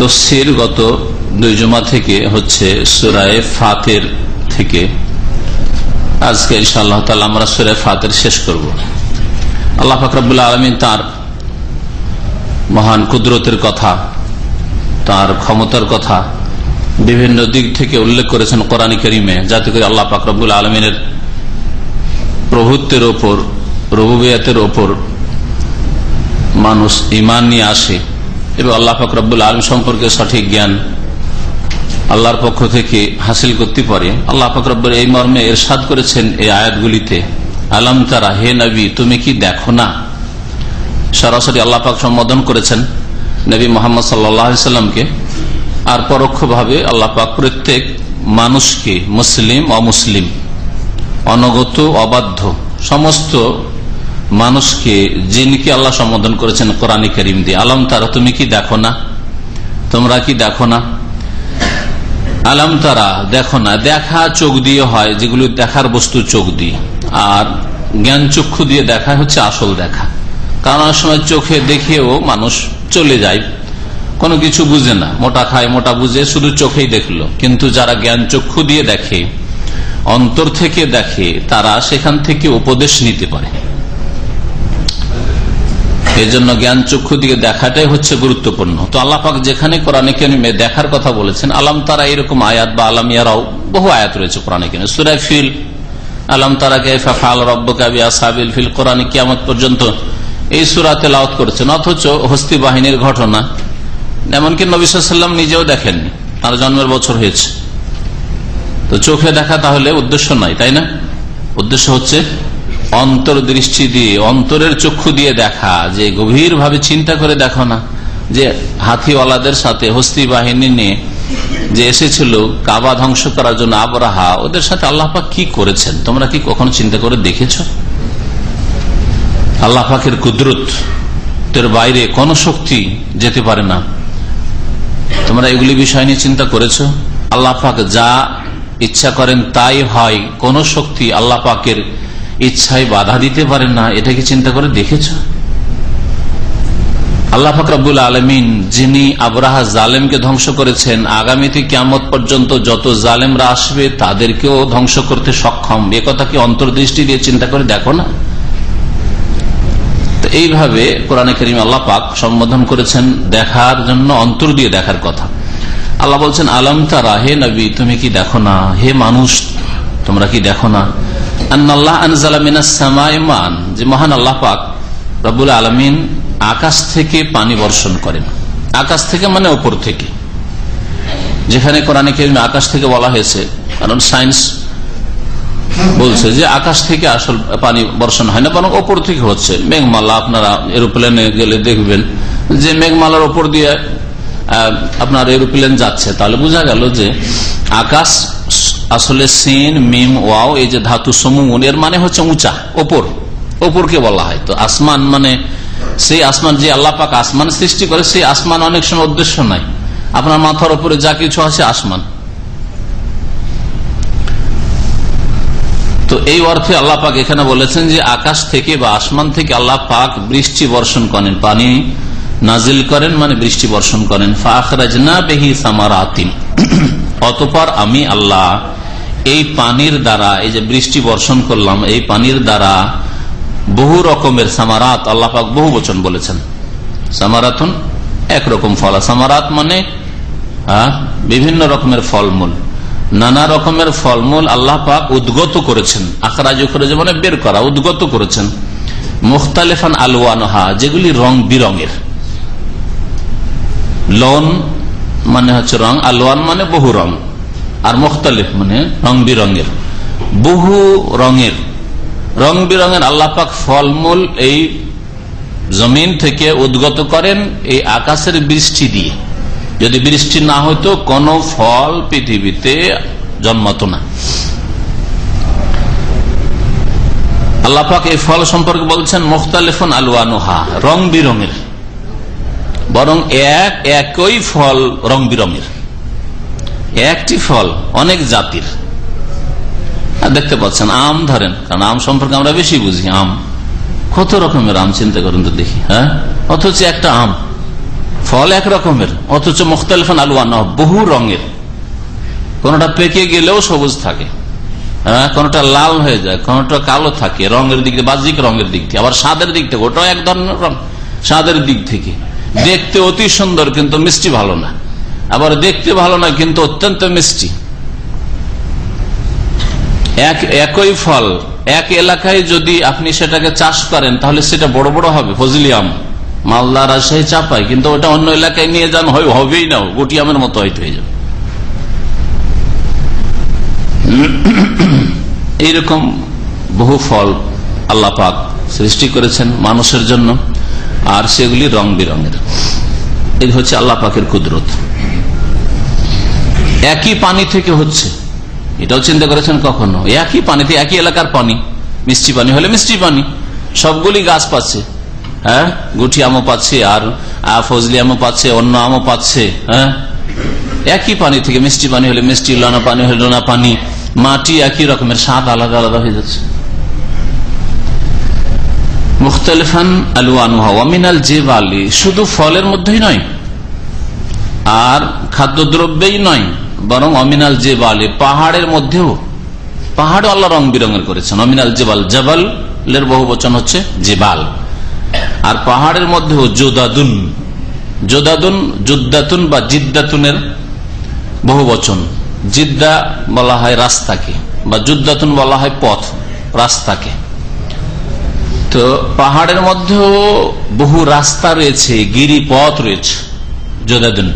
তফসির গত দুই জমা থেকে হচ্ছে সুরায় ফাতের থেকে। আজকে ইনশাআল্লাহ তালা আমরা সুরায় ফাতের শেষ করব। আল্লাহ ফাকরাবুল্লাহ আলমিন তার মহান কুদরতের কথা, তার ক্ষমতার কথা বিভিন্ন দিক থেকে উল্লেখ করেছেন কোরআন করিমে। যাতে করে আল্লাহ ফাকরাবুল আলমিনের প্রভুত্বের ওপর, রবুবিয়াতের ওপর মানুষ ইমান নিয়ে আসে। এবং আল্লাহ ফকরাবুল আলম সম্পর্কে সঠিক জ্ঞান আল্লাহর পক্ষ থেকে হাসিল করতে পারে। আল্লাহ ফকরাবুল এই মর্মে এরশাদ করেছেন এই আয়াতগুলিতে, আলম তারা, হে নবী, তুমি কি দেখো না? সরাসরি আল্লাহ পাক সম্বোধন করেছেন নবী মোহাম্মদ সাল্লামকে। আর পরোক্ষভাবে আল্লাহ পাক প্রত্যেক মানুষকে মুসলিম, অমুসলিম, অনগত, অবাধ্য, সমস্ত মানুষকে জিনকে আল্লাহ সম্বোধন করেছেন কোরআন করিম দিয়ে? আলম তারা, তুমি কি দেখো না? তোমরা কি দেখো না? আলম তারা, দেখো না। দেখা চোখ দিয়ে হয়, যেগুলো দেখার বস্তু চোখ দিয়ে। আর জ্ঞান চক্ষু দিয়ে দেখা হচ্ছে আসল দেখা। কারণ অনেক সময় চোখে দেখেও মানুষ চলে যায়। কোনো কিছু বুঝে না। মোটা খায়, মোটা বুঝে, শুধু চোখেই দেখল। কিন্তু যারা জ্ঞান চক্ষু দিয়ে দেখে, অন্তর থেকে দেখে, তারা সেখান থেকে উপদেশ নিতে পারে। এই জন্য জ্ঞান চক্ষু দিয়ে দেখাটাই হচ্ছে গুরুত্বপূর্ণ। তো আল্লাপাক যেখানে কোরআনে কেনিমে দেখার কথা বলেছেন, আলাম তারা এরকম আয়াত বা আলাম ইয়ারাও বহু আয়াত রয়েছে কোরআনে কেন সুরাই ফিল, আলাম তারা ফাল রব্ব কাবি আসাবিল ফিল কোরআনে, কিয়ামত পর্যন্ত এই সুরাতে লাউত করেছেন। অথচ হস্তি বাহিনীর ঘটনা, এমনকি নবিসাল্লাম নিজেও দেখেননি, তার জন্মের বছর হয়েছে। তো চোখে দেখা তাহলে উদ্দেশ্য নাই, তাই না? উদ্দেশ্য হচ্ছে অন্তর্দৃষ্টি দিয়ে অন্তরের চক্ষু দিয়ে দেখা, যে গভীর ভাবে চিন্তা করে দেখো না, যে হাতিওয়ালাদের সাথে হস্তি বাহিনী নিয়ে যে এসেছিল, কাবা ধ্বংস করার জন্য আবরাহা, ওদের সাথে আল্লাহাক কি করেছেন? তোমরা কি কখনো চিন্তা করে দেখেছ? আল্লাহ পাকের কুদরত, তোর বাইরে কোন শক্তি যেতে পারে না। তোমরা এগুলি বিষয় নিয়ে চিন্তা করেছ? আল্লাহ পাক যা ইচ্ছা করেন তাই হয়, কোন শক্তি আল্লাহ পাকের ইচ্ছায় বাধা দিতে পারেন না এটা কি চিন্তা করে দেখেছ? আল্লাহ ফাকরাবুল আলমিন যিনি আবরাহা জালেমকে ধ্বংস করেছেন, আগামীতে কেমত পর্যন্ত যত জালেমরা আসবে তাদেরকেও ধ্বংস করতে সক্ষম। এ কথা কি অন্তর্দৃষ্টি দিয়ে চিন্তা করে দেখো না? এইভাবে কোরআনে করিম আল্লাহ পাক সম্বোধন করেছেন দেখার জন্য অন্তর দিয়ে দেখার কথা। আল্লাহ বলছেন, আলম তারা, হে নবী, তুমি কি দেখো না? হে মানুষ, তোমরা কি দেখো না? মহান আল্লাহ পাক রবুল আলমিন আকাশ থেকে পানি বর্ষণ করেন। আকাশ থেকে মানে ওপর থেকে। যেখানে কোরআনে কেরিমে আকাশ থেকে বলা হয়েছে, কারণ সায়েন্স বলছে যে আকাশ থেকে আসল পানি বর্ষণ হয় না, বরং ওপর থেকে হচ্ছে। মেঘমালা আপনারা এরোপ্লেনে গেলে দেখবেন যে মেঘমালার ওপর দিয়ে আপনার এরোপ্লেন যাচ্ছে। তাহলে বোঝা গেল যে আকাশ আসলে সিন, মিম, ওয়াও, এই যে ধাতু সমূহ, এর মানে হচ্ছে উঁচা, ওপর। ওপরকে বলা হয়। তো আসমান মানে সেই আসমান যে আল্লাহ পাক আসমান সৃষ্টি করে, সেই আসমান অনেক সময় উদ্দেশ্য নাই। আপনার মাথার উপরে যা কিছু আছে আসমান। তো এই অর্থে আল্লাহ পাক এখানে বলেছেন যে, আকাশ থেকে বা আসমান থেকে আল্লাহ পাক বৃষ্টি বর্ষণ করেন, পানি নাজিল করেন মানে বৃষ্টি বর্ষণ করেন। ফাখরাজনা বেহি সামারাতিন। অতপর আমি আল্লাহ এই পানির দ্বারা, এই যে বৃষ্টি বর্ষণ করলাম, এই পানির দ্বারা বহু রকমের সামারাত আল্লাপাক বহু বচন বলেছেন। সামারাতুন একরকম ফল। সামারাত মানে বিভিন্ন রকমের ফলমূল। নানা রকমের ফলমূল আল্লাহ পাক উদ্গত করেছেন। আখরাজ করে মানে বের করা, উদ্গত করেছেন। মুখতালেফান আলোয়ানহা যেগুলি রং বিরঙের। লন মানে হচ্ছে রং আলোয়ান মানে বহু রং। আর মুখতালিফ মানে রং বিরঙের বহু রঙের। রং বিরঙের আল্লাপাক ফলমূল এই জমিন থেকে উদ্গত করেন এই আকাশের বৃষ্টি দিয়ে। যদি বৃষ্টি না হইতো, কোন ফল পৃথিবীতে জন্মত না। আল্লাপাক এই ফল সম্পর্কে বলছেন, মুখতালিফন আলুয়ানুহা রং বিরঙের বরং এক, একই ফল রং বিরঙের একটি ফল অনেক জাতির। দেখতে পাচ্ছেন আম ধরেন, কারণ আম সম্পর্কে আমরা বেশি বুঝি, আম। কত রকমের আম, চিন্তা করেন তো দেখি হ্যাঁ? অথচ একটা আম, ফল এক রকমের, অথচ মুখতালিফান আলুয়ান বহু রঙের। কোনটা পেকে গেলেও সবুজ থাকে হ্যাঁ? কোনটা লাল হয়ে যায়, কোনটা কালো থাকে, রঙের দিক দিয়ে বাহ্যিক রঙের দিক থেকে, আবার স্বাদের দিক থেকে, ওটাও এক ধরনের রং, স্বাদের দিক থেকে। দেখতে অতি সুন্দর, কিন্তু মিষ্টি ভালো না। আবার দেখতে ভালো না, কিন্তু অত্যন্ত মিষ্টি। এক, একই ফল, এক এলাকায় যদি আপনি সেটাকে চাষ করেন, তাহলে সেটা বড় বড় হবে, ফজলিয়াম। মালদা, রাজশাহী চাপাই, কিন্তু ওটা অন্য এলাকায় নিয়ে যান হবেই না গুটিয়ামের মতো হয়তো হয়ে যাবে। এইরকম বহু ফল আল্লাহ পাক সৃষ্টি করেছেন মানুষের জন্য, আর সেগুলি রং বিরঙের। এই হচ্ছে আল্লাহ পাকের কুদরত। একই পানি থেকে হচ্ছে। এটাও চিন্তা করেছেন কখনো? একই পানিতে একই এলাকার পানি। মিষ্টি পানি হলে মিষ্টি পানি। সবগুলি গাছ পাচ্ছে। হ্যাঁ? গুঠি আমও পাচ্ছে, আর ফজলি আমও পাচ্ছে, অন্য আমও পাচ্ছে হ্যাঁ? একই পানি থেকে মিষ্টি পানি হলে মিষ্টি, লোনা পানি হলে লোনা পানি। মাটি একই রকমের, স্বাদ আলাদা আলাদা হয়ে যাচ্ছে। শুধু ফলের মধ্যেই নয়, আর খাদ্যদ্রব্যেই নয় বরং অমিনাল জেবালি পাহাড়ের মধ্যেও পাহাড়ে আল্লাহ রং বিরঙের করেছেন। অমিনাল জেবাল জবাল বহু বচন হচ্ছে জেবাল। আর পাহাড়ের মধ্যেও জোদাদুন জোদাদুন, জুদ্দাতুন বা জিদ্দাতুনের বহু বচন। জিদ্দা বলা হয় রাস্তাকে, বা যুদ্ধাতুন বলা হয় পথ, রাস্তাকে। তো পাহাড়ের মধ্যেও বহু রাস্তা রয়েছে গিরি পথ রয়েছে যোদাদুন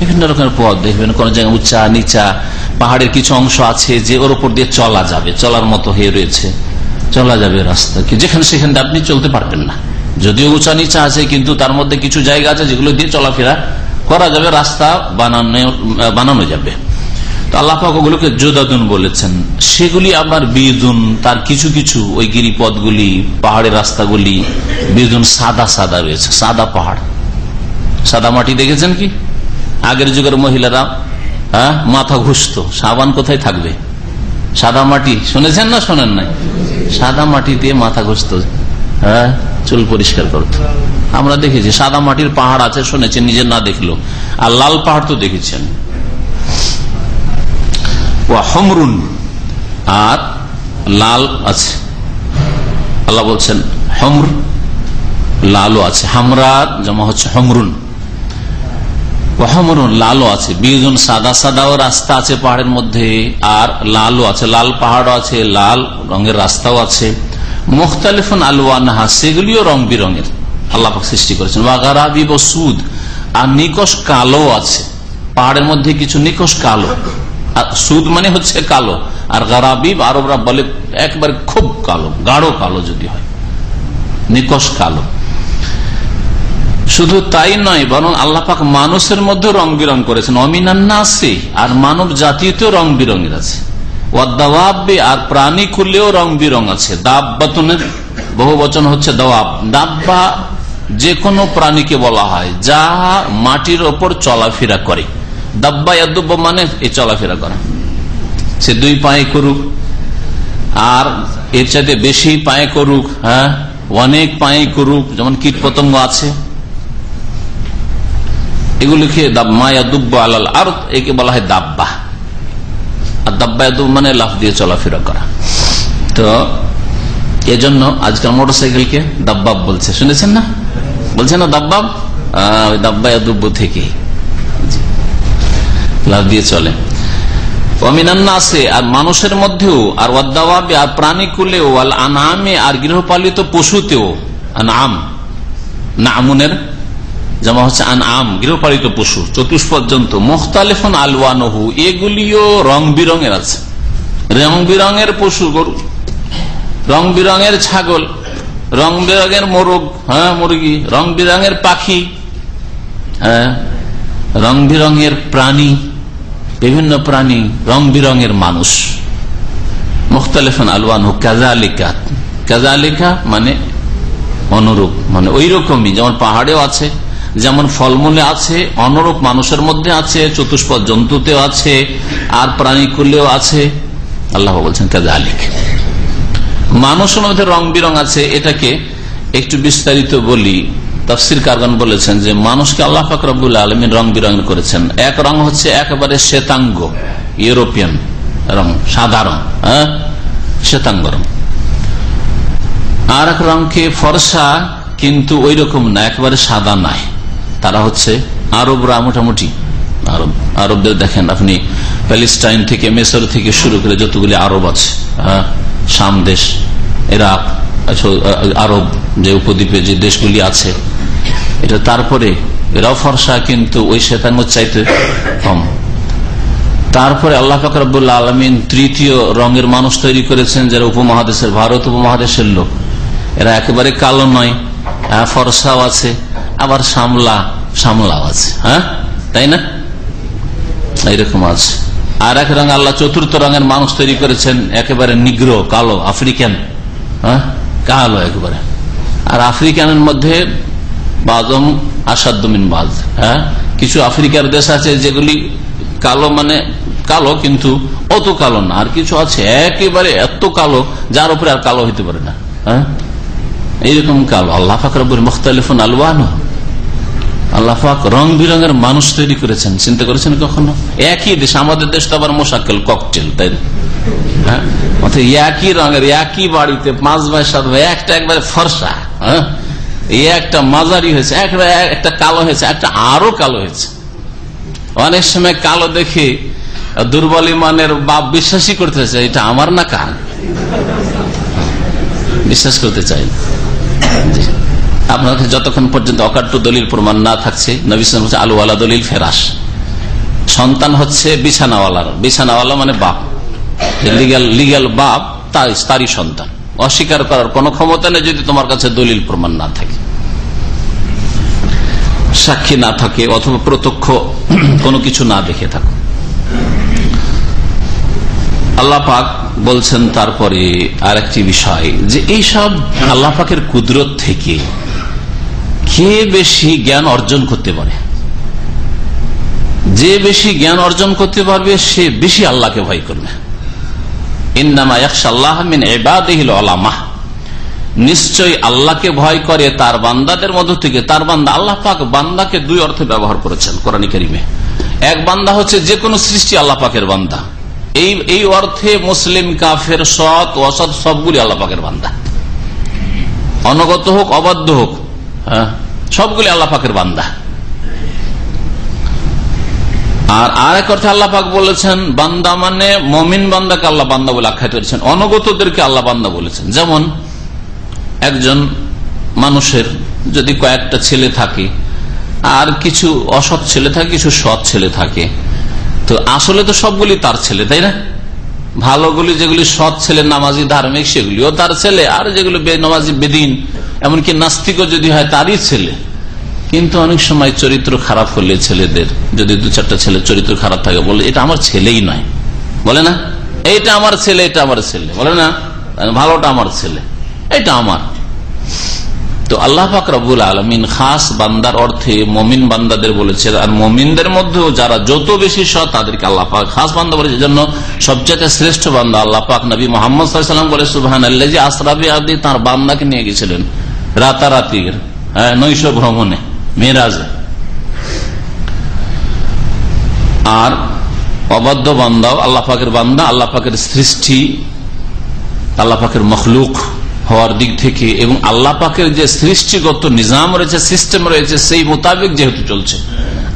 বিভিন্ন রকমের পথ দেখবেন, কোন জায়গায় উঁচা, নিচা, পাহাড়ের কিছু অংশ আছে যে ওর উপর দিয়ে চলা যাবে, চলার মতো হয়ে রয়েছে। চলা যাবে রাস্তা। যেখানে সেখানে আপনি চলতে পারবেন না। যদিও উঁচা, নিচা আছে, কিন্তু তার মধ্যে কিছু জায়গা আছে যেগুলো দিয়ে চলাফেরা করা যাবে, রাস্তা বানানো বানানো যাবে। তো আল্লাহ ওগুলোকে জোদাদুন বলেছেন। সেগুলি আবার বিদুন, তার কিছু কিছু ওই গিরিপথগুলি, পাহাড়ের রাস্তাগুলি, বিদুন সাদা সাদা রয়েছে, সাদা পাহাড়। সাদা মাটি দেখেছেন কি? আগের যুগের মহিলারা মাথা ঘুষত। সাবান কোথায় থাকবে? সাদা মাটি। শুনেছেন না শোনেন নাই? সাদা মাটি দিয়ে মাথা ঘুষত হ্যাঁ চুল পরিষ্কার করত। আমরা দেখেছি, সাদা মাটির পাহাড় আছে, শুনেছেন, নিজে না দেখল। আর লাল পাহাড় তো দেখেছেন। হমরুন। আর লাল আছে। আল্লাহ বলছেন, হমর, লালও আছে। হামরা জমা হচ্ছে হমরুন। হমরুন লালও আছে বিজন সাদা সাদাও রাস্তা আছে পাহাড়ের মধ্যে, আর লালও আছে, লাল পাহাড়ও আছে, লাল রঙের রাস্তাও আছে। মুখতালিফুন আলওয়ানহা, সেগুলিও রং বিরঙের, আল্লাহ সৃষ্টি করেছেন। ওয়াগারাবি সুদ, আর নিকশ কালো আছে, পাহাড়ের মধ্যে কিছু নিকশ কালো। সুদ মানে হচ্ছে কালো, আর গারাবিব আরবরা বলে একবার খুব কালো, গাঢ় কালো যদি হয়, নিকশ কালো। শুধু তাই নয়, বরং আল্লাপাক মানুষের মধ্যে রং বিরং করেছেন। অমিনান্না আছে আর মানব জাতিতেও রং বিরঙের আছে। আর প্রাণী খুললেও রং বিরং আছে। দাব্বাতনের বহু বচন হচ্ছে দাওয়াব। দাব্বা যে কোনো প্রাণীকে বলা হয়, যা মাটির ওপর চলাফেরা করে। দাব্বা ইয়াদুব্ব মানে এই চলাফেরা করা। সে দুই পায়ে করুক, আর এর চাইতে বেশি পায়ে করুক হ্যাঁ অনেক পায়ে করুক, যেমন কীট পতঙ্গ আছে। এগুলিকে মায়াদুব্ব আলাল আর একে বলা হয় দাব্বা। আর দাব্বা মানে লাফ দিয়ে চলাফেরা করা। তো এজন্য আজকাল মোটর সাইকেলকে দাব্বাব বলছে। শুনেছেন না? বলছে না দাব্বাব? ওই দাব্বা দুব্ব থেকে লাভ দিয়ে চলে। অমিনান্না আছে আর মানুষের মধ্যেও, আর ওয়াদ্দাওয়াবে আর প্রাণীকুলেও আল আনামে, আর গৃহপালিত পশুতেও আম নামুনের যেমন হচ্ছে আন আম গৃহপালিত পশু চতুষ পর্যন্ত মোখতালেফন আলওয়ানহু, এগুলিও রং বিরঙের আছে। রং বিরঙের পশু গরু রং বিরঙের ছাগল রং বিরঙের মোরগ হ্যাঁ মুরগি রং বিরঙের পাখি হ্যাঁ রং বিরঙের প্রাণী, বিভিন্ন প্রাণী রং বিরঙের মানুষ। মুখতালেফান আলওয়ানহু কাজালিকা কাজালিকা মানে অনুরূপ মানে ওই রকমই যেমন পাহাড়েও আছে যেমন ফলমূলে আছে, অনরূপ মানুষের মধ্যে আছে, চতুষ্পদ জন্তুতেও আছে, আর প্রাণীকুলেও আছে। আল্লাহ বলছেন কাজে আলিক মানুষের মধ্যে রং বিরং আছে, এটাকে একটু বিস্তারিত বলি। তফসির কারগন বলেছেন যে, মানুষকে আল্লাহ ফাকরাবুল আলমিন রং বিরঙের করেছেন। এক রং হচ্ছে একেবারে শ্বেতাঙ্গ, ইউরোপিয়ান রং সাধারণ হ্যাঁ? শ্বেতাঙ্গ রং। আর এক রংকে ফর্সা, কিন্তু ওই রকম না, একেবারে সাদা নাই। তারা হচ্ছে আরবরা মোটামুটি। আরব, আরবদের দেখেন আপনি প্যালেস্টাইন থেকে, মেসর থেকে শুরু করে যতগুলি আরব আছে হ্যাঁ শাম দেশ, ইরাক আরব যে উপদ্বীপে যে দেশগুলি আছে, এটা তারপরে এরাও ফর্সা, কিন্তু ওই শ্বেতাঙ্গ চাইতে কম। তারপরে আল্লাহ ফাকরাবুল্লাহ আলমিন তৃতীয় রঙের মানুষ তৈরি করেছেন, যারা উপমহাদেশের, ভারত উপমহাদেশের লোক। এরা একেবারে কালো নয় ফরসাও আছে আবার সামলা, সামলাও আছে হ্যাঁ? তাই না? এইরকম আছে। আর এক রঙ আল্লাহ চতুর্থ রঙের মানুষ তৈরি করেছেন একেবারে নিগ্র, কালো, আফ্রিকান হ্যাঁ? কালো একেবারে। আর আফ্রিকানের মধ্যে বাজম আসাদ্দমিন বাজ হ্যাঁ? কিছু আফ্রিকার দেশ আছে যেগুলি কালো মানে কালো, কিন্তু অত কালো না। আর কিছু আছে একেবারে এত কালো, যার উপরে আর কালো হইতে পারে না হ্যাঁ? এইরকম কালো। আল্লাহ ফাকরবুল মুখতালিফুন আলওয়ানো আল্লাহ পাক রং বিরঙের মানুষ তৈরি করেছেন। চিন্তা করেছেন কখনো? একই দেশ, আমাদের দেশ তো আবার মোশাক্কেল ককটেল তাই হ্যাঁ? একই রঙের, একই বাড়িতে পাঁচ ভাই সাত ভাই একটা একবারে ফর্সা হ্যাঁ? একটা মাজারি হয়েছে, একটা কালো হয়েছে, একটা আরও কালো হয়েছে। অনেক সময় কালো দেখে দুর্বল ইমানের বাপ বিশ্বাসই করতে চাই এটা আমার না কার? বিশ্বাস করতে চাই আপনার যতক্ষণ পর্যন্ত অকাট্য দলিল প্রমাণ না থাকছে নবীলাম হচ্ছে আলুওয়ালা দলিল ফেরাস। সন্তান হচ্ছে বিছানাওয়ালার। বিছানাওয়ালা মানে বাপ। লিগাল লিগাল বাপ তারই সন্তান। অস্বীকার করার কোন ক্ষমতা নেই যদি তোমার কাছে দলিল প্রমাণ না থাকে। সাক্ষী না থাকে অথবা প্রত্যক্ষ কোনো কিছু না দেখে থাকো। আল্লাহ পাক বলছেন তারপরে আর একটি বিষয় যে এইসব আল্লাহ পাকের কুদরত থেকে কে বেশি জ্ঞান অর্জন করতে পারে? যে বেশি জ্ঞান অর্জন করতে পারবে, সে বেশি আল্লাহকে ভয় করবে। নিশ্চয় আল্লাহকে ভয় করে তার বান্দাদের মধ্য থেকে। তার বান্দা, আল্লাহ পাক বান্দাকে দুই অর্থে ব্যবহার করেছেন কোরআনী করিমে। এক বান্দা হচ্ছে যে কোনো সৃষ্টি আল্লাহ পাকের বান্দা। এই এই অর্থে মুসলিম, কাফের, সৎ, অসৎ সবগুলি আল্লাহ পাকের বান্দা। অনগত হোক, অবাধ্য হোক সবগুলি আল্লাহ পাকের বান্দা। আর আরেক অর্থে আল্লাহ পাক বলেছেন, বান্দা মানে মমিন বান্দাকে আল্লাহ বান্দা বলে আখ্যাত করেছেন, অনগতদেরকে আল্লাহ বান্দা বলেছেন। যেমন একজন মানুষের যদি কয়েকটা ছেলে থাকে, আর কিছু অসৎ ছেলে থাকে, কিছু সৎ ছেলে থাকে, তো আসলে তো সবগুলি তার ছেলে, তাই না? ভালোগুলি যেগুলি সৎ ছেলে, নামাজি, ধার্মিক, সেগুলিও তার ছেলে। আর যেগুলো নামাজি, বেদিন, এমনকি নাস্তিকও যদি হয় তারই ছেলে। কিন্তু অনেক সময় চরিত্র খারাপ হলে ছেলেদের, যদি দু চারটা ছেলে চরিত্র খারাপ থাকে, বলে, এটা আমার ছেলেই নয়। বলে না? এইটা আমার ছেলে, এটা আমার ছেলে। বলে না? ভালোটা আমার ছেলে। এটা আমার। তো আল্লাহ ফাকরাবুল আলমিন খাস বান্দার অর্থে মমিন বান্দাদের বলেছে আর মমিনদের মধ্যেও যারা যত বেশি সৎ, তাদেরকে আল্লাহ পাক খাস বান্দা বলেছে জন্য সবচেয়ে শ্রেষ্ঠ বান্দা আল্লাহ পাক নবী মোহাম্মদ সাল্লাম বলে সুবাহান আল্লাহ যে আসরাবি আব্দি তাঁর বান্দাকে নিয়ে গেছিলেন রাতারাতির হ্যাঁ নৈশ ভ্রমণে, মেরাজে। আর অবাধ্য বান্দাও আল্লাহ পাকের বান্দা, আল্লাহ পাকের সৃষ্টি, আল্লাহ পাকের মখলুক। হওয়ার দিক থেকে এবং আল্লাহ পাকের যে সৃষ্টিগত নিজাম রয়েছে সিস্টেম রয়েছে, সেই মোতাবেক যেহেতু চলছে।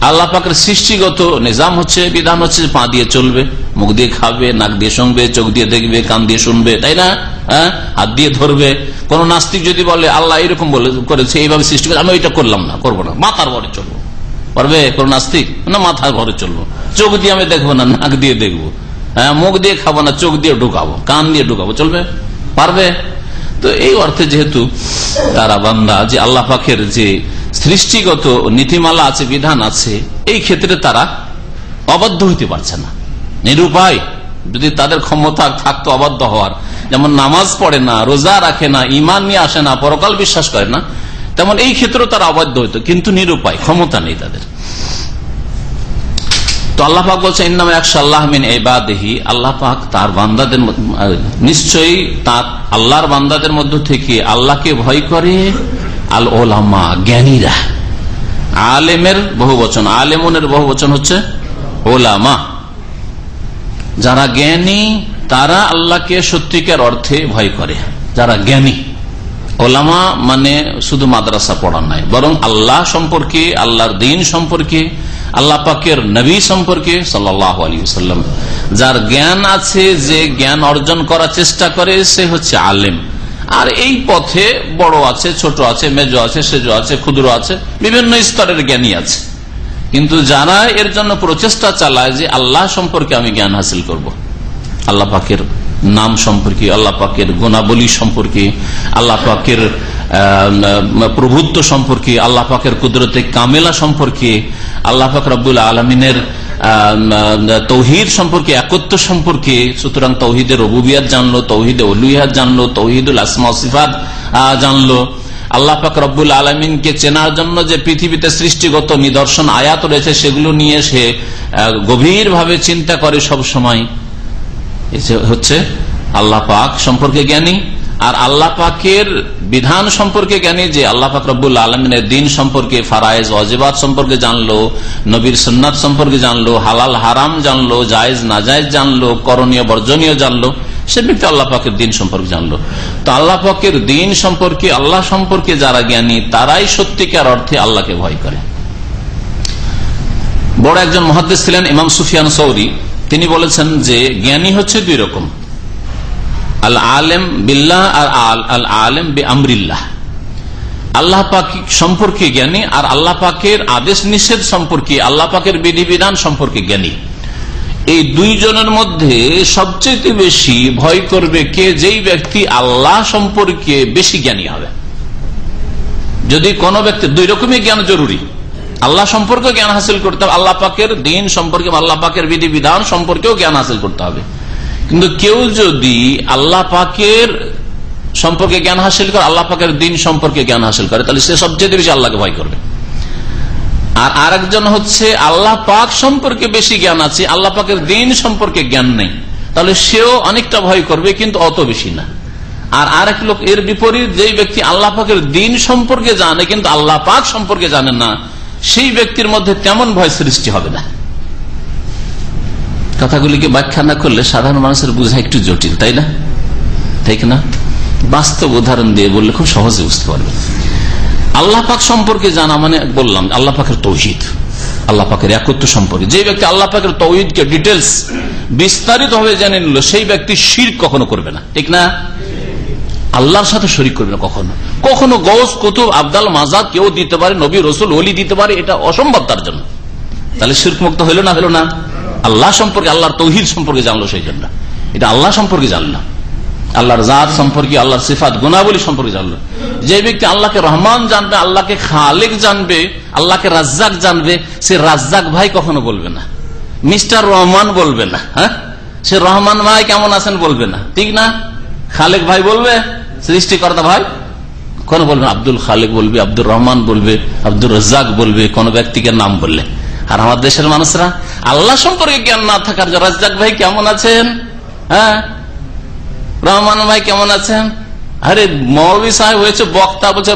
আল্লাহ পাকের সৃষ্টিগত নিজাম হচ্ছে, বিধান হচ্ছে পা দিয়ে চলবে, মুখ দিয়ে খাবে, নাক দিয়ে শুনবে, চোখ দিয়ে দেখবে, কান দিয়ে শুনবে, তাই না? হ্যাঁ? হাত দিয়ে ধরবে। কোন নাস্তিক যদি বলে, আল্লাহ এরকম বলে, করেছে, এইভাবে সৃষ্টি করে, আমি ওইটা করলাম না, করব না। মাথার ভরে চলবো। পারবে? কোন নাস্তিক? না, মাথার ভরে চলবো। চোখ দিয়ে আমি দেখব না, নাক দিয়ে দেখব। হ্যাঁ? মুখ দিয়ে খাব না, চোখ দিয়ে ঢুকাবো, কান দিয়ে ঢুকাবো, চলবে? পারবে? তো এই অর্থে যেহেতু তারা বান্দা, যে আল্লাহ পাখের যে সৃষ্টিগত নীতিমালা আছে, বিধান আছে, এই ক্ষেত্রে তারা অবাধ্য হইতে পারছে না। নিরুপায়, যদি তাদের ক্ষমতা থাকতো অবাধ্য হওয়ার। যেমন নামাজ পড়ে না, রোজা রাখে না ইমান নিয়ে আসে না, পরকাল বিশ্বাস করে না, তেমন এই ক্ষেত্রেও তারা অবাধ্য হইতো, কিন্তু নিরুপায়, ক্ষমতা নেই তাদের। তো আল্লাহ পাক বলছে, ইন্নাম একশো আল্লাহ মিন এবাদেহি আল্লাহ পাক তার বান্দাদের নিশ্চয়ই তার আল্লাহর বান্দাদের মধ্য থেকে আল্লাহকে ভয় করে আল ওলামা, জ্ঞানীরা। আলেমের বহু বচন আলেমনের বহু বচন হচ্ছে ওলামা। যারা জ্ঞানী, তারা আল্লাহকে সত্যিকার অর্থে ভয় করে। যারা জ্ঞানী। ওলামা মানে শুধু মাদ্রাসা পড়ার নাই, বরং আল্লাহ সম্পর্কে, আল্লাহর দিন সম্পর্কে আল্লাহ পাকের নবী সম্পর্কে সাল্লাহ আলী সাল্লাম যার জ্ঞান আছে, যে জ্ঞান অর্জন করার চেষ্টা করে, সে হচ্ছে আলেম আর এই পথে বড় আছে, ছোট আছে, মেজ আছে, সেজ আছে, ক্ষুদ্র আছে, বিভিন্ন স্তরের জ্ঞানী আছে কিন্তু যারা এর জন্য প্রচেষ্টা চালায় যে আল্লাহ সম্পর্কে আমি জ্ঞান হাসিল করব। আল্লাহ পাকের নাম সম্পর্কে, আল্লাহ পাকের গুণাবলী সম্পর্কে, আল্লাহ পাকের প্রভুত্ব সম্পর্কে, আল্লাহ পাকের কুদরতে কামেলা সম্পর্কে, আল্লাহ পাক রব্বুল আলমিনের তৌহিদ সম্পর্কে একত্র সম্পর্কে, সুতরাং তৌহিদে রবুবিয়াত জানলো, তৌহিদে অলুইহাত জানলো, তৌহিদুল আসমা সিফাত জানলো। আল্লাহ পাক রব্বুল আলমিনকে চেনার জন্য যে পৃথিবীতে সৃষ্টিগত নিদর্শন, আয়াত রয়েছে, সেগুলো নিয়ে সে গভীরভাবে চিন্তা করে সব সময় হচ্ছে আল্লাহ পাক সম্পর্কে জ্ঞানী, আর আল্লাহ পাকের বিধান সম্পর্কে জ্ঞানী যে আল্লাহ পাক রব্বুল আলমিনের দিন সম্পর্কে ফারায়েজ অজেবাদ সম্পর্কে জানলো, নবীর সন্ন্যাত সম্পর্কে জানলো, হালাল, হারাম জানলো, জায়েজ, নাজায়জ জানলো, করণীয়, বর্জনীয় জানলো, সে ব্যক্তি আল্লাহ পাকের দিন সম্পর্কে জানলো। তো আল্লাহ পাকের দিন সম্পর্কে, আল্লাহ সম্পর্কে যারা জ্ঞানী, তারাই সত্যিকার অর্থে আল্লাহকে ভয় করে। বড় একজন মহাদ্দেশ ছিলেন ইমাম সুফিয়ান সৌরি। তিনি বলেছেন যে জ্ঞানী হচ্ছে দুই রকম। আল আলেম বিল্লাহ আর আল আল আলেম বে আমরিল্লাহ আল্লাহ পাক সম্পর্কে জ্ঞানী আর আল্লাহ পাকের আদেশ নিষেধ সম্পর্কে, আল্লাহ পাকের বিধিবিধান সম্পর্কে জ্ঞানী। এই দুইজনের মধ্যে সবচেয়ে বেশি ভয় করবে কে? যেই ব্যক্তি আল্লাহ সম্পর্কে বেশি জ্ঞানী হবে। যদি কোন ব্যক্তি, দুই রকমই জ্ঞান জরুরি। আল্লাহ সম্পর্কে জ্ঞান হাসিল করতে হবে। আল্লাহ পাকের দিন সম্পর্কে আল্লাহ পাকের বিধিবিধান সম্পর্কেও জ্ঞান হাসিল করতে হবে। কিন্তু কেউ যদি আল্লাহ পাকের সম্পর্কে জ্ঞান হাসিল করে, আল্লাহ পাকের দিন সম্পর্কে জ্ঞান হাসিল করে, তাহলে সে সবচেয়ে বেশি আল্লাহকে ভয় করবে। আর আরেকজন হচ্ছে, আল্লাহ পাক সম্পর্কে বেশি জ্ঞান আছে, আল্লাহ পাকের দিন সম্পর্কে জ্ঞান নেই। তাহলে সেও অনেকটা ভয় করবে, কিন্তু অত বেশি না। আর আরেক লোক, এর বিপরীত, যেই ব্যক্তি আল্লাহ পাকের দিন সম্পর্কে জানে, কিন্তু আল্লাহ পাক সম্পর্কে জানে না সেই ব্যক্তির মধ্যে তেমন ভয় সৃষ্টি হবে না। কথাগুলিকে ব্যাখ্যা না করলে সাধারণ মানুষের বোঝা একটু জটিল, তাই না? ঠিক না? বাস্তব উদাহরণ দিয়ে বললে খুব সহজে বুঝতে পারবে আল্লাহ পাক সম্পর্কে জানা মানে বললাম, আল্লাহ পাকের তৌহিদ, আল্লাহ পাকের একত্র সম্পর্কে। যে ব্যক্তি আল্লাহ পাকের তৌহিদকে ডিটেলস বিস্তারিত ভাবে জেনে নিল, সেই ব্যক্তি শির কখনো করবে না। ঠিক না? আল্লাহর সাথে শরিক করবে না কখনো। কখনো গৌস কুতুব, আবদাল, মাজাদ কেউ দিতে পারে, নবী, রসুল, ওলি দিতে পারে, এটা অসম্ভব তার জন্য। তাহলে মুক্ত হইল না, হলো না? আল্লাহ সম্পর্কে, আল্লাহর তৌহিদ সম্পর্কে জানলো সেই জন্য। এটা আল্লাহ সম্পর্কে জানলাম আল্লাহর জাত সম্পর্কে, আল্লাহর সিফাত, গুণাবলী সম্পর্কে জানলো যে ব্যক্তি আল্লাহকে রহমান জানবে, আল্লাহকে খালেক জানবে, আল্লাহকে রাজ্জাক জানবে, সে রাজ্জাক ভাই কখনো বলবে না। মিস্টার রহমান বলবে না হ্যাঁ? সে রহমান ভাই কেমন আছেন বলবে না। ঠিক না? খালেক ভাই বলবে সৃষ্টিকর্তা ভাই। কোন বলবে? আব্দুল খালেক বলবে আব্দুল রহমান বলবে, আব্দুর রাজ্জাক বলবে, কোন ব্যক্তিকে নাম বললে। আর আমার দেশের মানুষরা, আল্লাহ সম্পর্কে জ্ঞান না থাকার রাজ্জাক ভাই কেমন আছেন? হ্যাঁ? রহমান ভাই কেমন আছেন? আরে, মৌলী সাহেব হয়েছে বক্তা, বলছে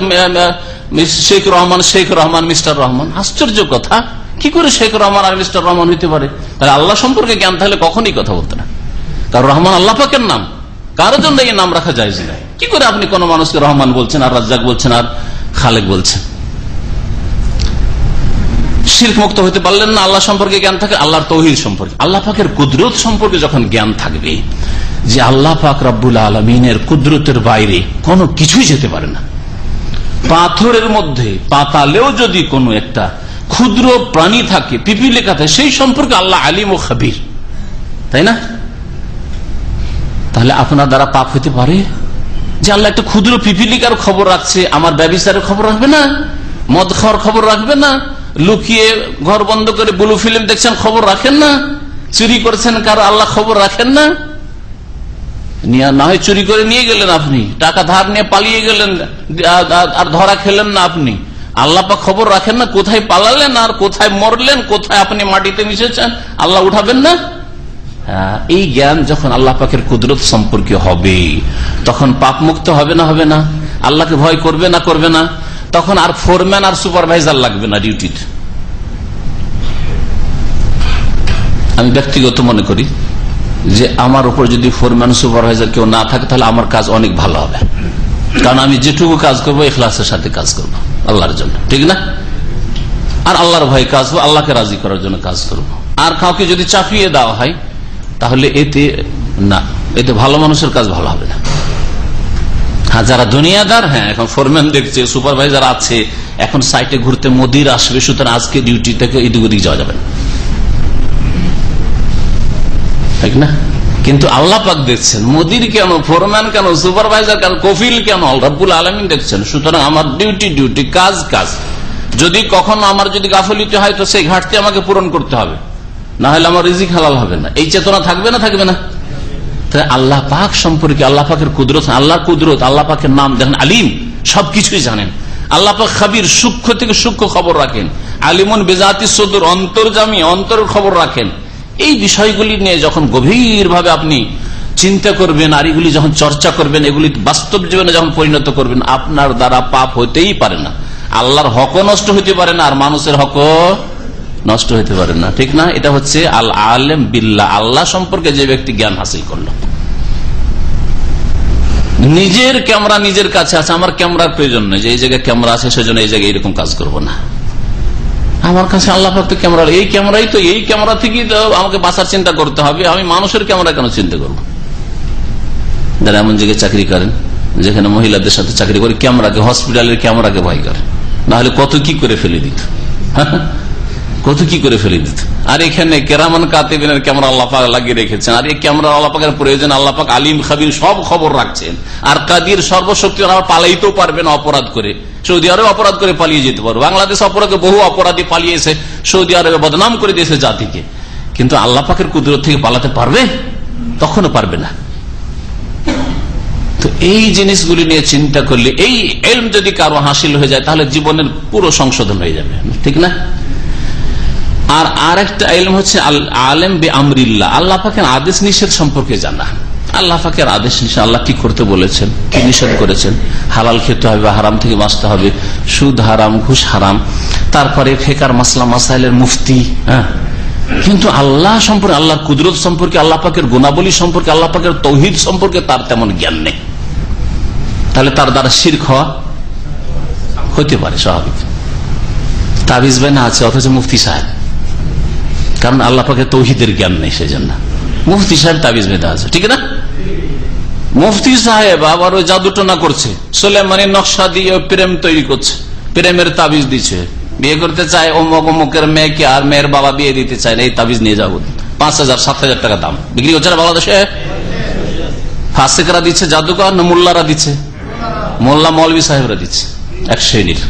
শেখ রহমান শেখ রহমান, মিস্টার রহমান। আশ্চর্য কথা। কি করে শেখ রহমান আর মিস্টার রহমান হইতে পারে? তাহলে আল্লাহ সম্পর্কে জ্ঞান থাকলে কখনই কথা বলতে না। কারণ রহমান আল্লাহ পাকের নাম। কারোর জন্য এই নাম রাখা যায় না কি করে আপনি কোন মানুষকে রহমান বলছেন, আর রাজ্জাক বলছেন, আর খালেক বলছেন? শিল্প মুক্ত হতে পারলেন না, আল্লাহ সম্পর্কে জ্ঞান থাকে, আল্লাহর তৌহিদ সম্পর্কে। আল্লাহ পাকের কুদরত সম্পর্কে যখন জ্ঞান থাকবে, যে আল্লাহ পাক রব্বুল আলমিনের কুদরতের বাইরে কোনো কিছুই যেতে পারে না। পাথরের মধ্যে পাতালেও যদি কোনো একটা ক্ষুদ্র প্রাণী থাকে পিপিলে থাকে সেই সম্পর্কে আল্লাহ আলিম ও খাবির। তাই না? তাহলে আপনার দ্বারা পাপ হতে পারে? যে আল্লাহ একটা ক্ষুদ্র পিপিলিকার খবর রাখছে, আমার ব্যবসার খবর রাখবে না? মদ খাওয়ার খবর রাখবে না? লুকিয়ে ঘর বন্ধ করে ব্লু ফিল্ম দেখছেন, খবর রাখেন না? চুরি করছেন কারও আল্লাহ খবর রাখেন না? না হয় চুরি করে নিয়ে গেলেন আপনি, টাকা ধার নিয়ে পালিয়ে গেলেন আর ধরা খেলেন না আপনি। আল্লাহ খবর রাখেন না কোথায় পালালেন আর কোথায় মরলেন, কোথায় আপনি মাটিতে মিশেছেন? আল্লাহ উঠাবেন না? এই জ্ঞান যখন আল্লাহ পাকের কুদরত সম্পর্কে হবে, তখন পাপ মুক্ত হবে না হবে না? আল্লাহকে ভয় করবে না করবে না? তখন আর ফোরম্যান আর সুপারভাইজার লাগবে না ডিউটিতে আমি ব্যক্তিগত মনে করি যে আমার উপর যদি ফোরম্যান সুপারভাইজার কেউ না থাকে, তাহলে আমার কাজ অনেক ভালো হবে। কারণ আমি যেটুকু কাজ করব, এখলাসের সাথে কাজ করব, আল্লাহর জন্য। ঠিক না? আর আল্লাহর ভয় কাজ করব, আল্লাহকে রাজি করার জন্য কাজ করব। আর কাউকে যদি চাপিয়ে দেওয়া হয় তাহলে এতে, না, এতে ভালো মানুষের কাজ ভালো হবে না। হ্যাঁ যারা দুনিয়াদার হ্যাঁ এখন ফোরম্যান দেখছে সুপারভাইজার আছে, এখন সাইটে ঘুরতে মোদির আসবে, সুতরাং আজকে ডিউটি থেকে এদিক ওদিক যাওয়া যাবে না। কিন্তু আল্লাহ পাক দেখছেন, মোদির কেন ফোরম্যান কেন সুপারভাইজার কেন, কফিল কেন রব্বুল আলমিন দেখছেন, সুতরাং আমার ডিউটি ডিউটি কাজ কাজ। যদি কখনো আমার যদি গাফলিতে হয়, তো সেই ঘাটতি আমাকে পূরণ করতে হবে। না হলে আমার রিজিক হালাল হবে না। এই চেতনা থাকবে না থাকবে না। আল্লাহ পাক সম্পর্কে আল্লাহ পাকের কুদরত আল্লাহ কুদরত, আল্লাহ পাকের নাম দেখেন, আলিম, সবকিছুই জানেন। আল্লাহ পাক খাবির সূক্ষ্ম থেকে সূক্ষ্ম খবর রাখেন। আলিমন বেজাতি সদুর অন্তর্জামী অন্তরের খবর রাখেন। এই বিষয়গুলি নিয়ে যখন গভীর ভাবে আপনি চিন্তা করবেন, আর এগুলি যখন চর্চা করবেন, এগুলি বাস্তব জীবনে যখন পরিণত করবেন, আপনার দ্বারা পাপ হতেই পারে না। আল্লাহর হক নষ্ট হইতে পারে না, আর মানুষের হকও নষ্ট হইতে পারে না। ঠিক না? এটা হচ্ছে আল আলেম বিল্লা আল্লাহ সম্পর্কে যে ব্যক্তি জ্ঞান হাসিল করল। নিজের ক্যামেরা নিজের কাছে আছে। আমার ক্যামেরার প্রয়োজন নেই যে এই জায়গায় ক্যামেরা আছে, সেজন্য এই জায়গায় এরকম কাজ করব না। আমার কাছে আল্লাহ ভক্ত ক্যামেরা, এই ক্যামেরাই তো, এই ক্যামেরা থেকেই তো আমাকে বাঁচার চিন্তা করতে হবে। আমি মানুষের ক্যামেরা কেন চিন্তা করব? যারা এমন জায়গায় চাকরি করেন, যেখানে মহিলাদের সাথে চাকরি করে, ক্যামেরাকে, হসপিটালের ক্যামেরাকে ভয় করে। না হলে কত কি করে ফেলে দিত? কত কি করে ফেলে দিত? আর এখানে কেরামান কাতেবিনের ক্যামেরা আল্লাপাক লাগিয়ে রেখেছেন। আর এই ক্যামেরা আল্লাপাকের প্রয়োজন আল্লাপাক আলিম খাবির সব খবর রাখছেন। আর কাদির সর্বশক্তি পালাইতেও পারবেন অপরাধ করে। সৌদি আরবে অপরাধ করে পালিয়ে যেতে পারবে। বাংলাদেশ অপরাধে বহু অপরাধী পালিয়েছে, সৌদি আরবে বদনাম করে দিয়েছে জাতিকে। কিন্তু আল্লাহ পাকের কুদরত থেকে পালাতে পারবে? তখনও পারবে না। তো এই জিনিসগুলি নিয়ে চিন্তা করলে, এই এলম যদি কারও হাসিল হয়ে যায়, তাহলে জীবনের পুরো সংশোধন হয়ে যাবে। ঠিক না? আর আর একটা এলম হচ্ছে আলেম বে আমরিল্লা আল্লাহ পাকের আদেশ নিষেধ সম্পর্কে জানা। আল্লাহ পাকের আদেশ নিষেধ, আল্লাহ কি করতে বলেছেন? কি নিষেধ করেছেন? হালাল খেতে হবে, হারাম থেকে বাঁচতে হবে, সুদ হারাম, ঘুষ হারাম, তারপরে ফেকার মাসলা, মাসাইলের মুফতি হ্যাঁ? কিন্তু আল্লাহ সম্পর্কে, আল্লাহর কুদরত সম্পর্কে, আল্লাহ পাকের গুণাবলী সম্পর্কে, আল্লাহ পাকের তৌহিদ সম্পর্কে তার তেমন জ্ঞান নেই। তাহলে তার দ্বারা শির খাওয়া হতে পারে, স্বাভাবিক। তাবিজ না আছে, অথচ মুফতি সাহেব। কারণ আল্লাহ পাকে তৌহিদের জ্ঞান নেই সেই জন্য মুফতি সাহেব তাবিজ বেদা আছে, ঠিক না? মুফতি সাহেব আবার ওই জাদুটনা করছে। সোলেমানি নকশা দিয়ে প্রেম তৈরি করছে, প্রেমের তাবিজ দিচ্ছে বিয়ে করতে চায় অমুক অমুকের মেয়েকে আর মেয়ের বাবা বিয়ে দিতে চায় এই তাবিজ নিয়ে যাব। পাঁচ হাজার, সাত হাজার টাকা দাম। বিক্রি হচ্ছে না বাংলাদেশে? ফাঁসেকরা দিচ্ছে জাদুকর না মোল্লারা দিচ্ছে? মোল্লা মৌলবী সাহেবরা দিচ্ছে, এক শ্রেণির।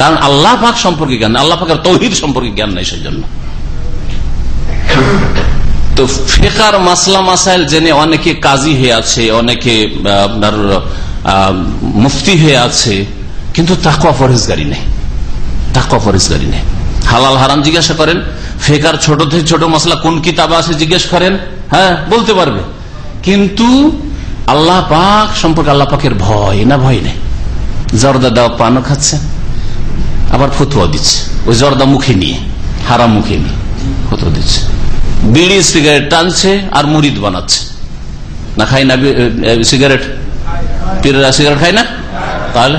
কারণ আল্লাহ পাক সম্পর্কে জ্ঞান আল্লাহ পাকের তৌহিদ সম্পর্কে জ্ঞান নেই সেই জন্য তো ফেকার মাসলা মাসাইল জেনে অনেকে কাজী হয়ে আছে, অনেকে আপনার মুফতি হয়ে আছে, কিন্তু তাকুয়া ফরেজগারি নেই। তাকুয়া ফরেজগারি নেই। হালাল হারাম জিজ্ঞাসা করেন, ফেকার ছোট থেকে ছোট মশলা কোন কিতাব আছে জিজ্ঞেস করেন হ্যাঁ বলতে পারবে। কিন্তু আল্লাহ পাক সম্পর্কে আল্লাহ পাকের ভয় না ভয় নেই। জর্দা দেওয়া পানও খাচ্ছে, আবার ফতুয়া দিচ্ছে। ওই জর্দা মুখে নিয়ে, হারাম মুখে নিয়ে ফতুয়া দিচ্ছে। বিড়ি, সিগারেট টানছে আর মুড়িদ বানাচ্ছে। না খাই না সিগারেট? পীরেরা সিগারেট খায় না? তাহলে?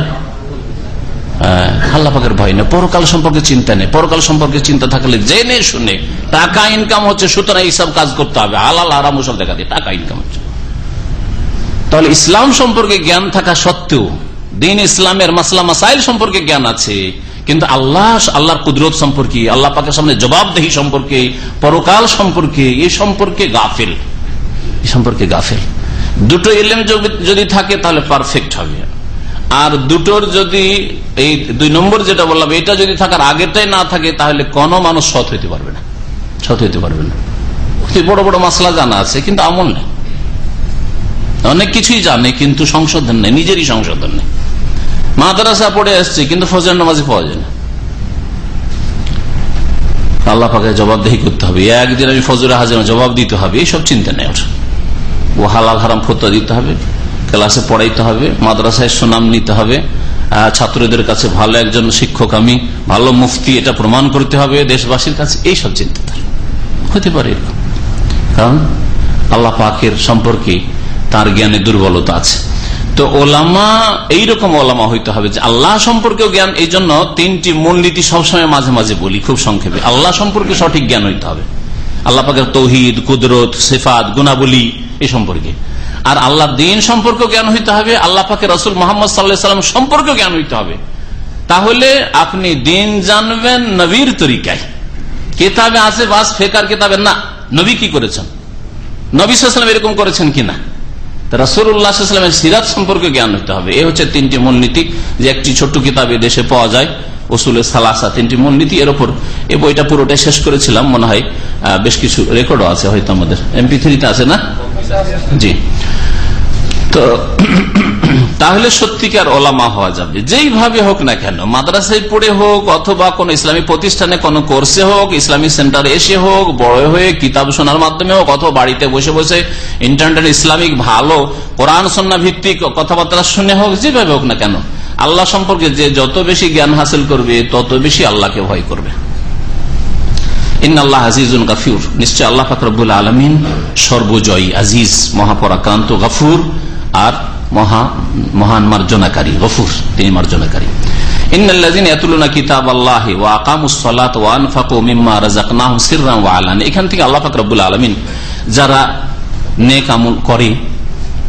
আল্লাহ পাকের ভয় নেই। পরকাল সম্পর্কে চিন্তা নেই। পরকাল সম্পর্কে চিন্তা থাকলে জেনে শুনে টাকা ইনকাম হচ্ছে, সুতরাং এইসব কাজ করতে হবে। হালাল আরাম সব দেখা দিয়ে টাকা ইনকাম হচ্ছে। তাহলে ইসলাম সম্পর্কে জ্ঞান থাকা সত্ত্বেও, দিন ইসলামের মাসলা, মাসাইল সম্পর্কে জ্ঞান আছে। কিন্তু আল্লাহ আল্লাহর কুদরত সম্পর্কে, আল্লাহ পাকের সামনে জবাবদেহি সম্পর্কে, পরকাল সম্পর্কে, এই সম্পর্কে গাফেল। এই সম্পর্কে গাফেল। দুটো এলেম যদি থাকে তাহলে পারফেক্ট হবে। আর দুটোর যদি, এই দুই নম্বর যেটা বললাম, এটা যদি থাকার আগেটাই না থাকে, তাহলে কোনো মানুষ সৎ হইতে পারবে না। সৎ হইতে পারবে না। বড় বড় মাসলা জানা আছে, কিন্তু আমল নেই। অনেক কিছুই জানে, কিন্তু সংশোধন নেই, নিজেরই সংশোধন নেই। মাদ্রাসা পড়ে আসছে কিন্তু ফজর নামাজে পাওয়া যায় না। আল্লাহ জবাবদেহি করতে হবে। একদিন আমি ফজরে হাজার জবাব দিতে হবে, এইসব চিন্তা নেই ও হালাল হারাম ফতোয়া দিতে হবে, ক্লাসে পড়াইতে হবে, মাদ্রাসায় সুনাম নিতে হবে ছাত্রদের কাছে ভালো একজন শিক্ষক আমি, ভালো মুফতি এটা প্রমাণ করতে হবে, দেশবাসীর কাছে, এইসব চিন্তাধারা হতে পারে কারণ আল্লাহ পাকের সম্পর্কে তার জ্ঞানে দুর্বলতা আছে। তো ওলামা, এইরকম ওলামা হইতে হবে যে আল্লাহ সম্পর্কেও জ্ঞান এই জন্য তিনটি মূলনীতি সবসময় মাঝে মাঝে বলি, খুব সংক্ষেপে। আল্লাহ সম্পর্কে সঠিক জ্ঞান হইতে হবে। আল্লাহ পাকের তৌহিদ, কুদরত, সেফাত গুনাবলী এই সম্পর্কে। আর আল্লাহ দিন সম্পর্কে জ্ঞান হইতে হবে, আল্লাহ পাকে রসুল মোহাম্মদ সাল্লাম সম্পর্কে জ্ঞান হইতে হবে। তাহলে আপনি দিন জানবেন নবীর তরিকায়। কেতাবে আছে বাস, ফেকার কেতাবে না। নবী কি করেছেন? নবী সাল্লাম এরকম করেছেন কিনা? রসুল্লাহামের সিরাত সম্পর্কে জ্ঞান হতে হবে। এ হচ্ছে তিনটি মূলনীতি যে একটি ছোট্ট কিতাব দেশে পাওয়া যায় ওসুলের সালাসা, তিনটি মূলনীতি এর উপর এই বইটা পুরোটাই শেষ করেছিলাম, মনে হয় বেশ কিছু রেকর্ডও আছে হয়তো আমাদের। এমপি থ্রিতে আছে না? জি। তো তাহলে সত্যিকার ওলামা হওয়া যাবে। যেইভাবে হোক না কেন, মাদ্রাসায় পড়ে হোক অথবা কোন ইসলামী প্রতিষ্ঠানে, কোন কোর্সে হোক, ইসলামী সেন্টারে এসে হোক, বড় হয়ে কিতাব শোনার মাধ্যমে হোক, অথবা বাড়িতে বসে বসে ইন্টারনেট ইসলামিক ভালো, কোরআন সন্না ভিত্তিক কথাবার্তা শুনে হোক, যেভাবে হোক না কেন, আল্লাহ সম্পর্কে যে যত বেশি জ্ঞান হাসিল করবে, তত বেশি আল্লাহকে ভয় করবে। আল্লাহ আলমিন সর্বজয়ী, আজিজ, মহাপরাক্রান্ত, গাফুর। আর মহা, মহান মার্জনাকারী, গফুর, তিনি মার্জনাকারী। এখান থেকে যারা করে,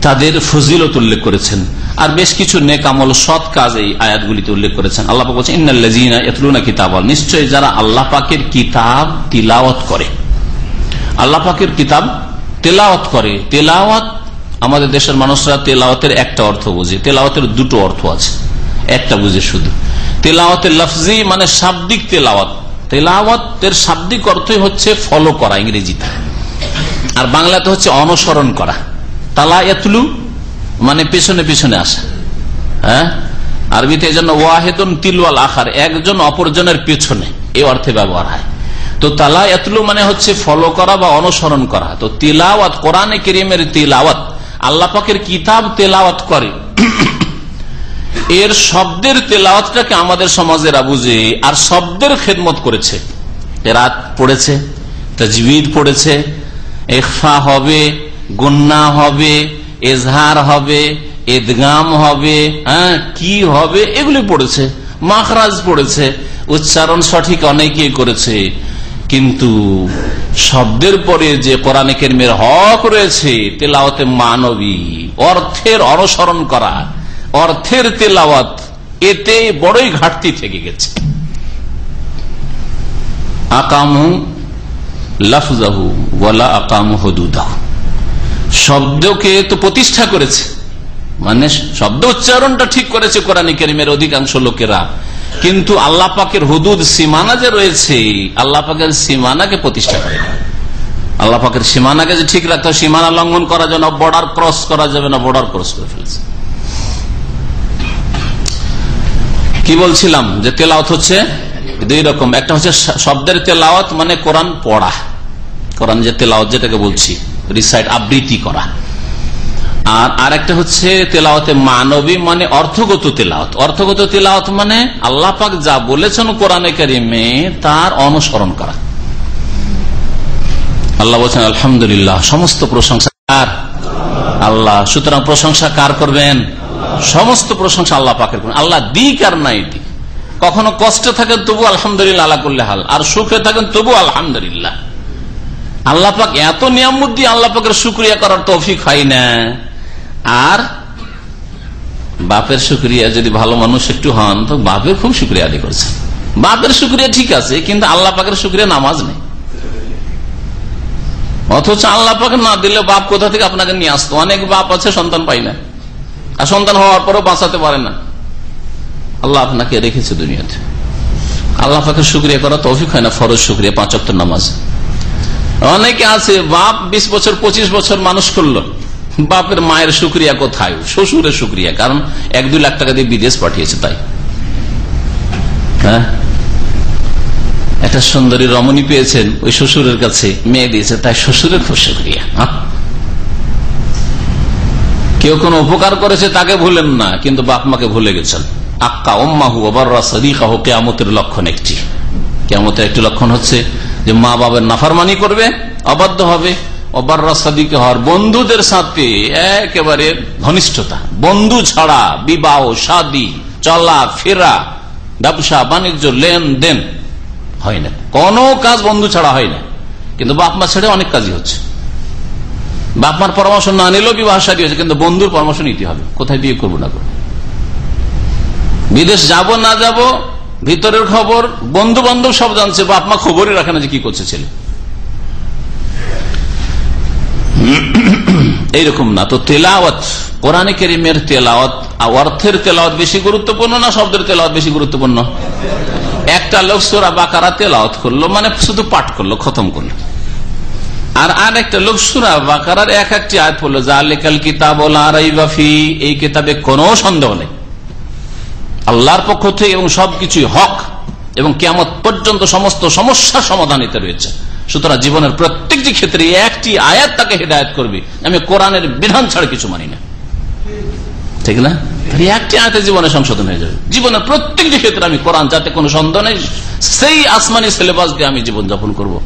তাদের ফজিলত উল্লেখ করেছেন। আর বেশ কিছু নেক আমল সৎ কাজ এই আয়াতগুলিতে উল্লেখ করেছেন। আল্লাহ বলছেন, ইন্নাল্লাযীনা ইয়াতলুনা কিতাবাল। নিশ্চয় যারা আল্লাহ পাকের কিতাব তিলাওয়াত করে, আল্লাহ পাকের কিতাব তেলাওয়াত করে, তেলাওয়াত আমাদের দেশের মানুষরা তেলাওয়াতের একটা অর্থ বুঝে। তেলাওয়াতের দুটো অর্থ আছে। একটা বুঝে শুধু। তেলাওয়াতের লফজি মানে শাব্দিক তেলাওয়াত। তেলাওয়াতের শাব্দিক অর্থই হচ্ছে ফলো করা ইংরেজিতে। আর বাংলাতে হচ্ছে অনুসরণ করা। তালা এতলু মানে পেছনে পেছনে আসা। হ্যাঁ? আরবিতে এই জন্য ওয়াহেদুন তিলওয়াল আখার, একজন অপরজনের পেছনে। এই অর্থে ব্যবহার হয়। তো তালা এতলু মানে হচ্ছে ফলো করা বা অনুসরণ করা। তো তিলাওয়াত, কোরআনে কেরিমের তিলাওয়াত আল্লাহ পাকের কিতাব তেলাওয়াত করে। এর শব্দের তেলাওয়াতটাকে আমাদের সমাজেরা বুঝে আর শব্দের খেদমত করেছে। রাত পড়েছে তাজবিদ পড়েছে এফা হবে, গুন্না হবে, এজহার হবে, এদগাম হবে হ্যাঁ কি হবে, এগুলি পড়েছে। মাখরাজ পড়েছে, উচ্চারণ সঠিক অনেকেই করেছে। কিন্তু শব্দের পরে যে কোরআনে কেরমের হক রয়েছে, তেলাওয়াতে মানবী, অর্থের অনুসরণ করা, অর্থের তেলাওয়াত, এতে বড়ই ঘাটতি থেকে গেছে। আকামু লাফজাহু ওয়ালা আকামু হদুদাহু শব্দকে তো প্রতিষ্ঠা করেছে। মানে শব্দ উচ্চারণটা ঠিক করেছে কোরআন করিমের অধিকাংশ লোকেরা। কিন্তু আল্লাহ পাকের হুদুদ সীমানা যে রয়েছে, আল্লাহ পাকের সীমানাকে প্রতিষ্ঠা করে আল্লাহ পাকের সীমানাকে যে ঠিক রাখতে সীমানা লঙ্ঘন করা যাবে না বর্ডার ক্রস করা যাবে না বর্ডার ক্রস করে ফেলছে। কি বলছিলাম? যে তেলাওত হচ্ছে দুই রকম। একটা হচ্ছে শব্দের তেলাওয়াত মানে কোরআন পড়া। কোরআন যে তেলাওয়াত যেটাকে বলছি রিসাইট আবৃত্তি করা। আর আরেকটা হচ্ছে তেলাওয়াতে মানবী মানে অর্থগত তেলাওয়াত। অর্থগত তেলাওয়াত মানে আল্লাহ পাক যা বলেছেন কোরআনে কারিমে তার অনুসরণ করা। আল্লাহ বলছেন, আলহামদুলিল্লাহ, সমস্ত প্রশংসা কার? আল্লাহ, সুতরাং প্রশংসা কার করবেন? সমস্ত প্রশংসা আল্লাহ পাকের করবেন। আল্লাহ দিক আর নাই দিক। কখনো কষ্টে থাকেন তবু আলহামদুলিল্লাহ আল্লাহ করলে হাল। আর সুখে থাকেন তবু আলহামদুলিল্লাহ। আল্লাহ পাক এত নিয়ামত দিয়ে আল্লাহ পাকের শুক্রিয়া করার তৌফিক হয় না। আর বাপের শুক্রিয়া, যদি ভালো মানুষ একটু হন, তো বাপের খুব শুক্রিয়া আদি করছেন। বাপের শুক্রিয়া ঠিক আছে, কিন্তু আল্লাহ পাকের শুক্রিয়া নামাজ নেই। অথচ আল্লাহ পাকে না দিলে বাপ কোথা থেকে আপনাকে নিয়ে আসতো? অনেক বাপ আছে, সন্তান পাই না। আর সন্তান হওয়ার পরও বাঁচাতে পারে না। আল্লাহ আপনাকে রেখেছে দুনিয়াতে। আল্লাহ পাকে শুক্রিয়া করা তো তৌফিক হয় না, ফরজ শুক্রিয়া, পাঁচ নামাজ। অনেকে আছে, বাপ বিশ বছর, পঁচিশ বছর মানুষ করল। বাপের মায়ের শুক্রিয়া কোথায়? শ্বশুরের শুক্রিয়া, কারণ এক দুই লাখ টাকা দিয়ে বিদেশ পাঠিয়েছে তাই। হ্যাঁ? একটা সুন্দরী রমণী পেয়েছেন, ওই শ্বশুরের কাছে মেয়ে দিয়েছে, তাই শ্বশুরের খুব শুক্রিয়া। কেউ কোন উপকার করেছে তাকে ভুলেন না, কিন্তু বাপ মাকে ভুলে গেছেন। আক্কা ওম্মাহু ওবাররা সদিকাহ, কেয়ামতের লক্ষণ একটি। কেয়ামতের একটি লক্ষণ হচ্ছে যে মা বাবার নাফারমানি করবে, অবাধ্য হবে। অবাররা সদিকে হওয়ার বন্ধুদের সাথে একেবারে ঘনিষ্ঠতা। বন্ধু ছাড়া, বিবাহ, শাদি, চলা, ফেরা, ব্যবসা, বাণিজ্য, লেনদেন হয় না। কোনো কাজ বন্ধু ছাড়া হয় না। কিন্তু বাপ মা ছেড়ে অনেক কাজই হচ্ছে। বাপ মার পরামর্শ না নিলেও বিবাহ সাদী হচ্ছে, কিন্তু বন্ধুর পরামর্শ নিতে হবে। কোথায় বিয়ে করব না করব? বিদেশ যাব, না যাব, ভিতরের খবর বন্ধু বান্ধব সব জানছে, বাপ মা খবরই রাখে না যে কি করছে ছেলে। এইরকম না। তো তেলাওয়াত, কোরআনে কেরিমের তেলাওয়াত অর্থের তেলাওয়াত বেশি গুরুত্বপূর্ণ না শব্দের তেলাওয়াত বেশি গুরুত্বপূর্ণ? একটা লোক সোরা বাকারা তেলাওয়াত করল মানে শুধু পাঠ করল, খতম করল। আর আর একটা লোক সুরা বাকারার এক একটি আয় পড়ল জালেকাল কিতাব বাফি এই কিতাবে কোনো সন্দেহ নেই। আল্লাহর পক্ষ থেকে এবং সবকিছুই হক, এবং কেমন পর্যন্ত সমস্ত সমস্যার সমাধান এতে রয়েছে। সুতরাং জীবনের প্রত্যেকটি ক্ষেত্রে একটি আয়াত তাকে হৃদায়ত করবে। আমি কোরআনের বিধান ছাড়া কিছু মানি না। ঠিক না? একটি আয়াতে জীবনে সংশোধন হয়ে যাবে। জীবনের প্রত্যেকটি ক্ষেত্রে আমি কোরআন যাতে কোনো সন্দেহ নেই, সেই আসমানি সিলেবাস দিয়ে আমি জীবন যাপন করব।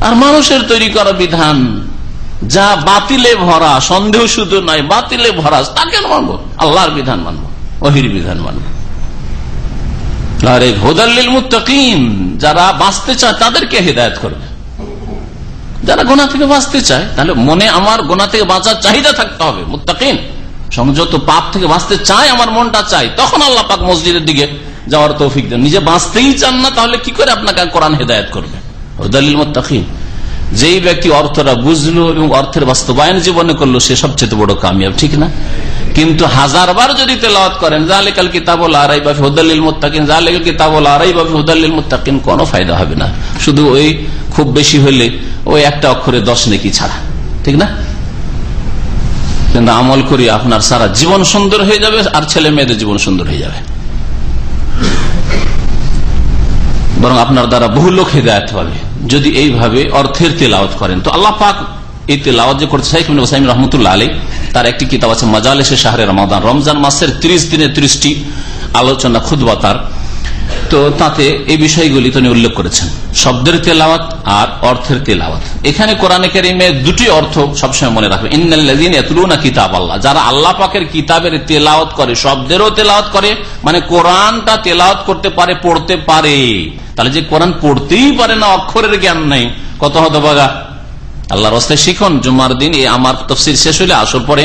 আর মানুষের তৈরি করা বিধান, যা বাতিলে ভরা সন্দেহ শুধু নয়, বাতিলে ভরা, তাকে মানবো। আল্লাহর বিধান মানবো অহির বিধান মানবো। যারা বাঁচতে চায় তাদেরকে হেদায়ত করবে। যারা গোনা থেকে বাঁচতে চায়, তাহলে মনে আমার গোনা থেকে বাঁচার চাহিদা থাকতে হবে মুতাকিম সংযত পাপ থেকে বাঁচতে চায়, আমার মনটা চাই তখন আল্লাহ পাক মসজিদের দিকে যাওয়ার তৌফিক দেন। নিজে বাঁচতেই চান না, তাহলে কি করে আপনাকে কোরআন হেদায়ত করবে? হোদাল্লিল মুত্তাকিম যেই ব্যক্তি অর্থটা বুঝলো এবং অর্থের বাস্তবায়ন জীবনে করল, সে সবচেয়ে বড় কামিয়াব, ঠিক না? কিন্তু হাজার বার যদি তেলাওয়াত করেন জালেকাল কিতাবল আড়াই বাফি হুদাল্লিল মুত্তাকিন জালেকাল কিতাবল আড়াই বাফি হুদাল্লিল মুত্তাকিন, কোনো ফায়দা হবে না। শুধু ওই খুব বেশি হলে ওই একটা অক্ষরে দশ নেকি ছাড়া, ঠিক না? কিন্তু আমল করি আপনার সারা জীবন সুন্দর হয়ে যাবে আর ছেলে মেয়েদের জীবন সুন্দর হয়ে যাবে। বরং আপনার দ্বারা বহু লোক হেদায়ত পাবে যদি এইভাবে অর্থের তেলাওয়াত করেন, তো আল্লাহ পাক এই তেলাওয়াত যে করতে সাইফ সাইম রহমতুল্লাহ আলী তার একটি কিতাব আছে, মজালেসে শাহরে রমাদান। রমজান মাসের ত্রিশ দিনে ত্রিশটি আলোচনা খুদবা তার। তো তাতে এই বিষয়গুলি তিনি উল্লেখ করেছেন। শব্দের তেলাওয়াত আর অর্থের তেলাওয়াত। এখানে কোরআনে কেরিমে দুটি অর্থ সবসময় মনে রাখবে। ইন্দিন কিতাব আল্লাহ যারা আল্লাহ পাকের কিতাবের তেলাওয়াত করে, শব্দেরও তেলাওয়াত করে মানে কোরআনটা তেলাওয়াত করতে পারে, পড়তে পারে। তাহলে যে কোরআন পড়তেই পারে না, অক্ষরের জ্ঞান নেই, কত হতো বাগা আল্লাহ রস্তায় শিখন জুমার দিন আমার তফসির শেষ হইলে আসর পরে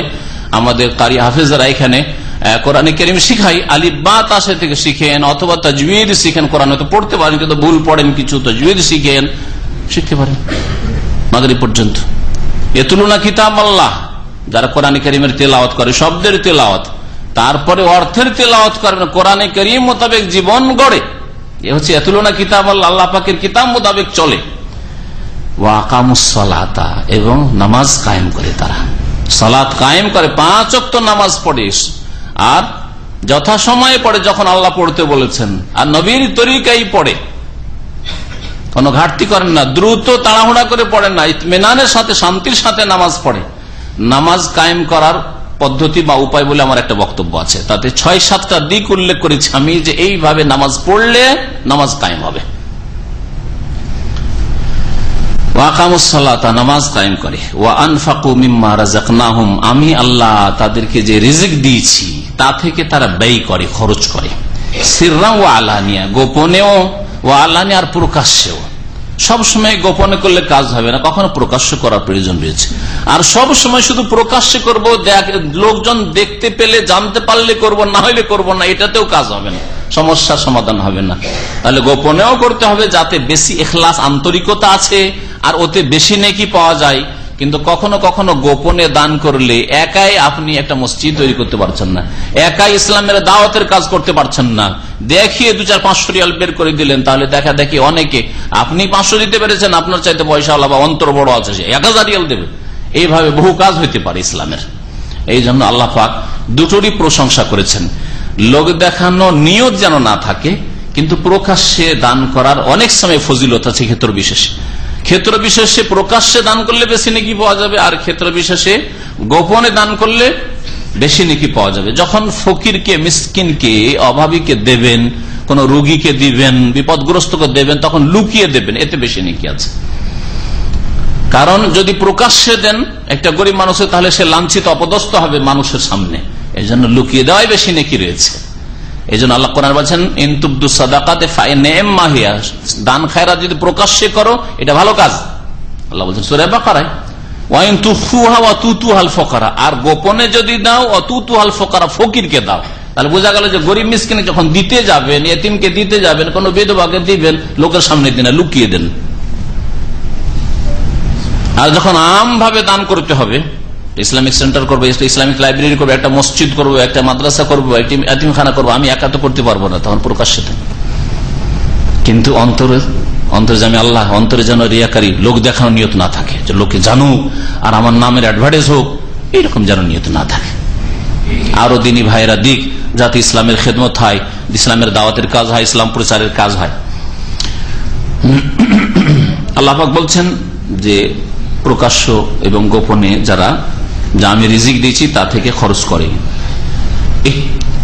আমাদের কারি হাফেজরা এখানে কোরআনে কেরিম শিখাই আলিবা তাসে থেকে শিখেন, অথবা তজবিদ শিখেন কোরআন হয়তো পড়তে পারেন, কিন্তু ভুল পড়েন কিছু তজবিদ শিখেন, শিখতে পারেন। মাদারি পর্যন্ত। এ তুলনা কিতাব আল্লাহ, যারা কোরআনে করিমের তেলাওয়াত করে, শব্দের তেলাওয়াত। তারপরে অর্থের তেলাওয়াত করবেন কোরআনে করিম মোতাবেক জীবন গড়ে। এ হচ্ছে এ তুলনা কিতাব আল্লাহ পাকের কিতাব মোতাবেক চলে। ওয়াকামুসলাতা এবং নামাজ কায়েম করে তারা। সালাত কায়েম করে, পাঁচ অক্ত নামাজ পড়ে। আর যথাসময়ে পড়ে যখন আল্লাহ পড়তে বলেছেন। আর নবীর তরিকাই পড়ে। কোন ঘাটতি করেন না, দ্রুত তাড়াহুড়া করে পড়েন না, ইতমেনানের সাথে, শান্তির সাথে নামাজ পড়ে। নামাজ কায়েম করার পদ্ধতি বা উপায় বলে আমার একটা বক্তব্য আছে। তাতে ছয় সাতটা দিক উল্লেখ করেছি আমি যে এইভাবে নামাজ পড়লে নামাজ কায়েম হবে। আমি আল্লাহ তাদেরকে যে রিজিক দিয়েছি, তা থেকে তারা ব্যয় করে, খরচ করে। সিররা ও আলানিয়া, গোপনেও ও আলানি আর প্রকাশ্যেও। সব সময় গোপনে করলে কাজ হবে না, কখনো প্রকাশ্য করার প্রয়োজন রয়েছে। আর সব সময় শুধু প্রকাশ্য করব লোকজন দেখতে পেলে, জানতে পারলে করব, না হইলে করব না, এটাতেও কাজ হবে না, সমস্যা সমাধান হবে না। তাহলে গোপনেও করতে হবে, যাতে বেশি এখলাস, আন্তরিকতা আছে, আর ওতে বেশি নেকি পাওয়া যায়। কিন্তু কখনো কখনো গোপনে দান করলে একাই আপনি একটা মসজিদ তৈরি করতে পারছেন না। একাই ইসলামের দাওয়াতের কাজ করতে পারছেন না। দেখিয়ে দু চার পাঁচশো রিয়াল বের করে দিলেন, তাহলে দেখা দেখি অনেকে, আপনি পাঁচশো দিতে পেরেছেন, আপনার চাইতে পয়সা আলাদা অন্তর বড় আছে সে, এক হাজার রিয়াল দেবে। এইভাবে বহু কাজ হইতে পারে ইসলামের। এই জন্য আল্লাহ পাক দুটোরই প্রশংসা করেছেন। লোক দেখানো নিয়ত যেন না থাকে, কিন্তু প্রকাশ্যে দান করার অনেক সময় ফজিলত আছে ক্ষেত্র বিশেষে ক্ষেত্র বিশেষে প্রকাশ্যে দান করলে বেশি নাকি পাওয়া যাবে, আর ক্ষেত্র বিশেষে গোপনে দান করলে বেশি নাকি পাওয়া যাবে। যখন ফকিরকে, মিসকিনকে, অভাবীকে দেবেন, কোন রুগীকে দিবেন, বিপদগ্রস্তকে দেবেন, তখন লুকিয়ে দেবেন, এতে বেশি নাকি আছে। কারণ যদি প্রকাশ্যে দেন একটা গরিব মানুষের, তাহলে সে লাঞ্ছিত, অপদস্থ হবে মানুষের সামনে। এই জন্য লুকিয়ে দেওয়াই বেশি নাকি রয়েছে। এই জন্য আল্লাহ কোরআন বলছেন ইনতুব্দু সাদাকাতে মাহিয়া দান খায়রা যদি প্রকাশ্যে করো, এটা ভালো কাজ। আল্লাহ বলছেন, সুরে বাকারায়। আর গোপনে যদি দাও অতুতু হাল ফকারা, ফকিরকে দাও। তাহলে বোঝা গেল যে গরিব মিসকিনে যখন দিতে যাবেন, এতিমকে দিতে যাবেন, কোন বেদবাকে দিবেন, লোকের সামনে দিনে লুকিয়ে দেন। আর যখন আম ভাবে দান করতে হবে ইসলামিক সেন্টার করব ইসলামিক লাইব্রেরি করব, একটা মসজিদ করব, একটা মাদ্রাসা করব, একটি করব, আমি একা তো করতে পারব না তখন প্রকাশ্যে। কিন্তু অন্তরে অন্তরে আমি আল্লাহ, অন্তরে যেন রিয়াকারী, লোক দেখানো নিয়ত না থাকে, যে লোকে জানুক, আর আমার নামের অ্যাডভার্টাইজ হোক এইরকম যেন নিয়ত না থাকে। আরও দিনী ভাইরা দিক, যাতে ইসলামের খেদমত হয়, ইসলামের দাওয়াতের কাজ হয়, ইসলাম প্রচারের কাজ হয়। আল্লাহাক বলছেন যে প্রকাশ্য এবং গোপনে যারা যা আমি রিজিক দিয়েছি, তা থেকে খরচ করে।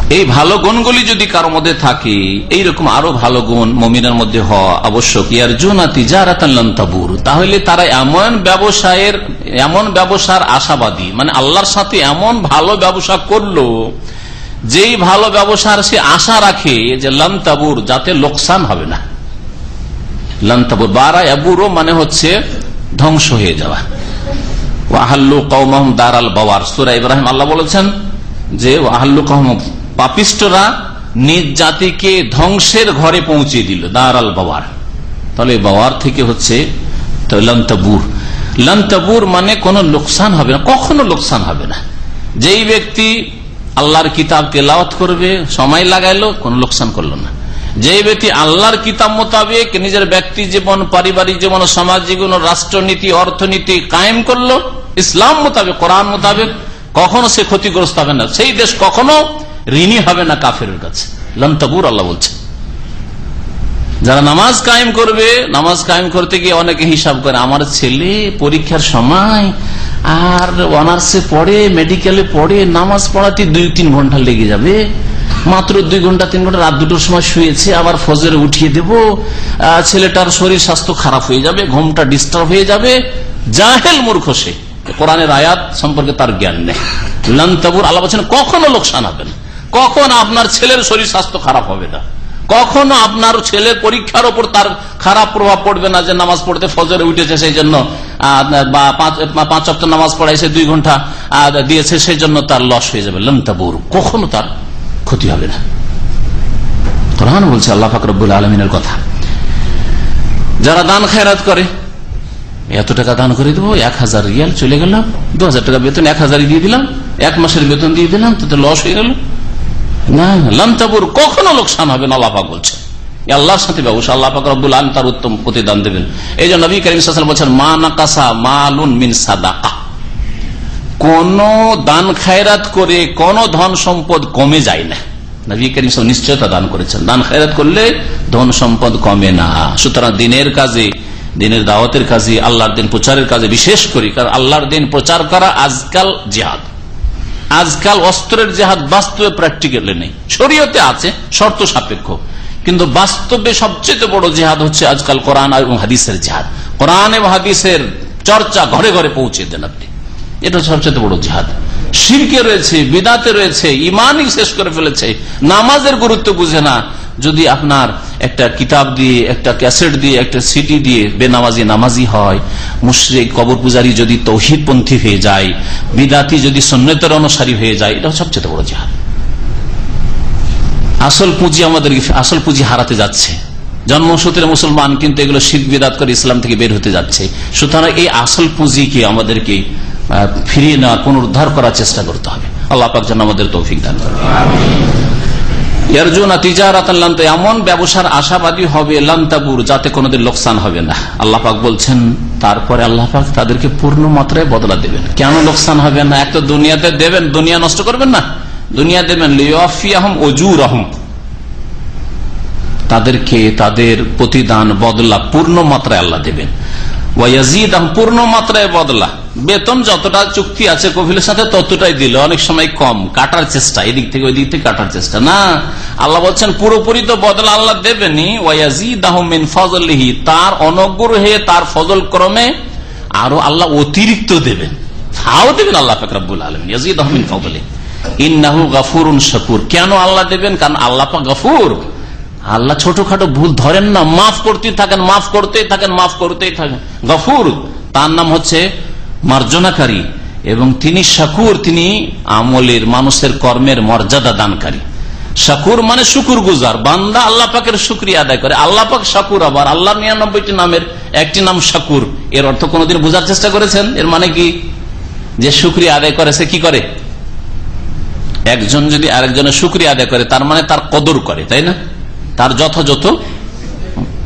এই ভালো গুণগুলি যদি কারও মধ্যে থাকে, এইরকম আরও ভালো গুণ মমিনের মধ্যে হওয়া আবশ্যক। ইয়ার জুনাতি যারা তাবুর। তাহলে তারা এমন ব্যবসায়ের, এমন ব্যবসার আশাবাদী মানে আল্লাহর সাথে এমন ভালো ব্যবসা করল, যেই ভালো ব্যবসার সে আশা রাখে যে লন্তাবুর যাতে লোকসান হবে না। লন্তাবুর বারা আবুরও মানে হচ্ছে ধ্বংস হয়ে যাওয়া। সুরা আল্লাহ বলেছেন যে কৌম পাপিষ্টরা নিজ জাতিকে ধ্বংসের ঘরে পৌঁছে দিল, দারাল বাবার তাহলে বাবার থেকে হচ্ছে লন্তাবুর। লন্তাবুর মানে কোনো লোকসান হবে না, কখনো লোকসান হবে না। যেই ব্যক্তি আল্লাহর কিতাব তেলাওয়াত করবে, সময় লাগাইলো, কোনো লোকসান করল না। যে ব্যক্তি আল্লাহর কিতাব মোতাবেক নিজের ব্যক্তি জীবন, পারিবারিক জীবন সমাজ জীবন, রাষ্ট্রনীতি, অর্থনীতি কায়েম করল, ইসলাম মোতাবেক, কোরআন মোতাবেক, কখনো সে ক্ষতিগ্রস্ত হবে না। সেই দেশ কখনো ঋণী হবে না কাফের কাছে। লন্তবুর আল্লাহ বলছে। যারা নামাজ কায়েম করবে, নামাজ কায়েম করতে গিয়ে অনেকে হিসাব করে, আমার ছেলে পরীক্ষার সময় আর অনার্সে পড়ে, মেডিকেলে পড়ে, নামাজ পড়াতে দুই তিন ঘণ্টা লেগে যাবে। মাত্র দুই ঘণ্টা, তিন ঘণ্টা, রাত দুটোর সময় শুয়েছে, আবার ফজরে উঠিয়ে দেব। ছেলেটার শরীর, স্বাস্থ্য খারাপ হয়ে যাবে, ঘুমটা ডিস্টার্ব হয়ে যাবে। জাহেল মূর্খ সে। কোরআনের আয়াত সম্পর্কে তার জ্ঞান নেই। লান্তাবুর আল্লাহ বলছেন, কখনো লোকসান হবে না। কখন আপনার ছেলের শরীর, স্বাস্থ্য খারাপ হবে না? কখনো আপনার ছেলের পরীক্ষার ওপর তার খারাপ প্রভাব পড়বে না যে নামাজ পড়তে ফজরে উঠেছে সেই জন্য বা পাঁচ সপ্তাহ নামাজ পড়াইছে দুই ঘণ্টা দিয়েছে, সেই জন্য তার লস হয়ে যাবে। লন্তাবুর কখনো তার ক্ষতি হবে না। কোরআন বলছে আল্লাহ ফাকরবুল আলমিনের কথা। যারা দান খেরাত করে, এত টাকা দান করে দেবো, এক হাজার রিয়াল চলে গেলাম, দু হাজার টাকা বেতন, এক হাজার দিয়ে দিলাম, এক মাসের বেতন দিয়ে দিলাম, তাতে লস হয়ে গেল। না লান্তাবুর কখনো লোকসান হবে না আল্লাহাক বলছে। আল্লাহর সাথে ব্যবসা, আল্লাহ পাক রব্বুল আলম তার উত্তম প্রতিদান দেবেন। এই জন্য নবী করিম বলছেন, মা নাকাসা মালুন মিন সাদাকা। কোন দান খায়রাত করে কোন ধন সম্পদ কমে যায় না। নিশ্চয়তা দান করেছেন। দান খায়রাত করলে ধন সম্পদ কমে না। সুতরাং দিনের কাজে, দিনের দাওয়াতের কাজে, আল্লাহর দিন প্রচারের কাজে বিশেষ করি, কারণ আল্লাহর দিন প্রচার করা আজকাল জেহাদ। আজকাল অস্ত্রের জেহাদ বাস্তবে প্র্যাকটিক্যালে নেই। শরীয়তে আছে, শর্ত সাপেক্ষ। কিন্তু বাস্তবে সবচেয়ে বড় জেহাদ হচ্ছে আজকাল কোরআন এবং হাদিসের জেহাদ। কোরআন এবং হাদিসের চর্চা ঘরে ঘরে পৌঁছে দেন আপনি। এটা সবচেয়ে বড় জিহাদ। শিরকে রয়েছে, বিদাতে রয়েছে ইমানই শেষ করে ফেলেছে। নামাজের গুরুত্ব বুঝে না। যদি আপনার একটা কিতাব দিয়ে, একটা ক্যাসেট দিয়ে, একটা সিটি দিয়ে বেনামাজি নামাজি হয়, মুশ্রিক কবর পূজারি যদি তৌহিদপন্থী হয়ে যায়, বিদাতি যদি সন্ন্যতের অনুসারী হয়ে যায় এটা সবচেয়ে বড় জিহাদ। আসল পুঁজি আমাদের আসল পুঁজি হারাতে যাচ্ছে। জন্মসূত্রে মুসলমান, কিন্তু এগুলো শীত বিদাত করে ইসলাম থেকে বের হতে যাচ্ছে। সুতরাং এই আসল পুঁজিকে আমাদেরকে ফিরিয়ে নেওয়ার পুনরুদ্ধার করার চেষ্টা করতে হবে। আল্লাহ পাক যেন আমাদের তৌফিক দান করে এমন ব্যবসার আশাবাদী হবে লান্তাবুর যাতে কোনোদিন লোকসান হবে না। আল্লাহ পাক বলছেন, তারপরে আল্লাহ পাক তাদেরকে পূর্ণ মাত্রায় বদলা দেবেন। কেন লোকসান হবে না? এক তো দুনিয়াতে দেবেন, দুনিয়া নষ্ট করবেন না? দুনিয়া দেবেন লিয়াফিয়াহম অজুর রহম তাদেরকে তাদের প্রতিদান বদলা পূর্ণ মাত্রায় আল্লাহ দেবেন। পূর্ণ মাত্রায় বদলা। বেতন যতটা চুক্তি আছে কফিলের সাথে ততটাই দিল, অনেক সময় কম, কাটার চেষ্টা, এদিক থেকে ওই দিক থেকে কাটার চেষ্টা। না, আল্লাহ বলছেন, পুরোপুরি তো বদলা আল্লাহ দেবেনি। ওয়াজিদ আহমিন ফজলিহি, তার অনগ্রহে, তার ফজল ক্রমে আরও আল্লাহ অতিরিক্ত দেবেন। তাও দেবেন আল্লাহ ফেকরাবুল আলম ইয়াজিদ আহমিন ফজলে ইন্নাহু গাফুরুন শকুর। কেন আল্লাহ দেবেন? কারণ আল্লাহ গফুর। আল্লাহ ছোটখাটো ভুল ধরেন না, মাফ করতে থাকেন, মাফ করতে থাকেন, মাফ করতেই থাকেন। গফুর, তার নাম হচ্ছে মার্জনাকারী এবং তিনি শাকুর, তিনি আমলের, মানুষের কর্মের মর্যাদা দানকারী। শাকুর মানে শুকুর গুজার বান্দা আল্লাহ পাকের শুক্রিয়া আদায় করে। আল্লাহ পাক শাকুর আবার, আল্লাহ নিরানব্বইটি নামের একটি নাম শাকুর। এর অর্থ কোনদিন বোঝার চেষ্টা করেছেন? এর মানে কি? যে শুক্রিয়া আদায় করে, সে কি করে? একজন যদি আরেকজনের শুক্রিয়া আদায় করে, তার মানে তার কদর করে, তাই না? তার যথাযথ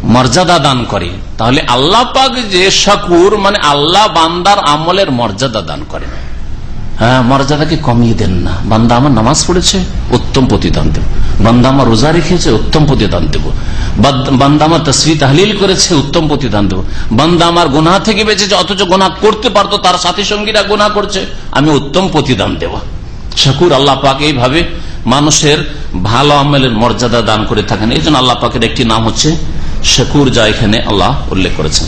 মর্যাদা দান করে। তাহলে আল্লাহ পাক যে শাকুর মানে আল্লাহ বান্দার আমলের মর্যাদা দান করে। হ্যাঁ মর্যাদাকে কমিয়ে দেন না? বান্দা আমার নামাজ পড়েছে, উত্তম প্রতিদান দেব। বান্দা আমার রোজা রেখেছে, উত্তম প্রতিদান দেব। বান্দা আমার তসরি তাহলিল করেছে, উত্তম প্রতিদান দেব। বান্দা আমার গোনা থেকে বেঁচেছে অথচ গোনা করতে পারতো, তার সাথী সঙ্গীরা গোনা করছে, আমি উত্তম প্রতিদান দেব। শাকুর আল্লাহ পাক এইভাবে মানুষের ভালো আমলের মর্যাদা দান করে থাকেন। এই জন্য আল্লাহ পাকের একটি নাম হচ্ছে শাকুর, যা এখানে আল্লাহ উল্লেখ করেছেন।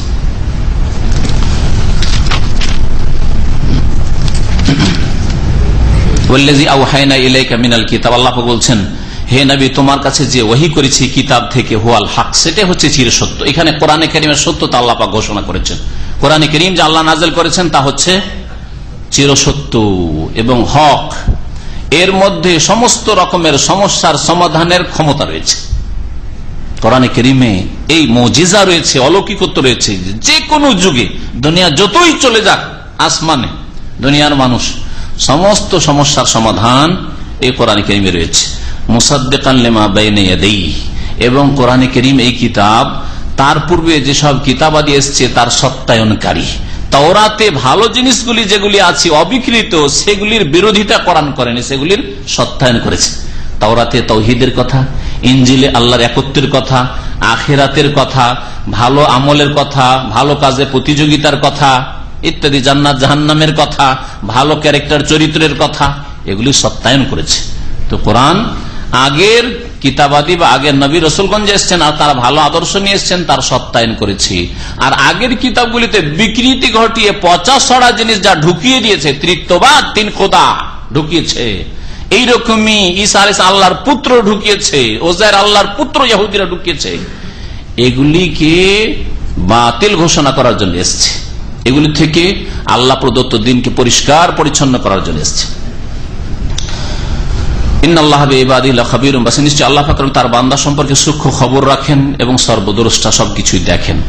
হে নবী, তোমার কাছে যে ওহি করেছি কিতাব থেকে হোয়াল হক সেটা হচ্ছে চির সত্য। এখানে কোরআনে করিমের সত্যতা আল্লাপা ঘোষণা করেছেন। কোরআনে করিম যে আল্লাহ নাজেল করেছেন, তা হচ্ছে চিরসত্য এবং হক। এর মধ্যে সমস্ত রকমের সমস্যার সমাধানের ক্ষমতা রয়েছে। কোরআনে কেরিমে এই মজিজা রয়েছে, অলৌকিকত্ব রয়েছে। যে কোনো যুগে, দুনিয়া যতই চলে যাক, আসমানে, দুনিয়ার মানুষ, সমস্ত সমস্যার সমাধান এই কোরআনে কেরিমে রয়েছে। বেনে এবং কোরআনে করিম এই কিতাব, তার পূর্বে যেসব কিতাবাদি এসছে, তার সত্যায়নকারী। তাওরাতে ভালো জিনিসগুলি যেগুলি আছে অবিকৃত, সেগুলির বিরোধিতা করান করেনি, সেগুলির সত্যায়ন করেছে। তাওরাতে তৌহিদের কথা ইঞ্জিলে আল্লাহর একত্রের কথা, আখেরাতের কথা, ভালো আমলের কথা, ভালো কাজে প্রতিযোগিতার কথা, ইত্যাদি, জান্নাত জাহান্নামের কথা, ভালো ক্যারেক্টার চরিত্রের কথা, এগুলি সত্যায়ন করেছে। তো কোরআন আগের কিতাবাদী বা আগের নবী রসুলগঞ্জ এসছেন আর তারা ভালো আদর্শ নিয়ে এসছেন, তার সত্যায়ন করেছি। আর আগের কিতাবগুলিতে বিকৃতি ঘটিয়ে পচা সড়া জিনিস যা ঢুকিয়ে দিয়েছে তৃত্ববাদ তিন খোদা ঢুকিয়েছে। এইরকমই ঈসা আলিস আল্লাহর পুত্র ঢুকিয়েছে ওজার আল্লাহর পুত্র ইহুদিরা ঢুকিয়েছে। এগুলিকে বাতিল ঘোষণা করার জন্য এসছে। এগুলি থেকে আল্লাহ প্রদত্ত দিনকে পরিষ্কার পরিচ্ছন্ন করার জন্য এসছে। তার বান্দা সম্পর্কে সূক্ষ্ম খবর রাখেন এবং সর্বদ্রষ্টা সবকিছুই দেখেন।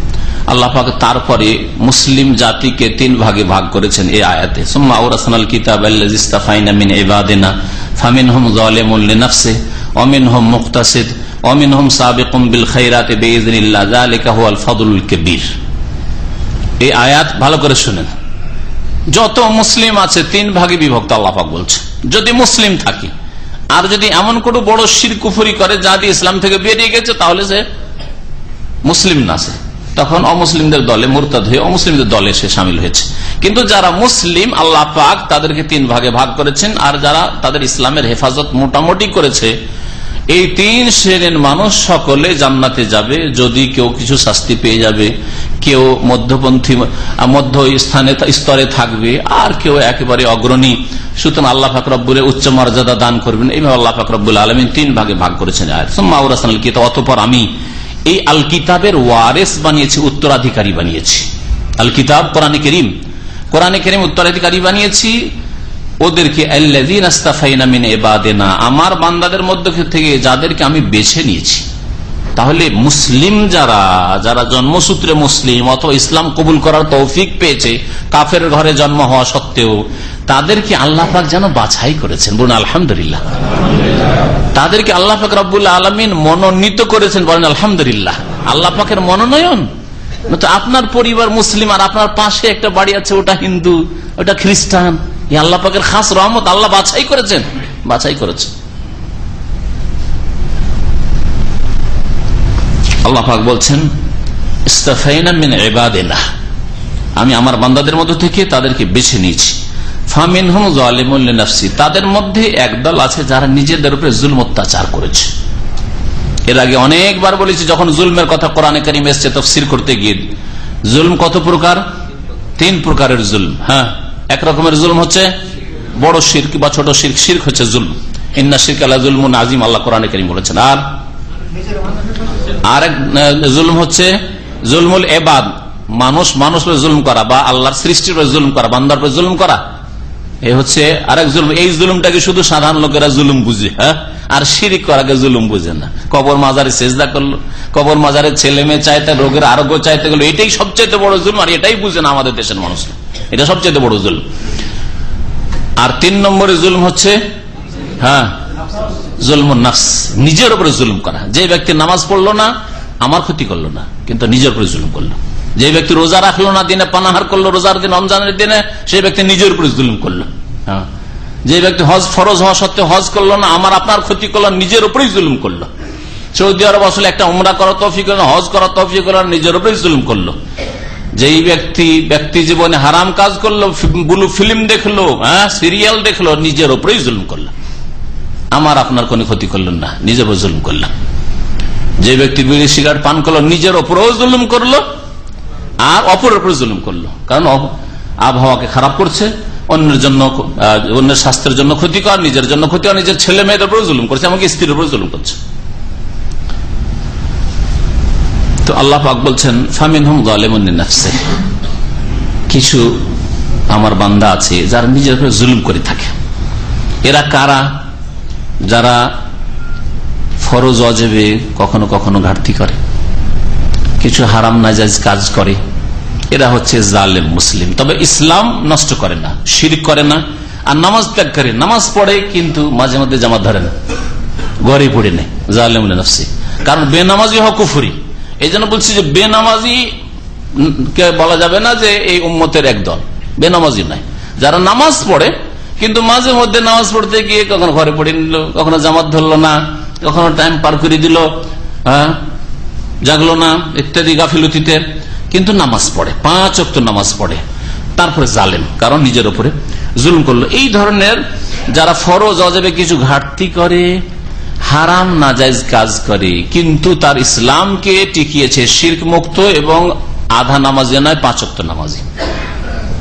আল্লাহ পাক তারপরে মুসলিম জাতিকে তিন ভাগে ভাগ করেছেন এই আয়াতে। সুম্মা আউরাসানাল কিতাব আল্লাজিস্তাফাইনামিন ইবাদিনা ফামিন হোম জালেমুল্লিনাফসে অমিন হোম মুক্তাসিদ অমিন হোম সাবেকুম বিল খাইরাতে বেইজনিল্লাহ জালিকা হুয়াল ফাদুল কবির। এই আয়াত ভালো করে শুনেন। যত মুসলিম আছে, তিন ভাগে বিভক্ত আল্লাহাক বলছে। যদি মুসলিম থাকি আর যদি এমন কোন বড় শির কুফুরি করে যা দিয়ে ইসলাম থেকে বেরিয়ে গেছে, তাহলে সে মুসলিম না সে। তখন অমুসলিমদের দলে মোরতাদ হয়ে অমুসলিমদের দলে সে সামিল হয়েছে। কিন্তু যারা মুসলিম, আল্লাহ পাক তাদেরকে তিন ভাগে ভাগ করেছেন, আর যারা তাদের ইসলামের হেফাজত মোটামুটি করেছে এই তিন শ্রেণির মানুষ সকলে জান্নাতে যাবে, যদি কেউ কিছু শাস্তি পেয়ে যাবে, কেউ মধ্যপন্থী মধ্য স্থানে স্তরে থাকবে, আর কেউ একেবারে অগ্রণী। সুতরাং আল্লাহ ফাকরাবুলের উচ্চ মর্যাদা দান করবেন। এইভাবে আল্লাহ ফাকরাবুল আলমিন তিন ভাগে ভাগ করেছেন আর অতপর আমি এই আল কিতাবের ওয়ারেস বানিয়েছি, উত্তরাধিকারী বানিয়েছি। আল কিতাব কোরআনে করিম। কোরআনে করিম উত্তরাধিকারী বানিয়েছি ওদেরকে আমার বান্দাদের মধ্য থেকে যাদেরকে আমি বেছে নিয়েছি। তাহলে মুসলিম যারা যারা জন্মসূত্রে মুসলিম অথবা ইসলাম কবুল করার তৌফিক পেয়েছে, কাফের ঘরে জন্ম হওয়া সত্ত্বেও, তাদেরকে আল্লাহ পাক যেন বাছাই করেছেন। বলুন, আলহামদুলিল্লাহ তাদেরকে আল্লাহ পাক রব্বুল আলমিন মনোনীত করেছেন। বলেন, আলহামদুলিল্লাহ আল্লাহ পাকের মনোনয়ন? আপনার পরিবার মুসলিম আর আপনার পাশে একটা বাড়ি আছে, ওটা হিন্দু, ওটা খ্রিস্টান। আল্লাহ পাকের খাস রহমত আল্লাহ বাছাই করেছেন। বাছাই করেছেন আল্লাহ পাক বলছেন আমি আমার বান্দাদের মধ্য থেকে তাদেরকে বেছে নিয়েছি। হুম তাদের মধ্যে একদল আছে যারা নিজেদের উপরে জুল অত্যাচার করেছে। এর আগে অনেকবার বলেছি, যখন জুলমের কথা কোরআনে কারিম এসছে তফসির করতে গিয়ে, জুলম কত প্রকার? তিন প্রকারের জুলম হ্যাঁ? এক রকমের জুলম হচ্ছে বড় শির্ক বা ছোট শির্ক। শির্ক হচ্ছে জুলম। ইন্না শির্ক আল্লাহ জুলম আজিম আল্লাহ কোরআনে কারিম বলেছেন। আর আর এক জুলম হচ্ছে জুলমুল এবাদ। মানুষ মানুষ জুলম করা বা আল্লাহর সৃষ্টির জুলম করা, বান্দার জুলম করা। এই হচ্ছে আরেক এই জুলুমটাকে শুধু সাধারণ লোকেরা জুলুম বুঝে হ্যাঁ? আর শিরিক করাকে জুলুম বুঝে না। কবর মাজারে চেষ্টা করল, কবর মাজারে ছেলে মেয়ে চাইতে, রোগের আরোগ্য চাইতে গেলো, এটাই সবচেয়ে বড় জুলুম, আর এটাই বুঝে না আমাদের দেশের মানুষ এটা সবচেয়ে বড় জুলুম। আর তিন নম্বরে জুলুম হচ্ছে হ্যাঁ জুলম নাফস। নিজের উপরে জুলুম করা। যে ব্যক্তি নামাজ পড়ল না, আমার ক্ষতি করল না, কিন্তু নিজের উপরে জুলুম করল। যে ব্যক্তি রোজা রাখল না, দিনে পানাহার করল, রোজার দিন, রমজানের দিনে সেই ব্যক্তি নিজের উপরে জুলুম করল। হ্যাঁ যে ব্যক্তি হজ ফরজ হওয়া সত্ত্বেও হজ করল না, আমার আপনার ক্ষতি করল, নিজের উপরেই জুলুম করল। সৌদি আরব আসলে একটা উমরা করা তফিক হজ করা তফিক করল নিজের উপরেই জুলুম করল। যেই ব্যক্তি ব্যক্তি জীবনে হারাম কাজ করল বুলু ফিল্ম দেখল হ্যাঁ সিরিয়াল দেখল, নিজের ওপরেই জুলুম করল। আমার আপনার কোনো ক্ষতি করলেন না, নিজের উপর জুলুম করলাম। যে ব্যক্তি বিড়ি, সিগারেট পান করল, নিজের ওপরেও জুলুম করল, আর অপরের উপরে জুলুম করল। কারণ আবহাওয়াকে খারাপ করছে, অন্যের জন্য অন্যের স্বাস্থ্যের জন্য ক্ষতিকর, নিজের জন্য ক্ষতিকর, নিজের ছেলে মেয়েদের উপরে জুলুম করছে, এমনকি স্ত্রীর উপরে জুলুম করছে। তো আল্লাহ পাক বলছেন ফামিন হুম গালেমসে কিছু আমার বান্দা আছে যারা নিজের উপরে জুলুম করে থাকে। এরা কারা? যারা ফরজ, অজেবে কখনো কখনো ঘাটতি করে। কিছু হারাম নাজাজ কাজ করে। এরা হচ্ছে জালেম, মুসলিম। তবে ইসলাম নষ্ট করে না শির করে না, আর নামাজ ত্যাগ করে। নামাজ পড়ে কিন্তু মাঝে মধ্যে জামাত ধরে না। ঘরে পড়ে নেই, জালেম কারণ বেনামাজি হকুফুরি এই জন্য বলছি যে বেনামাজি বলা যাবে না যে এই উম্মতের একদল। বেনামাজি নাই যারা নামাজ পড়ে, কিন্তু মাঝে মধ্যে নামাজ পড়তে গিয়ে কখনো ঘরে পড়ে নিল, কখনো জামাত ধরলো না, কখনো টাইম পার করে দিল হ্যাঁ জাগলো না, ইত্যাদি গাফিলতিতে। কিন্তু নামাজ পড়ে, পাঁচ অক্ট নামাজ পড়ে। তারপরে জালেম, কারণ নিজের উপরে জুলুম করল। এই ধরনের যারা ফরজ, অজেবে কিছু ঘাটতি করে হারাম, নাজাইজ কাজ করে। কিন্তু তার ইসলামকে টিকিয়েছে শির্ক মুক্ত এবং আধা নামাজি নয়, পাঁচ অক্ট নামাজি।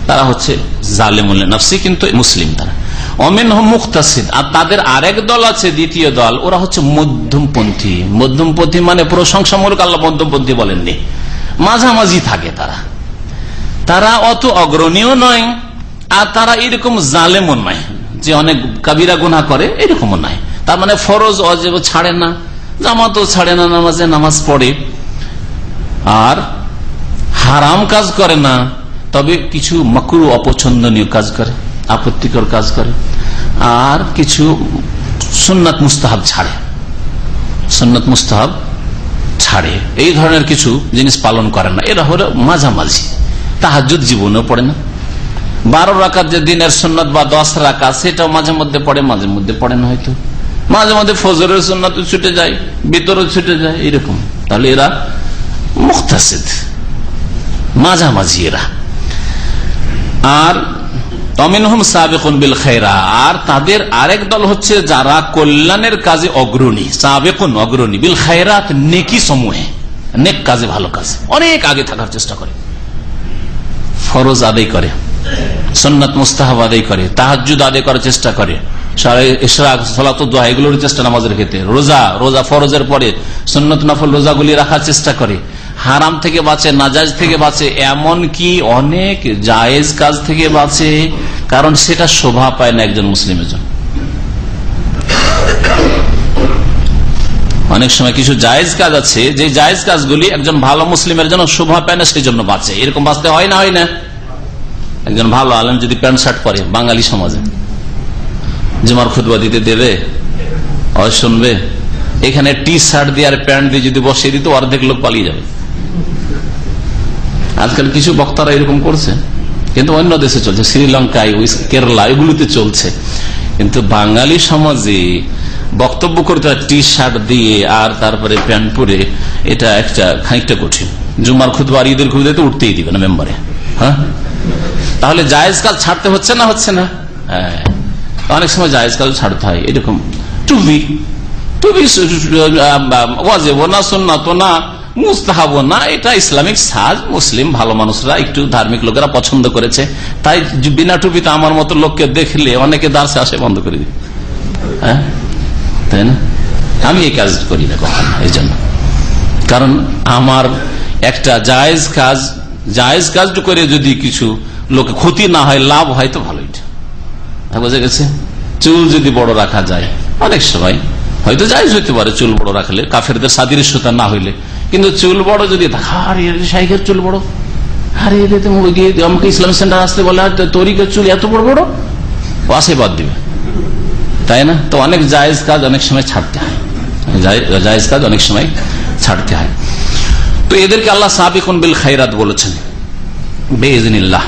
তারা হচ্ছে জালেমুল্লা নফসি, কিন্তু মুসলিম তারা। অমেন মুক্তাসিদ আর তাদের আরেক দল আছে, দ্বিতীয় দল। ওরা হচ্ছে মধ্যমপন্থী। মধ্যমপন্থী মানে প্রশংসামূলক, আল্লাহ মধ্যমপন্থী বলেননি। মাঝামাঝি থাকে তারা। তারা অত অগ্রণীয় নয়, আর তারা এরকম জালেমও নয় যে অনেক কাবিরা গুনা করে, এরকমও নয়। তার মানে ফরজ অজেব ছাড়ে না, জামাতও ছাড়ে না, নামাজে নামাজ পড়ে। আর হারাম কাজ করে না, তবে কিছু মকুরু অপছন্দনীয় কাজ করে, আপত্তিকর কাজ করে। আর কিছু সুন্নাত মুস্তাহাব ছাড়ে। সুন্নাত মুস্তাহাব ছাড়ে। এই ধরনের কিছু জিনিস পালন করে না। এরা হলো মাঝামাঝি। তাহাজুদ জীবনেও পড়ে না। বারো রাকাত যে দিনের সুন্নত বা দশ রাকাত, সেটাও মাঝে মধ্যে পড়ে, মাঝে মধ্যে পড়ে না হয়তো। মাঝে মধ্যে ফজরের সুন্নত ছুটে যায় ভিতরে ছুটে যায়, এরকম। তাহলে এরা মুখতাসিদ, মাঝামাঝি এরা। আর তমিনহম সাবেকুন বিল খেরা আর তাদের আরেক দল হচ্ছে যারা কল্যাণের কাজে অগ্রণী, সাবেকুন অগ্রণী, বিল খেরাত নেকি সমূহে, নেক কাজে, ভালো কাজে। অনেক আগে থাকার চেষ্টা করে। ফরজ আদায় করে সন্ন্যত মুস্তাহাব আদায় করে তাহাজুদ আদায় করার চেষ্টা করে। এগুলোর চেষ্টা নামাজের ক্ষেত্রে। রোজা রোজা ফরজের পরে সন্ন্যত নফল রোজাগুলি রাখার চেষ্টা করে। হারাম থেকে বাঁচে নাজাজ থেকে বাঁচে এমন কি অনেক জায়েজ কাজ থেকে বাঁচে, কারণ সেটা শোভা পায় না একজন মুসলিমের জন্য। অনেক সময় কিছু জায়েজ কাজ আছে, যে জায়েজ কাজগুলি একজন ভালো মুসলিমের জন্য শোভা পায় না সেই জন্য বাঁচে। এরকম বাঁচতে হয় না হয় না? একজন ভালো আলেম যদি প্যান্ট শার্ট পরে, বাঙালি সমাজে। জুমার খুদবা দিতে দেবে? শুনবে? এখানে টি শার্ট দিয়ে আর প্যান্ট দিয়ে যদি বসিয়ে দিত, অর্ধেক লোক পালিয়ে যাবে। আজকাল কিছু বক্তারা এরকম করছে। কিন্তু অন্য দেশে চলছে, শ্রীলঙ্কায় কেরলা, এগুলিতে চলছে। কিন্তু বাঙালি সমাজে বক্তব্য করতে টি শার্ট দিয়ে আর তারপরে প্যান্ট পরে, এটা একটা খানিকটা কঠিন। জুমার খুদবা আর ঈদের খুদবা তো উঠতেই দিবে না মেম্বারে। হ্যাঁ? তাহলে জায়েজ কাজ ছাড়তে হচ্ছে না হচ্ছে না? হ্যাঁ। অনেক সময় জায়েজ কাজ ছাড়তে হয়, এরকম। টুবি টুবি ওয়াজেব না মুস্তাহাব না, এটা ইসলামিক সাজ, মুসলিম, ভালো মানুষরা একটু ধার্মিক লোকেরা পছন্দ করেছে। তাই বিনা টুপিতে আমার মতো লোককে দেখলে অনেকে দাসে আসে, বন্ধ করে দিই। হ্যাঁ? তাই না? আমি এই কাজ করি না কখন, এই জন্য। কারণ আমার একটা জায়েজ কাজ জায়েজ কাজ করে যদি কিছু লোকে ক্ষতি না হয়, লাভ হয়, তো ভালোই। বোঝা গেছে? চুল যদি বড় রাখা যায়, অনেক সময়, হয়তো জায়জ হইতে পারে চুল বড় রাখলে, কাফেরদের সাদৃশ্যতা না হইলে। কিন্তু চুল বড় যদি শাইখের চুল বড়। আরে আমাকে ইসলাম সেন্টার আসতে বলে তরিকের চুল এত বড় বড়? ও আসে বাদ দিবে। তাই না? তো অনেক জায়েজ কাজ অনেক সময় ছাড়তে হয়। জায়েজ কাজ অনেক সময় ছাড়তে হয়। তো এদেরকে আল্লাহ সাবিকুন বিল খাইরাত বলেছেন। বেজনিল্লাহ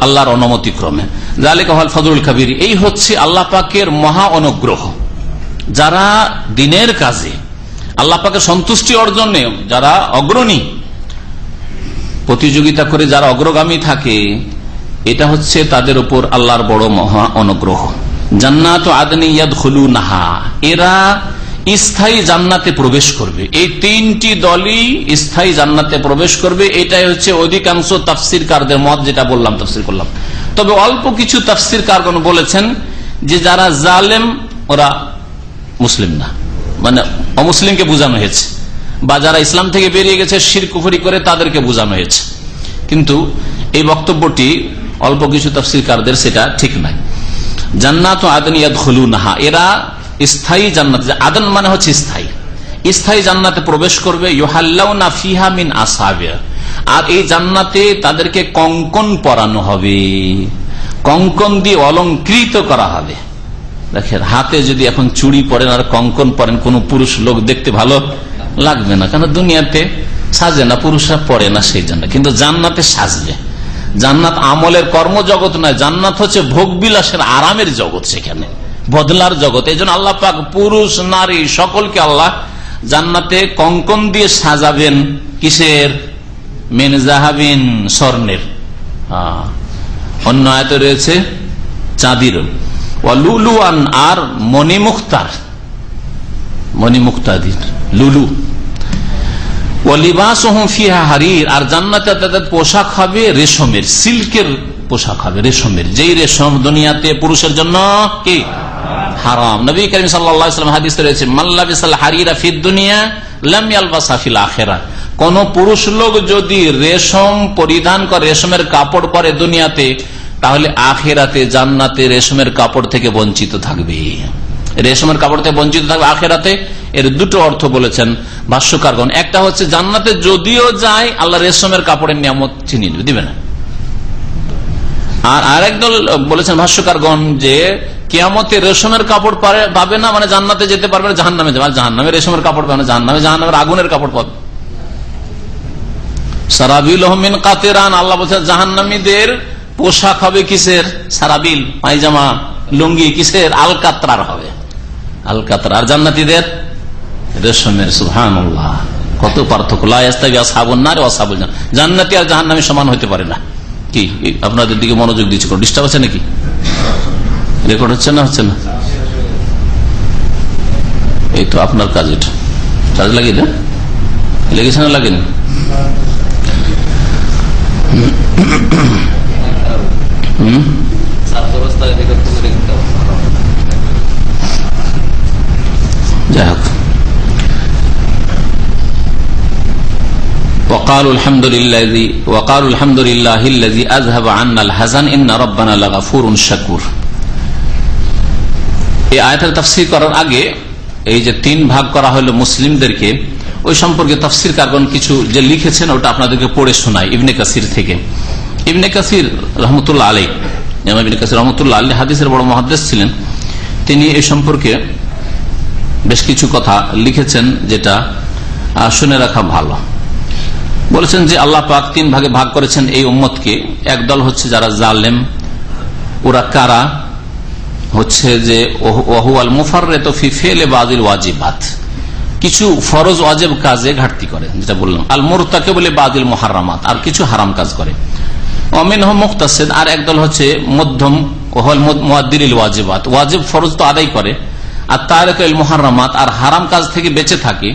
আল্লাহর অনুমতি ক্রমে। জালিকা ফজরুল কাবির। এই হচ্ছে আল্লাহ পাকের মহা অনুগ্রহ। যারা দিনের কাজে, আল্লাহ পাকের সন্তুষ্টি অর্জনে যারা অগ্রণী, প্রতিযোগিতা করে যারা অগ্রগামী থাকে, এটা হচ্ছে তাদের উপর আল্লাহর বড় মহা অনুগ্রহ। জান্নাত আদনি ইয়াদ হলু নাহা এরা স্থায়ী জান্নাতে প্রবেশ করবে। এই তিনটি দলই স্থায়ী জান্নাতে প্রবেশ করবে। এটাই হচ্ছে অধিকাংশ তাফসির কারদের মত, যেটা বললাম, তাফসির করলাম। তবে অল্প কিছু তাফসির বলেছেন যে যারা জালেম, ওরা মুসলিম না। মানে অমুসলিমকে বোঝানো হয়েছে। বা যারা ইসলাম থেকে বেরিয়ে গেছে শিরকুফরি করে, তাদেরকে বোঝানো হয়েছে। কিন্তু এই বক্তব্যটি অল্প কিছু তফসিল কারদের সেটা ঠিক নাই। জান্নাত আদনিয়াদ হলু নাহা এরা স্থায়ী জান্নাত। আদন মানে হচ্ছে স্থায়ী। স্থায়ী জান্নাতে প্রবেশ করবে ইহাল্লাউনা ফিহা মিন আসাবে আর এই জান্নাতে তাদেরকে কঙ্কন পরানো হবে। কঙ্কন দিয়ে অলঙ্কৃত করা হবে। দেখেন, হাতে যদি এখন চুড়ি পরেন আর কঙ্কন পরেন, কোন পুরুষ লোক দেখতে ভালো লাগবে না। কেন? দুনিয়াতে সাজে না, পুরুষরা পরে না সেই জন্য। কিন্তু জান্নাতে সাজবে। জান্নাত আমলের কর্মজগৎ নয়, জান্নাত হচ্ছে ভোগ বিলাসের আরামের জগৎ সেখানে। বদলার জগৎ এই জন্য আল্লাহ পাক পুরুষ, নারী সকলকে আল্লাহ জান্নাতে কঙ্কন দিয়ে সাজাবেন কিসের? মেন জাহাবিন স্বর্ণের। অন্য আয়তে রয়েছে চাঁদির লুলুয়ান আর মণিমুক্তার মণিমুক্তাদির লুলু। হারির। আর জান্নাতে তাদের পোশাক হবে রেশমের, সিল্কের পোশাক হবে রেশমের। যেই রেশম দুনিয়াতে পুরুষের জন্য কি? হারাম। নবী করিম সাল্লাম হাদিস রয়েছে মাল্লাবিসাল হারিরা ফির দুনিয়া কোন পুরুষ লোক যদি রেশম পরিধান করে, রেশমের কাপড় পরে দুনিয়াতে, তাহলে আখেরাতে জান্নাতে রেশমের কাপড় থেকে বঞ্চিত থাকবে। রেশমের কাপড় থেকে বঞ্চিত থাকবে আখেরাতে, এর দুটো অর্থ বলেছেন ভাষ্যকারগণ। একটা হচ্ছে জান্নাতে যদিও যায়, আল্লাহ রেশমের কাপড়ের নিয়ামত চিনিয়ে দিবে না। আর আরেক দল বলেছেন ভাষ্যকারগণ যে কেয়ামতে রেশমের কাপড় পাবে না মানে জান্নাতে যেতে পারবে জাহান নামে যাবে। জাহান নামে রেশমের কাপড় পাবে না জাহান নামে জাহান নামের আগুনের কাপড় পাবে। সারাবিল হমিন কাতেরান, আল্লাহ বলছেন জাহান্নামীদের পোশাক হবে কিসের? সারাবিল, পায়জামা, লুঙ্গি, কিসের? আলকাত্রার হবে। আলকাতরা, আর জান্নাতিদের? রেশমের সুহান কত পার্থক্য। জান্নাতি আর জাহান নামে সমান হতে পারে না। কি? আপনাদের দিকে মনোযোগ দিচ্ছে। ডিস্টার্ব আছে নাকি? রেকর্ড হচ্ছে না হচ্ছে না এই তো আপনার কাজ এটা কাজ লাগিয়ে দেন লেগেছে না লাগেনি হম যাই হোক وقالوا الحمد لله وقالوا الحمد لله الذي اذهب عنا الحزن ان ربنا لغفور شكور এই আয়াতের তাফসীর করার আগে এই যে তিন ভাগ করা হলো মুসলিমদেরকে, ওই সম্পর্কে তাফসীর কারণ কিছু যে লিখেছেন ওটা আপনাদেরকে পড়ে শোনায় ইবনে কাসির থেকে। ইবনে কাসির রহমতুল্লাহ আলী মহাদ্দেশ ছিলেন। তিনি এই সম্পর্কে বেশ কিছু কথা লিখেছেন যেটা শুনে রাখা ভালো। বলেছেন যে আল্লাহ পাক তিন ভাগে ভাগ করেছেন এই উম্মতকে। একদল হচ্ছে যারা জালেম, ওরা কারা? হচ্ছে যে ওহুয়াল মুফারে তো ফেলে বাজিল ওয়াজিবাত। কিছু ফরজ ওয়াজেব কাজে ঘাটতি করে, যেটা বললাম। আল মোরতাকে বলে বাদিল মহারামাত আর কিছু হারাম কাজ করে। অমিন মুক্তাসেদ আর একদল হচ্ছে মধ্যম ওহল মুআদ্দিল ওয়াজিবাত। ওয়াজিব ফরজ তো আদায় করে। আর তার মহারামাত আর হারাম কাজ থেকে বেঁচে থাকে,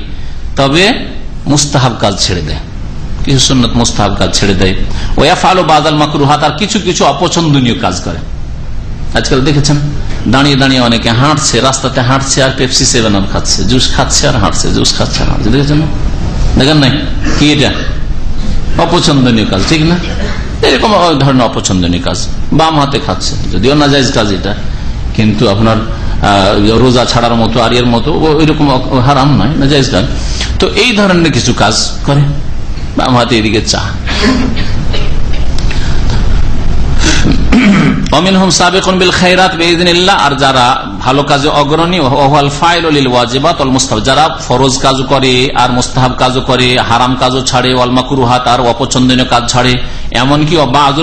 তবে মুস্তাহাব কাজ ছেড়ে দেয়। কিছু সুন্নত মুস্তাহাব কাজ ছেড়ে দেয়। ওয়া ফালো বাদাল মাকরুহাত, আর কিছু কিছু অপছন্দনীয় কাজ করে। আজকাল দেখেছেন, দাঁড়িয়ে দাঁড়িয়ে অনেকে হাঁটছে, রাস্তাতে হাঁটছে আর পেপসি সেভেন আপ খাচ্ছে, জুস খাচ্ছে আর হাঁটছে, জুস খাচ্ছে আর হাঁটছে, দেখেছেন? দেখেন নাই? কি এটা? অপছন্দনীয় কাজ, ঠিক না? এরকম ধরনের অপছন্দনীয় কাজ, বাম হাতে খাচ্ছে, যদিও না যায় কাজ এটা, কিন্তু আপনার রোজা ছাড়ার মতো আর এর মতো ওইরকম হারাম নয় না যাইজ কাজ। তো এই ধরনের কিছু কাজ করে, বাম হাতে এদিকে চা। আর যারা ভালো কাজে অগ্রণী যারা ফরজ কাজ করে আর মুস্তাহাব করে, হারাম কাজও ছাড়ে আর অপছন্দনীয় কাজ ছাড়ে, এমনকি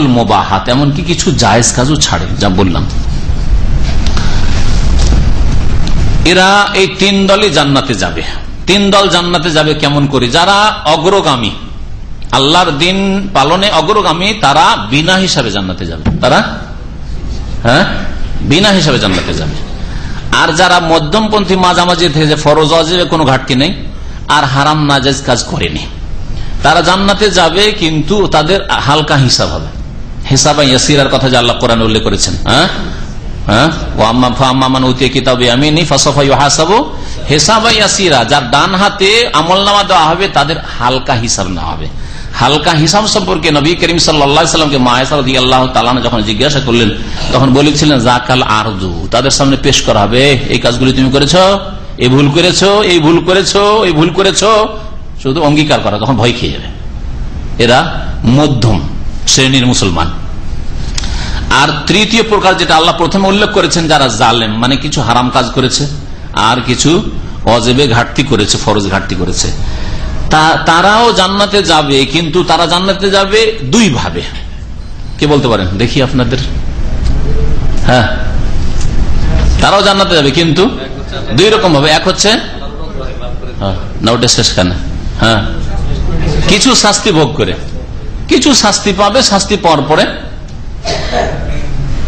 মোবাহাত, এমনকি কিছু জায়েজ কাজও ছাড়ে, যা বললাম। এরা এই তিন দলই জান্নাতে যাবে। তিন দল জান্নাতে যাবে কেমন করে? যারা অগ্রগামী আল্লাহর দিন পালনে অগ্রগামী তারা বিনা হিসাবে জান্নাতে যাবে। তারা? হ্যাঁ? বিনা হিসাবে জান্নাতে যাবে। আর যারা মধ্যমপন্থী মাঝামাঝি থেকে ফরজ অজেবে কোনো ঘাটতি নেই, আর হারাম নাজাজ কাজ করেনি। তারা জান্নাতে যাবে কিন্তু তাদের হালকা হিসাব হবে। হিসাবা কথা উল্লেখ করেছেন হ্যাঁ? যার ডান হাতে আমল নামা দেওয়া হবে, তাদের হালকা হিসাব না হবে। হালকা হিসাব সম্পর্কে নবী করিম সাল্লামকে মায়াসারদি যখন জিজ্ঞাসা করলেন, তখন বলেছিলেন জাকাল আরজু তাদের সামনে পেশ করা হবে। এই কাজগুলি তুমি করেছ? এই ভুল করেছ? এই ভুল করেছ? এই ভুল করেছ? শুধু অঙ্গীকার করা, তখন ভয় খেয়ে যাবে। এরা মধ্যম শ্রেণির মুসলমান। আর তৃতীয় প্রকার যেটা আল্লাহ প্রথমে উল্লেখ করেছেন, যারা জালেম মানে কিছু হারাম কাজ করেছে, আর কিছু অজেবে ঘাটতি করেছে, ফরজ ঘাটতি করেছে। তারাও জান্নাতে যাবে কিন্তু তারা জান্নাতে যাবে দুই ভাবে। কে বলতে পারেন? দেখি আপনাদের। হ্যাঁ। তারাও জান্নাতে যাবে কিন্তু দুই রকম ভাবে। এক হচ্ছে হ্যাঁ, না ওটা শেষ কেন? হ্যাঁ। কিছু শাস্তি ভোগ করে। কিছু শাস্তি পাবে শাস্তি পাওয়ার পরে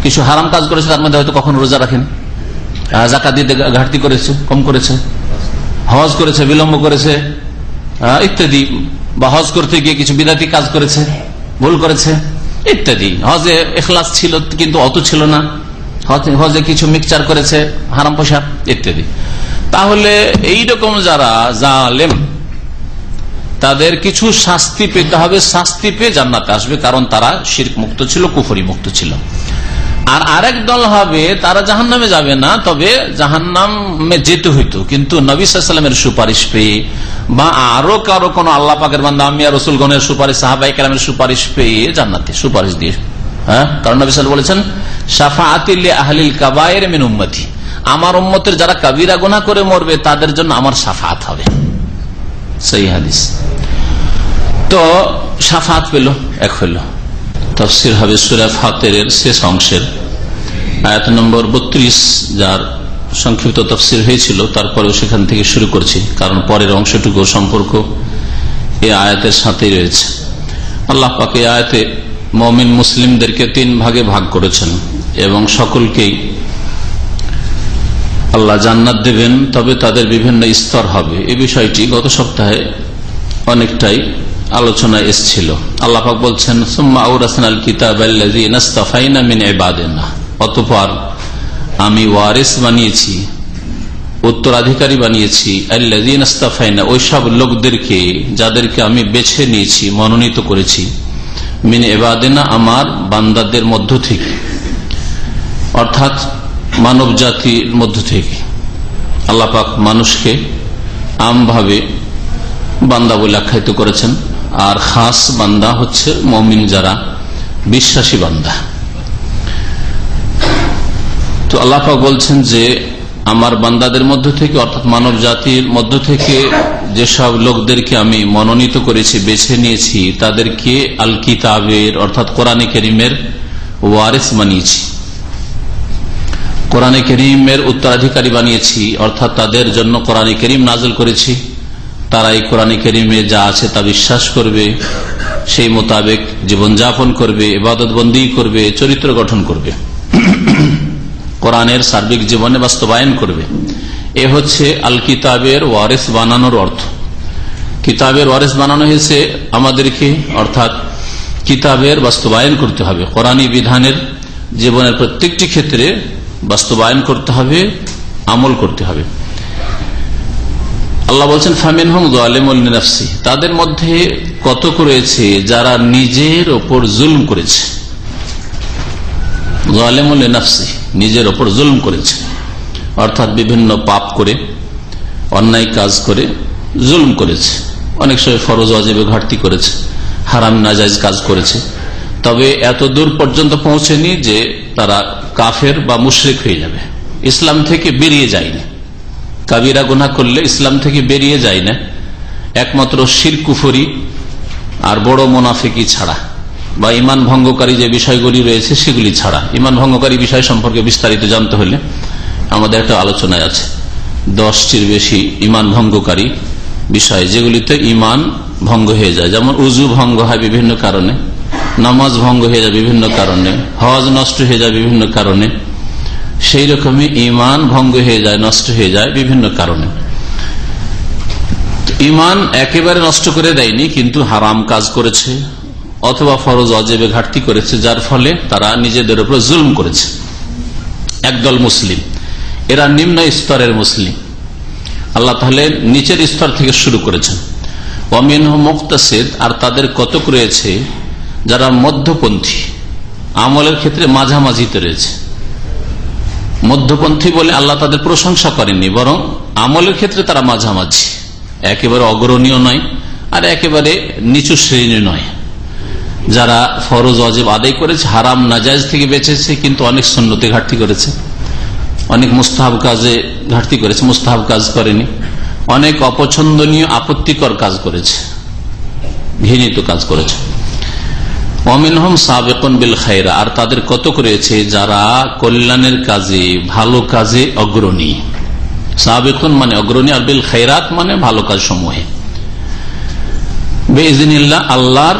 কিছু হারাম কাজ করেছে তার মধ্যে হয়তো কখন রোজা রাখেন। জাকা দিতে ঘাটতি করেছে কম করেছে। হজ করেছে বিলম্ব করেছে। ইত্যাদি। বা হজ করতে গিয়ে কিছু বিদাতি কাজ করেছে, ভুল করেছে, ইত্যাদি। হজে এখলাস ছিল, কিন্তু অত ছিল না। হজে কিছু মিক্সচার করেছে, হারাম পোশাক, ইত্যাদি। তাহলে এইরকম যারা জালেম, তাদের কিছু শাস্তি পেতে হবে। শাস্তি পেয়ে জান্নাতে আসবে, কারণ তারা শির্ক মুক্ত ছিল, কুফরি মুক্ত ছিল। আর আরেক দল হবে, তারা জাহান নামে যাবে না, তবে জাহান নামে যেতে হইতো। কিন্তু নবী সাল্লামের সুপারিশ পেয়ে, বা আরও কারও কোন আল্লাহ পাকের বান্দা আমিয়া রসুলগণের সুপারিশ সাহাবাই কালামের সুপারিশ পেয়ে জান্নাতে সুপারিশ দিয়ে হ্যাঁ? কারণ নবী সাল বলেছেন সাফা আতিল আহলিল কাবায়ের মিন উম্মতি। আমার উম্মতের যারা কাবিরা গোনা করে মরবে, তাদের জন্য আমার সাফাত হবে। সেই হাদিস। তো সাফাত পেল, এক হইল। তফসির হবে সুরা ফাতের শেষ অংশের। আয়াত নম্বর বত্রিশ, যার সংক্ষিপ্ত তফসির হয়েছিল, তারপরেও সেখান থেকে শুরু করছি, কারণ পরের অংশটুকু সম্পর্ক এ আয়াতের সাথেই রয়েছে। আল্লাহ পাকে আয়াতে মমিন মুসলিমদেরকে তিন ভাগে ভাগ করেছেন, এবং সকলকেই আল্লাহ জান্নাত দেবেন, তবে তাদের বিভিন্ন স্তর হবে। এ বিষয়টি গত সপ্তাহে অনেকটাই আলোচনায় এসছিল। আল্লাহাক বলছেন অতপর আমি ওয়ারেস বানিয়েছি, উত্তরাধিকারী বানিয়েছি আল্লাফাইনা ওইসব লোকদেরকে, যাদেরকে আমি বেছে নিয়েছি, মনোনীত করেছি, মিন এবাদেনা আমার বান্দাদের মধ্য থেকে, অর্থাৎ মানব জাতির মধ্য থেকে। আল্লাপাক মানুষকে আমভাবে বান্দা বলে আখ্যায়িত করেছেন। আর খাস বান্দা হচ্ছে মমিন যারা বিশ্বাসী বান্দা। তো আল্লাহাক বলছেন যে, আমার বান্দাদের মধ্য থেকে, অর্থাৎ মানব জাতির মধ্য থেকে যেসব লোকদেরকে আমি মনোনীত করেছি, বেছে নিয়েছি, তাদেরকে আল কিতাবের অর্থাৎ কোরআনে করিমের ওয়ারেস বানিয়েছি। কোরআনে করিমের উত্তরাধিকারী বানিয়েছি, অর্থাৎ তাদের জন্য কোরআনে করিম নাজল করেছি। তারা এই কোরআনে কেরিমে যা আছে তা বিশ্বাস করবে, সেই মোতাবেক জীবনযাপন করবে এবাদত বন্দী করবে, চরিত্র গঠন করবে। কোরআনের সার্বিক জীবনে বাস্তবায়ন করবে। এ হচ্ছে আল কিতাবের ওয়ারেস বানানোর অর্থ। কিতাবের ওয়ারেস বানানো হয়েছে আমাদেরকে, অর্থাৎ কিতাবের বাস্তবায়ন করতে হবে। কোরআনী বিধানের জীবনের প্রত্যেকটি ক্ষেত্রে বাস্তবায়ন করতে হবে, আমল করতে হবে। আল্লাহ বলছেন ফামিন হম নাফসি তাদের মধ্যে কতক রয়েছে যারা নিজের ওপর জুলম করেছে। নিজের ওপর জুলম করেছে। অর্থাৎ বিভিন্ন পাপ করে, অন্যায় কাজ করে, জুলম করেছে। অনেক সময় ফরজ, অজেবে, ঘাটতি করেছে, হারাম নাজাইজ কাজ করেছে। তবে এত দূর পর্যন্ত পৌঁছেনি যে তারা কাফের বা মুশরিক হয়ে যাবে। ইসলাম থেকে বেরিয়ে যায়নি। কাবিরা গুনা করলে ইসলাম থেকে বেরিয়ে যায় না। একমাত্র শির কুফরি আর বড় মোনাফিকি ছাড়া। বা ইমান ভঙ্গকারী যে বিষয়গুলি রয়েছে সেগুলি ছাড়া। ইমান ভঙ্গকারী বিষয় সম্পর্কে বিস্তারিত জানতে হলে আমাদের একটা আলোচনায় আছে। দশটির বেশি ইমান ভঙ্গকারী বিষয়, যেগুলিতে ইমান ভঙ্গ হয়ে যায়। যেমন উজু ভঙ্গ হয় বিভিন্ন কারণে, নামাজ ভঙ্গ হয়ে যায় বিভিন্ন কারণে, হজ নষ্ট হয়ে যায় বিভিন্ন কারণে সেই রকমই ইমান ভঙ্গ হয়ে যায়, নষ্ট হয়ে যায় বিভিন্ন কারণে। ইমান একেবারে নষ্ট করে দেয়নি, কিন্তু হারাম কাজ করেছে, অথবা ফরজ অজেবে ঘাটতি করেছে, যার ফলে তারা নিজেদের উপর জুলম করেছে। একদল মুসলিম। এরা নিম্ন স্তরের মুসলিম। আল্লাহ তাহলে নিচের স্তর থেকে শুরু করেছেন। অমিন মুক্তাসেদ, আর তাদের কতক রয়েছে, যারা মধ্যপন্থী। আমলের ক্ষেত্রে মাঝামাঝিতে রয়েছে। মধ্যপন্থী বলে আল্লাহ তাদের প্রশংসা করেননি, বরং আমলের ক্ষেত্রে তারা মাঝামাঝি। একেবারে অগ্রণীয় নয়, আর একেবারে নিচু শ্রেণি নয়। যারা ফরজ অজেব আদায় করেছে, হারাম নাজাজ থেকে বেঁচেছে, কিন্তু অনেক সন্ন্যতে ঘাটতি করেছে। অনেক মুস্তাহাব কাজে ঘাটতি করেছে, মুস্তাহাব কাজ করেনি। অনেক অপছন্দনীয়, আপত্তিকর কাজ করেছে। ঘৃণিত কাজ করেছে। অমিনহম সাবেকন বিল খাইরা, আর তাদের কতক রয়েছে যারা কল্যাণের কাজে, ভালো কাজে অগ্রণী। সাবেকন মানে অগ্রণী, আর বিল খাইরাত মানে ভালো কাজ সমূহে বেজিনিল্লা আল্লাহর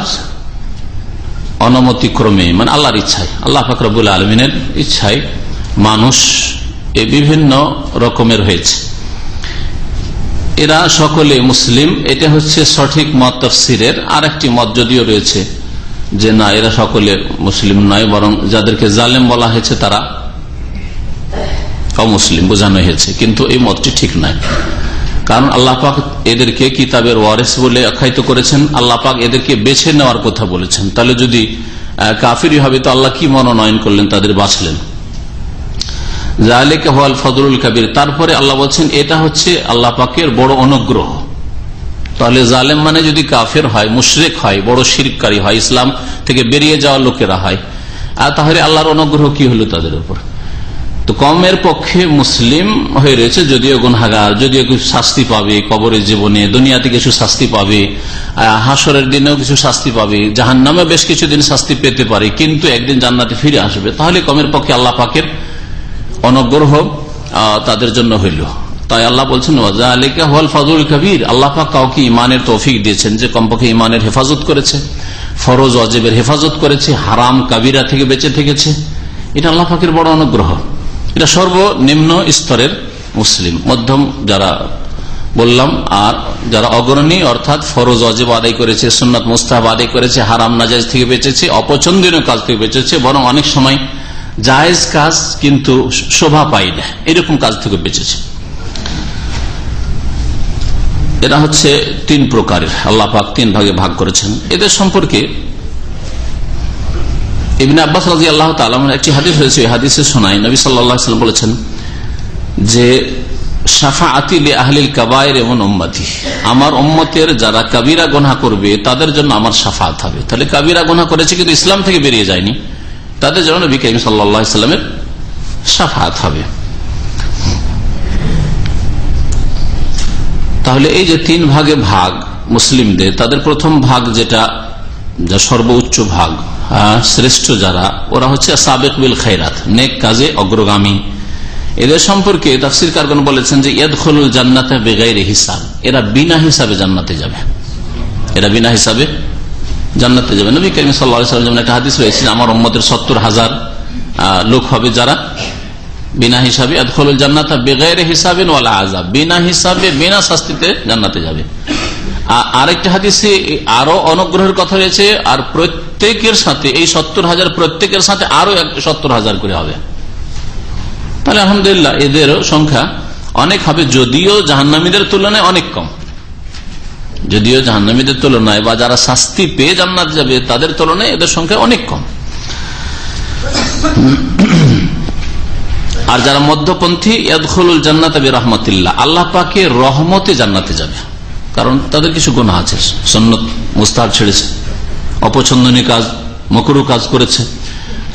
অনুমতিক্রমে মানে আল্লাহর ইচ্ছায়, আল্লাহ ফাকরবুল আলমিনের ইচ্ছায় মানুষ এ বিভিন্ন রকমের হয়েছে। এরা সকলে মুসলিম, এটা হচ্ছে সঠিক মত তফসিরের আর একটি মত যদিও রয়েছে। যে না, এরা সকলে মুসলিম নয়, বরং যাদেরকে জালেম বলা হয়েছে তারা অমুসলিম, বোঝানো হয়েছে। কিন্তু এই মতটি ঠিক নয়। কারণ আল্লাহ পাক এদেরকে কিতাবের ওয়ারেস বলে আখ্যায়িত করেছেন, আল্লাহ পাক এদেরকে বেছে নেওয়ার কথা বলেছেন। তাহলে যদি কাফিরি হবে, তো আল্লাহ কি মনোনয়ন করলেন, তাদের বাঁচলেন? জালেকে হওয়াল ফজরুল কাবির। তারপরে আল্লাহ বলছেন, এটা হচ্ছে আল্লাহ পাকের বড় অনুগ্রহ। তাহলে জালেম মানে যদি কাফের হয়, মুশরেক হয়, বড় শিরকারী হয়, ইসলাম থেকে বেরিয়ে যাওয়া লোকেরা হয়, আর তাহলে আল্লাহর অনুগ্রহ কি হলো তাদের উপর? তো কমের পক্ষে মুসলিম হয়ে রয়েছে, যদিও গুনহাগার, যদিও কিছু শাস্তি পাবে, কবরের জীবনে, দুনিয়াতে কিছু শাস্তি পাবে হাসরের দিনেও কিছু শাস্তি পাবে জাহান নামে বেশ কিছুদিন শাস্তি পেতে পারে, কিন্তু একদিন জান্নাতে ফিরে আসবে। তাহলে কমের পক্ষে আল্লাহ পাকের অনুগ্রহ তাদের জন্য হইল। তাই আল্লাহ বলছেন কবির। আল্লাহ কাউকে ইমানের তৌফিক দিয়েছেন, যে কমপক্ষে ইমানের হেফাজত করেছে, ফরজ অজেবের হেফাজত করেছে, হারাম কাবিরা থেকে বেঁচে থেকেছে। এটা আল্লাহ পাকের বড় অনুগ্রহ। এটা সর্বনিম্ন স্তরের মুসলিম, মধ্যম যারা বললাম, আর যারা অগ্রণী, অর্থাৎ ফরজ অজেব আদায় করেছে, সুন্নত মুস্তাহাব আদায় করেছে, হারাম নাজাজ থেকে বেঁচেছে, অপছন্দনীয় কাজ থেকে বেঁচেছে, বরং অনেক সময় জায়েজ কাজ কিন্তু শোভা পাই না, এরকম কাজ থেকে বেঁচেছে। এরা হচ্ছে তিন প্রকারের। আল্লাহ পাক তিন ভাগে ভাগ করেছেন। এদের সম্পর্কে ইবিন আব্বাস রাজি আল্লাহ তালাম একটি হাদিস হয়েছে হাদিসে শোনাই নবী সাল্লাম বলেছেন যে সাফা আতিল আহলিল কাবায়ের এমন ওম্মাতি আমার ওম্মতের যারা কাবিরা গোনা করবে, তাদের জন্য আমার সাফাত হবে। তাহলে কাবিরা গোনা করেছে কিন্তু ইসলাম থেকে বেরিয়ে যায়নি। তাদের জন্য নবী করিম সাল্লামের সাফাত হবে। তাহলে এই যে তিন ভাগে ভাগ মুসলিমদের, তাদের প্রথম ভাগ যেটা, যা সর্বোচ্চ ভাগ শ্রেষ্ঠ যারা, ওরা হচ্ছে সাবেক বিল খাইরাত নেক কাজে অগ্রগামী। এদের সম্পর্কে তাফসির কারগন বলেছেন যে, ইয়াদখলুল জান্নাতে বেগাইরে হিসাব, এরা বিনা হিসাবে জান্নাতে যাবে। এরা বিনা হিসাবে জান্নাতে যাবে। নবী করিম সাল্লাম যেমন একটা হাদিস রয়েছে আমার মোহাম্মদের সত্তর হাজার লোক হবে যারা বিনা হিসাবে জান্নাতা বেগাইরে হিসাবে ওয়ালা আজাব বিনা হিসাবে, বিনা শাস্তিতে জান্নাতে যাবে। আরেকটা হাদিসে আরও অনুগ্রহের কথা রয়েছে, আর প্রত্যেকের সাথে, এই সত্তর হাজার প্রত্যেকের সাথে আরও সত্তর হাজার করে হবে। তাহলে আলহামদুলিল্লাহ এদের সংখ্যা অনেক হবে, যদিও জাহান্নামীদের তুলনায় অনেক কম। যদিও জাহান্নামীদের তুলনায় বা যারা শাস্তি পেয়ে জান্নাত যাবে, তাদের তুলনায় এদের সংখ্যা অনেক কম। আর যারা মধ্যপন্থী ইয়াদুল জান্নাত রহমতুল্লাহ আল্লাহ পাকে রহমতে জান্নাতে যাবে। কারণ তাদের কিছু গোনা আছে। সন্ন্যত মুস্তাহ ছেড়েছে। অপছন্দনীয় কাজ, মকরু কাজ করেছে।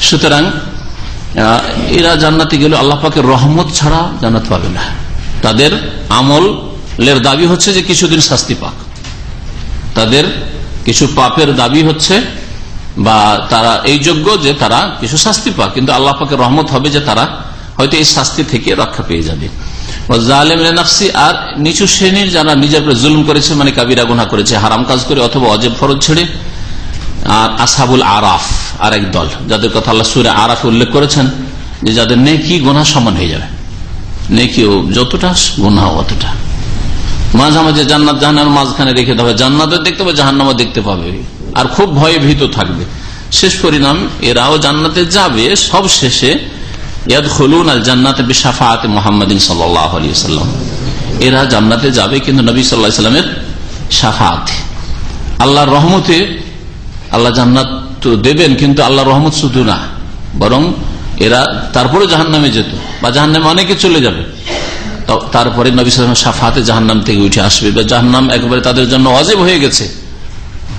সুতরাং এরা জান্নাতে গেলে আল্লাহ পাকে রহমত ছাড়া জান্নাত পাবে না। তাদের আমলের দাবি হচ্ছে যে কিছুদিন শাস্তি পাক। তাদের কিছু পাপের দাবি হচ্ছে বা তারা এই যোগ্য যে তারা কিছু শাস্তি পাক। কিন্তু আল্লাহ পাকে রহমত হবে যে তারা হয়তো এই শাস্তি থেকে রক্ষা পেয়ে যাবে। আর নিচু শ্রেণির যারা নিজের উপরে জুলুম করেছে মানে কাবিরা গুনা করেছে, হারাম কাজ করে অথবা অজেব ফরজ ছেড়ে, আর আসাবুল আরাফ আর এক দল, যাদের কথা আল্লাহ সুরে আরাফ উল্লেখ করেছেন, যে যাদের নেকি গোনা সমান হয়ে যাবে। নেকিও যতটা গোনা অতটা। মাঝামাঝি জান্নাত জাহান্নার মাঝখানে রেখে দেবে জান্নাতও দেখতে পাবে, জাহান্নামও দেখতে পাবে। আর খুব ভয়ে ভীত থাকবে। শেষ পরিণাম, এরাও জান্নাতে যাবে, সব শেষে জান্নাতে এরা জান্নাতে যাবে কিন্তু নবী সাল্লাহ সাল্লামের সাফাত আল্লাহর রহমতে আল্লাহ জান্নাত তো দেবেন কিন্তু আল্লাহ রহমত শুধু না, বরং এরা তারপরে জাহান নামে যেত বা জাহান নামে অনেকে চলে যাবে। তারপরে নবী সালাম সাফাতে জাহান্নাম থেকে উঠে আসবে বা জাহান্নাম একবারে তাদের জন্য অজেব হয়ে গেছে।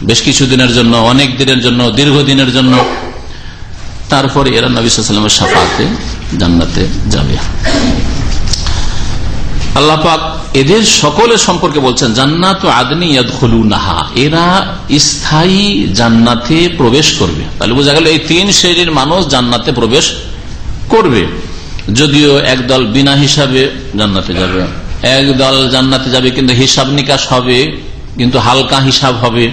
বেশ কিছুদিনের জন্য, অনেক দিনের জন্য, দীর্ঘদিনের জন্য। তারপরে এরা নবী সাল্লামের সাফাতে জান্নাতে যাবে। আল্লাপাক এদের সকলের সম্পর্কে বলছেন, জান্নাত আদনি নাহা এরা স্থায়ী জান্নাতে প্রবেশ করবে। তাহলে বোঝা গেল এই তিন শ্রেণির মানুষ জান্নাতে প্রবেশ করবে। যদিও একদল বিনা হিসাবে জান্নাতে যাবে। একদল জান্নাতে যাবে, কিন্তু হিসাব নিকাশ হবে, কিন্তু হালকা হিসাব হবে।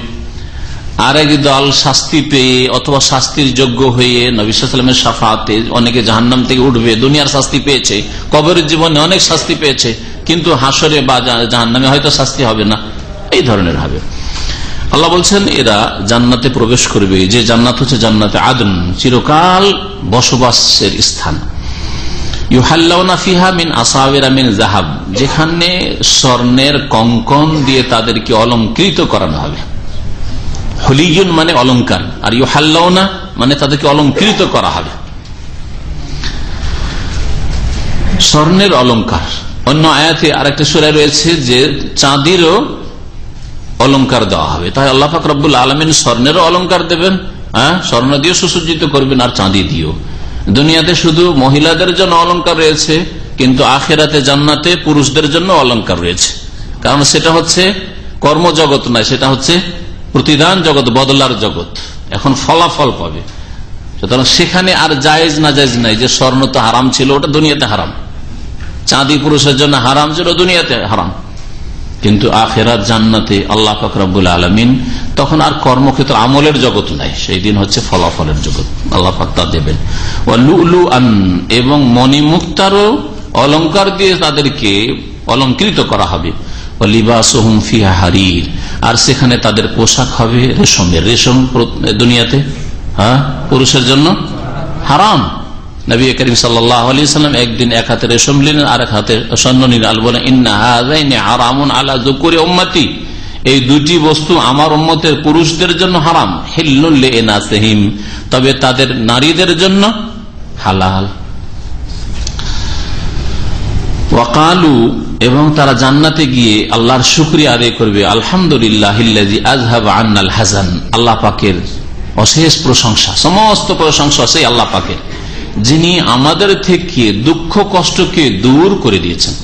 আরেক দল শাস্তি পেয়ে অথবা শাস্তির যোগ্য হয়ে নবিসামের সাফাতে অনেকে জাহান্নাম থেকে উঠবে, দুনিয়ার শাস্তি পেয়েছে, কবরের জীবনে অনেক শাস্তি পেয়েছে, কিন্তু হাসরে বা জাহান্নামে হয়তো শাস্তি হবে না। এই ধরনের হবে। আল্লাহ বলছেন, এরা জান্নাতে প্রবেশ করবে। যে জান্নাত হচ্ছে জান্নাতে আদন, চিরকাল বসবাসের স্থান। যেখানে স্বর্ণের কঙ্কন দিয়ে তাদেরকে অলঙ্কৃত করানো হবে। হলিজুন মানে অলঙ্কার আর ইউ হাল্লাওনা মানে তাদেরকে অলঙ্কৃত করা হবে। স্বর্ণের অলঙ্কার অন্য আয়াতে আরেকটা সুরায় রয়েছে যে চাঁদিরও অলঙ্কার দেওয়া হবে। তাই আল্লাহ ফাকরুল আলমিন স্বর্ণেরও অলঙ্কার দেবেন হ্যাঁ? স্বর্ণ দিয়ে সুসজ্জিত করবেন আর চাঁদি দিয়েও। দুনিয়াতে শুধু মহিলাদের জন্য অলঙ্কার রয়েছে, কিন্তু আখেরাতে জান্নাতে পুরুষদের জন্য অলঙ্কার রয়েছে। কারণ সেটা হচ্ছে কর্মজগৎ নয়, সেটা হচ্ছে প্রতিদান জগৎ, বদলার জগৎ। এখন ফলাফল পাবে। সুতরাং সেখানে আর জায়েজ না জায়েজ নাই যে স্বর্ণ তো হারাম ছিল, ওটা দুনিয়াতে হারাম। চাঁদি পুরুষের জন্য হারাম ছিল, দুনিয়াতে হারাম। কিন্তু আখেরাত জান্নাতে আল্লাহ ফকরাবুল আলমিন তখন আর কর্মক্ষেত্র আমলের জগৎ নাই। সেই দিন হচ্ছে ফলাফলের জগৎ। আল্লাহ তা দেবেন। লু আন এবং মণিমুক্তারও অলঙ্কার দিয়ে তাদেরকে অলঙ্কৃত করা হবে। লিবাস হারির। আর সেখানে তাদের পোশাক হবে রেশমের রেশম দুনিয়াতে হ্যাঁ? পুরুষের জন্য হারাম। নবী করিম সাল্লাম একদিন এক হাতে রেশম নিলেন আর এক হাতে স্বর্ণ নিলেন। বলেন আলা জুকুরে উম্মাতি। এই দুটি বস্তু আমার উম্মতের পুরুষদের জন্য হারাম। হিল্লুল্লেহিম তবে তাদের নারীদের জন্য হালাল। ওয়াকালু, এবং তারা জান্নাতে গিয়ে আল্লাহর শুক্রিয়া আদায় করবে আলহামদুলিল্লাহ আজহাব আন্নাল হাসান আল্লাহ পাকের অশেষ প্রশংসা, সমস্ত প্রশংসা সেই আল্লাহ পাকের, যিনি আমাদের থেকে দুঃখ কষ্টকে দূর করে দিয়েছেন।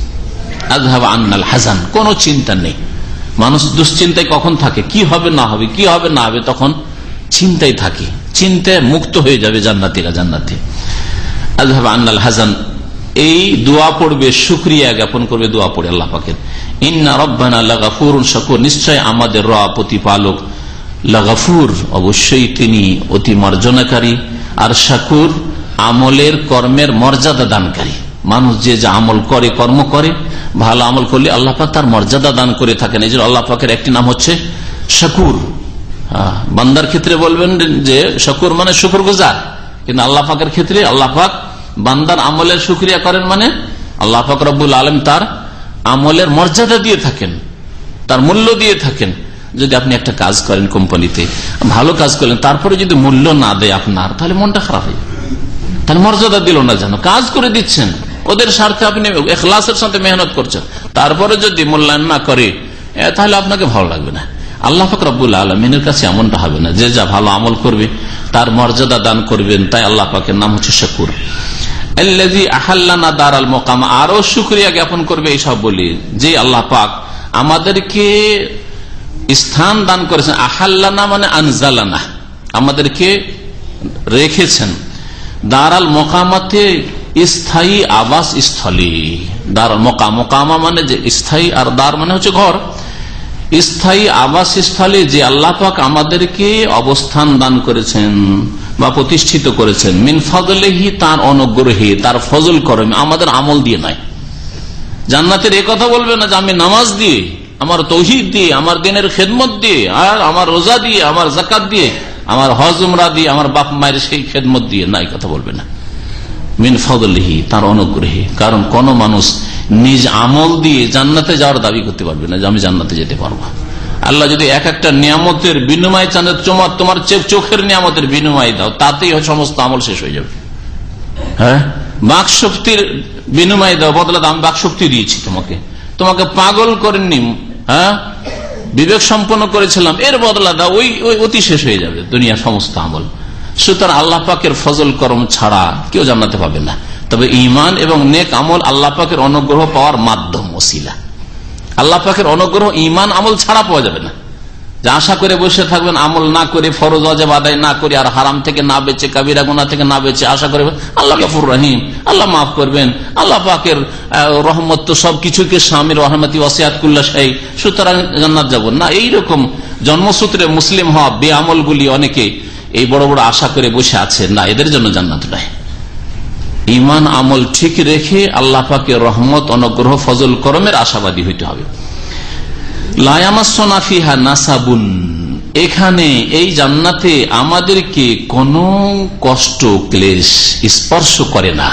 আজহাব আন্নাল হাসান কোন চিন্তা নেই। মানুষ দুশ্চিন্তায় কখন থাকে? কি হবে, না হবে, কি হবে, না হবে, তখন চিন্তায় থাকে। চিন্তায় মুক্ত হয়ে যাবে জান্নাতিরা জান্নাতি। আজহাব আন্নাল হাসান এই দোয়া পড়বে সুক্রিয়া জ্ঞাপন করবে দোয়া পড়ে আল্লাহ পাকের। ইন্না রব্বানা লাগাফুর শকুর, নিশ্চয় আমাদের র প্রতিপালক লাগাফুর, অবশ্যই তিনি অতি মর্জনাকারী। আর শাকুর, আমলের কর্মের মর্যাদা দানকারী। মানুষ যে যে আমল করে, কর্ম করে, ভালো আমল করলে আল্লাহ পাক তার মর্যাদা দান করে থাকেন। এই জন্য আল্লাহ পাকের একটি নাম হচ্ছে শাকুর। বান্দার ক্ষেত্রে বলবেন যে শকুর মানে শুকুর গুজার কিন্তু আল্লাহ পাকের ক্ষেত্রে আল্লাহ পাক বান্দার আমলের সুক্রিয়া করেন মানে আল্লাহ পাক রব্বুল আলম তার আমলের মর্যাদা দিয়ে থাকেন, তার মূল্য দিয়ে থাকেন। যদি আপনি একটা কাজ করেন কোম্পানিতে, ভালো কাজ করলেন তারপরে যদি মূল্য না দেয় আপনার, তাহলে মনটা খারাপ হয়ে। তাহলে মর্যাদা দিল না যেন, কাজ করে দিচ্ছেন। ওদের স্বার্থে আপনি এখলাসের সাথে মেহনত করছেন। তারপরে যদি মূল্যায়ন না করে তাহলে আপনাকে ভালো লাগবে না। আল্লাহ ফকরাবুল আলমিনের কাছে এমনটা হবে না, যে যা ভালো আমল করবে, তার মর্যাদা দান করবেন তাই আল্লাহ পাকের নাম হচ্ছে শকুর। আহাল্লানা দার আল মোকাম আরও শুক্রিয়া জ্ঞাপন করবে এইসব বলি, যে আল্লাহ পাক আমাদেরকে স্থান দান করেছেন। আহাল্লানা মানে আনজালানা, আমাদেরকে রেখেছেন। দারাল মোকামাতে স্থায়ী আবাস স্থলী দারাল মোকা মোকামা মানে যে স্থায়ী, আর দার মানে হচ্ছে ঘর। স্থায়ী আবাস স্থলে যে আল্লাহ পাক আমাদেরকে অবস্থান দান করেছেন বা প্রতিষ্ঠিত করেছেন, মিন ফজলেহি তার অনুগ্রহে, তার ফজল করমে আমাদের আমল দিয়ে নাই। জান্নাতের এ কথা বলবে না যে আমি নামাজ দিয়ে, আমার তৌহিদ দিয়ে, আমার দিনের খেদমত দিয়ে, আর আমার রোজা দিয়ে, আমার জাকাত দিয়ে, আমার হজমরা দিয়ে, আমার বাপ মায়ের সেই খেদমত দিয়ে, না কথা বলবে না। মিন ফদলিহি তার অনুগ্রহে, কারণ কোন মানুষ নিজ আমল দিয়ে জান্নাতে যাওয়ার দাবি করতে পারবে না যে আমি জান্নাতে যেতে পারব। আল্লাহ যদি এক একটা নিয়ামতের বিনিময় চান তোমার তোমার চোখের নিয়ামতের বিনিময় দাও, তাতেই সমস্ত আমল শেষ হয়ে যাবে। হ্যাঁ? বাক শক্তির বিনিময় দাও বদলা দাম বাক শক্তি দিয়েছি তোমাকে। তোমাকে পাগল করেননি হ্যাঁ? বিবেক সম্পন্ন করেছিলাম, এর বদলা দাও, ওই ওই অতি শেষ হয়ে যাবে দুনিয়ার সমস্ত আমল। সুতরাং আল্লাহ পাকের ফজল করম ছাড়া কেউ জানাতে পাবে না। তবে ইমান এবং নেক আমল আল্লাহ পাকের অনুগ্রহ পাওয়ার মাধ্যম, ওসিলা। আল্লাহ পাকের অনুগ্রহ ইমান আমল ছাড়া পাওয়া যাবে না। আশা করে বসে থাকবেন, আমল না করে, ফরজ অজেব আদায় না করে, আর হারাম থেকে না বেঁচে, কাবিরা গুনা থেকে না বেঁচে আশা করে আল্লাহ কাপুর রহিম। আল্লাহ মাফ করবেন। আল্লাহ পাকের রহমত তো সবকিছুকে স্বামীর রহমতি ওসিয়াতকুল্লা শাহী। সুতরাং জান্নাত যাব না। এইরকম জন্মসূত্রে মুসলিম হওয়া বে আমলগুলি অনেকে এই বড় বড় আশা করে বসে আছে। না, এদের জন্য জান্নাত নয়। ইমান আমল ঠিক রেখে আল্লাহ পাকের রহমত, অনুগ্রহ, ফজল, করমের আশাবাদী হইতে হবে। লায়ামাসনাফিহা নাসাবুন। এখানে এই জান্নাতে আমাদেরকে কোনো কষ্ট, ক্লেশ, স্পর্শ করে না।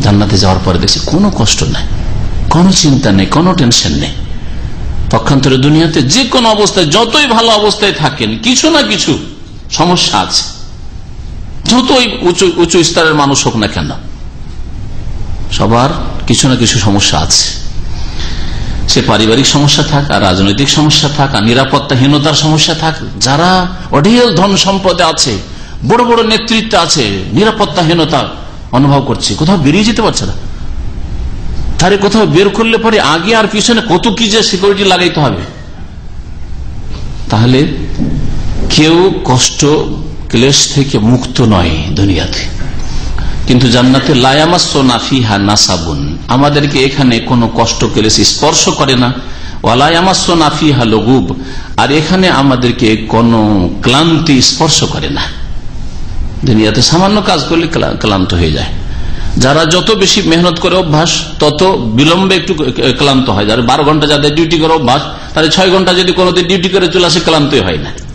জান্নাতে যাওয়ার পরে দেখছি কোনো কষ্ট নাই, কোনো চিন্তা নেই, কোনো টেনশন নেই। পক্ষান্তরে দুনিয়াতে যে কোনো অবস্থায়, যতই ভালো অবস্থায় থাকেন, কিছু না কিছু সমস্যা আছে। যতই উঁচু স্তরের মানুষ হোক না কেন, সবার কিছু না কিছু সমস্যা আছে। সে পারিবারিক সমস্যা থাক, আর রাজনৈতিক সমস্যা থাক, আর নিরাপত্তাহীনতার সমস্যা থাক, যারা অঢেল ধন সম্পদে আছে, বড় বড় নেতৃত্ব আছে, নিরাপত্তাহীনতা অনুভব করছে, কোথাও বেরিয়ে যেতে পারছে না। তারে কোথাও বের করলে পরে আগে আর পিছনে কত কি যে সিকিউরিটি লাগাইতে হবে। তাহলে কেউ কষ্ট ক্লেশ থেকে মুক্ত নয় দুনিয়াতে। কিন্তু জান্নাতে লায়ামাসোনাফিহা নাসাবুন আমাদেরকে এখানে কোনো কষ্ট, ক্লেশ স্পর্শ করে না। ওয়ালায়ামাসোনাফিহা লগুব। আর এখানে আমাদেরকে কোনো ক্লান্তি স্পর্শ করে না। দুনিয়াতে সামান্য কাজ করলে ক্লান্ত হয়ে যায়। যারা যত বেশি মেহনত করে অভ্যাস, তত বিলম্বে একটু ক্লান্ত হয়। যারা বারো ঘণ্টা যাদের ডিউটি করে অভ্যাস তাহলে ছয় ঘণ্টা যদি কোনোদিন ডিউটি করে চলে আসে, ক্লান্তই হয় না।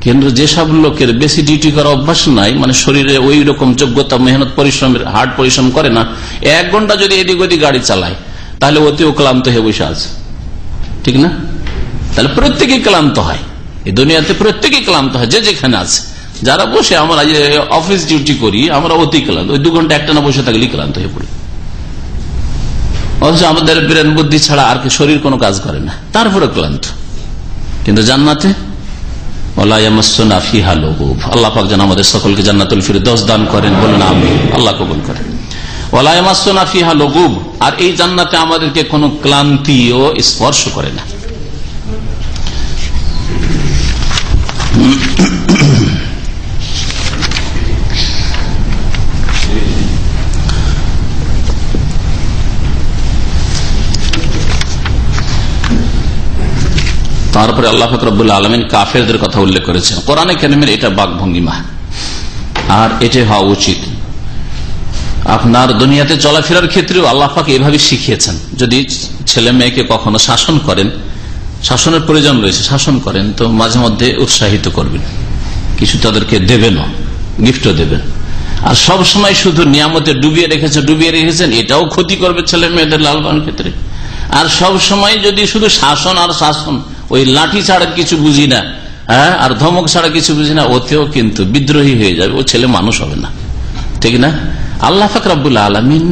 কিন্তু যেসব লোকের বেশি ডিউটি করা অভ্যাস নাই মানে শরীরে ওই রকম যোগ্যতা, মেহনত পরিশ্রমের হার্ড পরিশ্রম করে না, এক ঘণ্টা যদি এদিক ওদিক গাড়ি চালায়, তাহলে অতিও ক্লান্ত হয়ে বসে আছে। ঠিক না? তাহলে প্রত্যেকেই ক্লান্ত হয়। এই দুনিয়াতে প্রত্যেকেই ক্লান্ত হয়, যে যেখানে আছে। যারা বসে, আমরা যে অফিস ডিউটি করি, আমরা অতি ক্লান্ত। ওই দু ঘণ্টা একটা না বসে থাকলে ক্লান্ত হয়ে পড়ি। অথচ আমাদের ব্রেন বুদ্ধি ছাড়া আর কি শরীর কোনো কাজ করে না। তারপরে ক্লান্ত। কিন্তু জান্নাতে আল্লাহ পাক যেন আমাদের সকলকে জান্নাতুল ফিরে দশ দান করেন, বলুন আমি আল্লাহ কবুল করেন। ওলায়ামাসনাফিহা লগুব আর এই জান্নাতে আমাদেরকে কোনো ক্লান্তিও স্পর্শ করে না। তারপরে আল্লাহ ফকরবুল্লা আলমিন কাফেরদের কথা উল্লেখ করেছেন। কোরআনে কেনেমের এটা বাঘ ভঙ্গিমা আর এটাই হওয়া উচিত। আপনার দুনিয়াতে চলাফেরার ক্ষেত্রেও আল্লাহ পাকে এভাবে শিখিয়েছেন। যদি ছেলে মেয়েকে কখনো শাসন করেন, শাসনের প্রয়োজন রয়েছে, শাসন করেন, তো মাঝে মধ্যে উৎসাহিত করবেন। কিছু তাদেরকে দেবেন গিফটও দেবেন। আর সব সময় শুধু নিয়ামতে ডুবিয়ে রেখেছে, ডুবিয়ে রেখেছেন, এটাও ক্ষতি করবে ছেলে মেয়েদের লালবান ক্ষেত্রে। আর সব সময় যদি শুধু শাসন আর শাসন ওই লাঠি ছাড়া কিছু বুঝি না হ্যাঁ আর ধমক ছাড়া কিছু বুঝি না, ওতেও কিন্তু বিদ্রোহী হয়ে যাবে, ও ছেলে মানুষ হবে না। ঠিক না? আল্লাহ ফাকরাবুল্লা আলমিন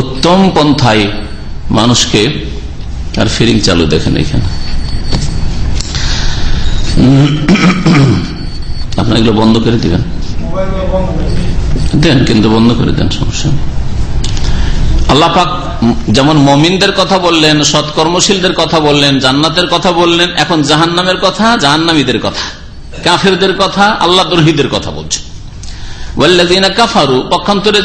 উত্তম পন্থায় মানুষকে আর ফিরিং চালু দেখেন এখানে। আপনার এগুলো বন্ধ করে দিবেন? দেন, কিন্তু বন্ধ করে দেন, সমস্যা আল্লাহ পাক যেমন মমিনদের কথা বললেন, সৎকর্মশীলদের কথা বললেন, জান্নাতের কথা বললেন, এখন জাহান্নামের কথা, জাহান্নামীদের কথা। কাফেরদের কথা, আল্লাহ দরহিদের কথা বলছে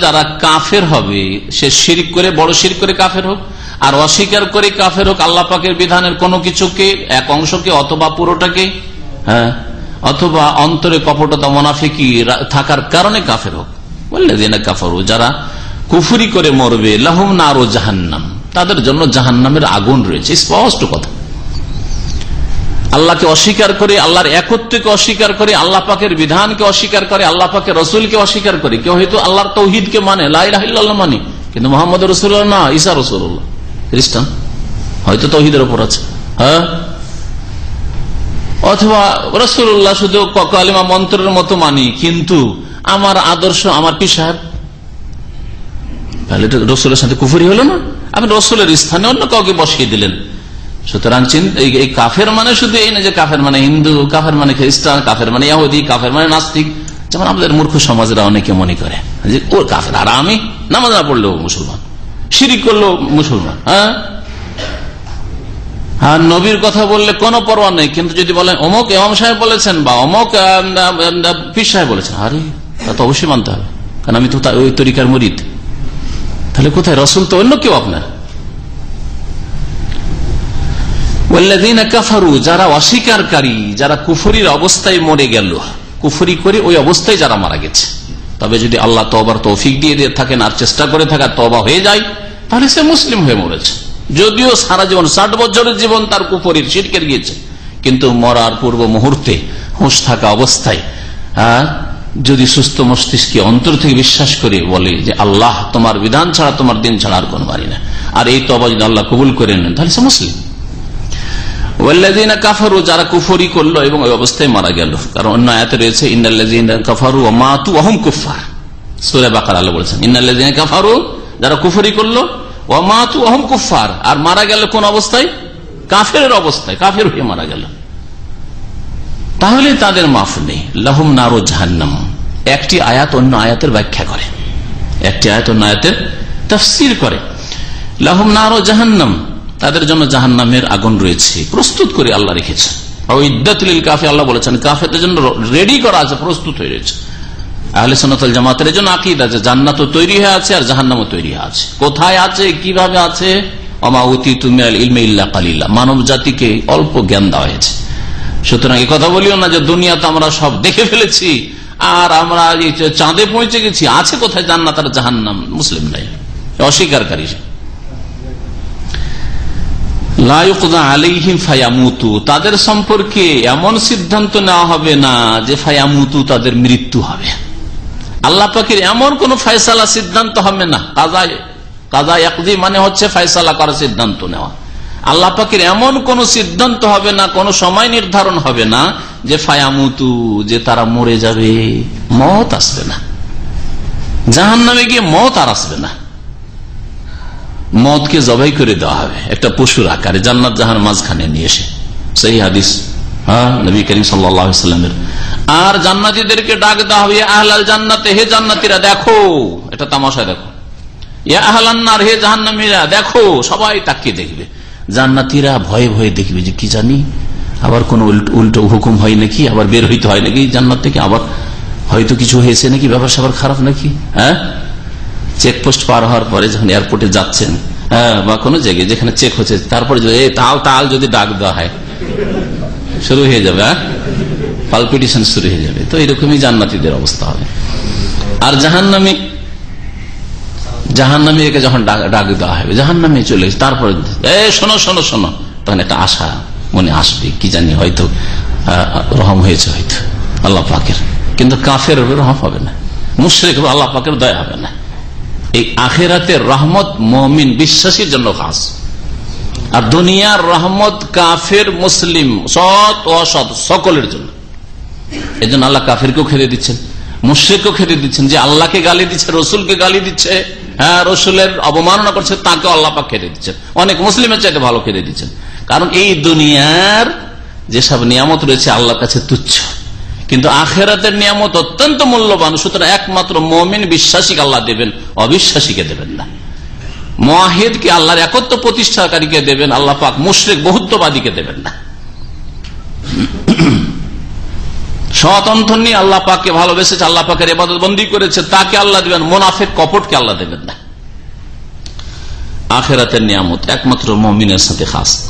যারা কাফের হবে, সে শিরিক করে, বড় শির করে কাফের হোক, আর অস্বীকার করে কাফের হোক, আল্লাহ পাকের বিধানের কোনো কিছুকে, এক অংশকে, অথবা পুরোটাকে হ্যাঁ অথবা অন্তরে কপটতা, মোনাফিকি থাকার কারণে কাফের হোক। বললে দিন কাফারু, যারা কুফুরি করে মরবে, লাহুম নারো জাহান্নাম। তাদের জন্য জাহান্নামের আগুন রয়েছে। স্পষ্ট কথা। আল্লাহকে অস্বীকার করে, আল্লাহর একত্রকে অস্বীকার করে, আল্লাহ পাকের বিধানকে অস্বীকার করে, আল্লাহ পাকের রসুলকে অস্বীকার করে। কেউ হয়তো আল্লাহর তৌহিদকে মানে লাইল্লাহ মানে। কিন্তু মোহাম্মদ রসুল্লাহ না ইসা রসুল্লাহ। খ্রিস্টান? হয়তো তৌহিদের ওপর আছে। হ্যাঁ? অথবা রসুল্লাহ শুধু কালিমা মন্ত্রের মতো মানি, কিন্তু আমার আদর্শ, আমার পি সাহেব তাহলে রসুলের সাথে কুফুরি হলো না? আপনি রসুলের স্থানে অন্য কাউকে বসিয়ে দিলেন। সুতরাং এই কাফের মানে শুধু এই না যে কাফের মানে হিন্দু, কাফের মানে খ্রিস্টান, কাফের মানে ইয়াহুদি, কাফের মানে নাস্তিক। যেমন আমাদের মূর্খ সমাজেরা অনেকে মনে করে, যে ও কাফের, আর আমি নামাজ না পড়লেও মুসলমান সিঁড়ি করল মুসলমান হ্যাঁ? আর নবীর কথা বললে কোনো পরোয়া নেই, কিন্তু যদি বলেন, অমক এমাম সাহেব বলেছেন বা অমক পীর সাহেব বলেছেন, আরে, তা তো অবশ্যই মানতে হবে। কারণ আমি তো ওই তরিকার মরিদ। তাহলে কোথায়? রসুল তো অন্য কেউ আপনার। যারা অস্বীকারী, যারা কুফুরির অবস্থায় মরে গেল, কুফুরি করে ওই অবস্থায় যারা মারা গেছে। তবে যদি আল্লাহ তবার তৌফিক দিয়ে দিয়ে থাকেন, আর চেষ্টা করে থাকা তবা হয়ে যায়, তাহলে সে মুসলিম হয়ে মরেছে। যদিও সারা জীবন, ষাট বছরের জীবন তার কুফরির সিটকের গিয়েছে। কিন্তু মরার পূর্ব মুহূর্তে হুঁশ থাকা অবস্থায় যদি সুস্থ মস্তিষ্কে অন্তর থেকে বিশ্বাস করে বলে যে আল্লাহ তোমার বিধান ছাড়া তোমার দিন ছাড়া আর কোন মারি না। আর এই তবা যদি আল্লাহ কবুল করে নেন, তাহলে সে মুসলিম। যারা কুফরি করল এবং ওই অবস্থায় মারা গেল, কারণ অন্য আয়াতে রয়েছে কাফারু মাতু অহম বলেছেন কাফারু, যারা কুফরি করল ও মাতু অহম কুফার আর মারা গেল কোন অবস্থায়? কাফের অবস্থায়, কাফের হয়ে মারা গেল। তাহলে তাদের মাফ নেই। লাহুম নারো জাহান্নাম। একটি আয়াত অন্য আয়াতের ব্যাখ্যা করে। একটি আয়াত অন্য আয়াতের তফসির করে। লাহুম নারো জাহান্নাম। তাদের জন্য জাহান্নামের আগুন রয়েছে। প্রস্তুত করে আল্লাহ রেখেছেন। কাফে আল্লাহ বলেছেন জন্য রেডি করা আছে, প্রস্তুত হয়ে রয়েছে। জামাতের জন্য আকিদ আছে তৈরি হয়ে আছে আর জাহান্নামও তৈরি হয়ে আছে। কোথায় আছে, কীভাবে আছে? তুমি ইলমে মানব জাতিকে অল্প জ্ঞান দেওয়া হয়েছে। সুতরাং এই কথা বলিও না যে দুনিয়াতে আমরা সব দেখে ফেলেছি, আর আমরা চাঁদে পৌঁছে গেছি, আছে কোথায় জান্নাত আর জাহান্নাম? মুসলিম নাই। অস্বীকারী তাদের সম্পর্কে এমন সিদ্ধান্ত নেওয়া হবে না যে ফায়ামুতু তাদের মৃত্যু হবে। আল্লাহ পাখির এমন কোন ফয়সালা সিদ্ধান্ত হবে না। কাজা কাজা একদি মানে হচ্ছে ফয়সালা করার সিদ্ধান্ত নেওয়া। আল্লাহ পাখির এমন কোন সিদ্ধান্ত হবে না, কোন সময় নির্ধারণ হবে না যে ফায়ামুতু, যে তারা মরে যাবে। মত আসবে না। জাহান নামে গিয়ে মত আর আসবে না। মদকে জবাই করে দেওয়া হবে। একটা পশুর আকারে জান্নাত জাহান মাঝখানে নিয়ে এসে। সেই হাদিস হ্যাঁ নবী করিম সাল্লামের। আর জান্নাতিদেরকে ডাক দেওয়া হবে আহলাল জান্নাতে, হে জান্নাতিরা, দেখো। এটা তামাশায় দেখো। ইয়া আহলান্নার হে জাহান্নামীরা, দেখো। সবাই তাকিয়ে দেখবে। জান্নাতিরা ভয়ে ভয়ে দেখবে যে কি জানি, আবার কোন উল্টো হুকুম হয় নাকি, আবার বের হইতে হয় নাকি, জান্নাত থেকে আবার হয়তো কিছু হয়েছে নাকি, ব্যাপার স্যাপার খারাপ নাকি হ্যাঁ? চেকপোস্ট পার হওয়ার পরে যখন এয়ারপোর্টে যাচ্ছেন হ্যাঁ বা কোনো জায়গায় যেখানে চেক হচ্ছে, তারপরে তাল তাল যদি ডাক দেওয়া হয়, শুরু হয়ে যাবে হ্যাঁ? পালপিটিশন শুরু হয়ে যাবে। তো এরকমই জান্নাতিদের অবস্থা হবে। আর জাহান্নামী জাহান্নামী একে যখন ডাক দেওয়া হবে জাহান জাহান্নামে চলে তারপরে, এ, শোনো শোনো শোনো। তখন একটা আশা মনে আসবে, কি জানি হয়তো রহম হয়েছে হয়তো, আল্লাহ পাকের। কিন্তু কাফের রহম হবে না, মুশ্রেক আল্লাহ পাকের দয়া হবে না। এই আখেরাতের রহমত মমিন বিশ্বাসীর জন্য খাস। আর দুনিয়ার রহমত কাফের, মুসলিম, সৎ, অসৎ, সকলের জন্য। এই জন্য আল্লাহ কাফেরকেও খেতে দিচ্ছেন। মুশ্রিকও খেতে দিচ্ছেন যে আল্লাহকে গালি দিচ্ছে, রসুলকে গালি দিচ্ছে হ্যাঁ রসুলের অবমাননা করছে, তাকে আল্লাপাক খেতে দিচ্ছেন। অনেক মুসলিমের চাইতে ভালো খেতে দিচ্ছেন। কারণ এই দুনিয়ার যেসব নিয়ামত রয়েছে আল্লাহর কাছে তুচ্ছ। কিন্তু আখেরাতের নিয়ামত অত্যন্ত মূল্যবান, সুতরাং একমাত্র মমিন বিশ্বাসীকে আল্লাহ দেবেন, অবিশ্বাসীকে দেবেন না। মহিদকে আল্লাহর একত্র প্রতিষ্ঠাকারীকে দেবেন, আল্লাহ পাক মুশ্রিক বহুত্ববাদীকে দেবেন না। সতন্থ নিয়ে আল্লাহ পাককে ভালোবেসেছে আল্লাহ পাকের এবাদত বন্দী করেছে, তাকে আল্লাহ দেবেন, মোনাফেক কপটকে আল্লাহ দেবেন না। আখেরাতের নিয়ামত একমাত্র মমিনের সাথে খাস।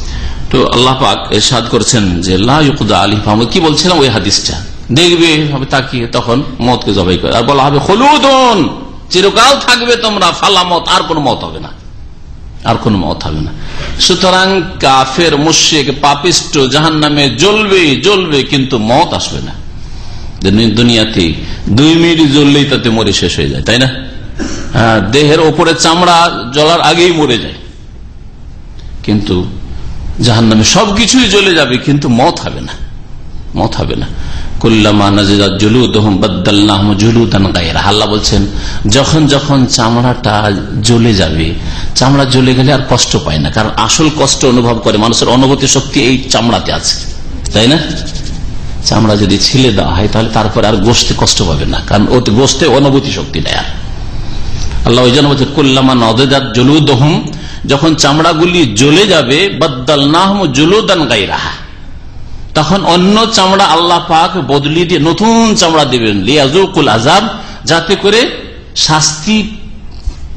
তো আল্লাহ পাক এরশাদ করছেন যে লাউদা আলী মাহমুদ কি বলছিলাম ওই হাদিসটা? দেখবে, হবে তাকিয়ে তখন মতকে জবাই করে। আর বলা হবে হলুদন চিরকাল থাকবে তোমরা, ফালা মত, আর কোন মত হবে না। আর কোন মত হবে না। সুতরাং কাফের মুশেক পাপিষ্ট জাহান নামে জ্বলবে জ্বলবে, কিন্তু মত আসবে না। দুনিয়াতে দুই মিনিট জ্বললেই তাতে মরে শেষ হয়ে যায় তাই না? হ্যাঁ, দেহের ওপরে চামড়া জ্বলার আগেই মরে যায়। কিন্তু জাহান নামে সবকিছুই জ্বলে যাবে কিন্তু মত হবে না। মত হবে না। বলছেন যখন যখন চামড়াটা জ্বলে যাবে চামড়া জ্বলে গেলে আর কষ্ট পায় না কারণ আসল কষ্ট অনুভব করে মানুষের অনুভূতি শক্তি এই চামড়াতে আছে তাই না? চামড়া যদি ছিলে দেওয়া হয়, তাহলে তারপরে আর গোস্তে কষ্ট পাবে না। কারণ ওতে গোস্তে অনুভূতি শক্তি নেয় আর। আল্লাহ ওই জন্য বলছে কুল্লামা নদেদাত জলুদহম যখন চামড়াগুলি জ্বলে যাবে বদ্দাল নাহম জুলুদান গাই রাহা তখন অন্য চামড়া আল্লাহ পাক বদলি দিয়ে নতুন চামড়া দিবেন আজাব যাতে করে শাস্তি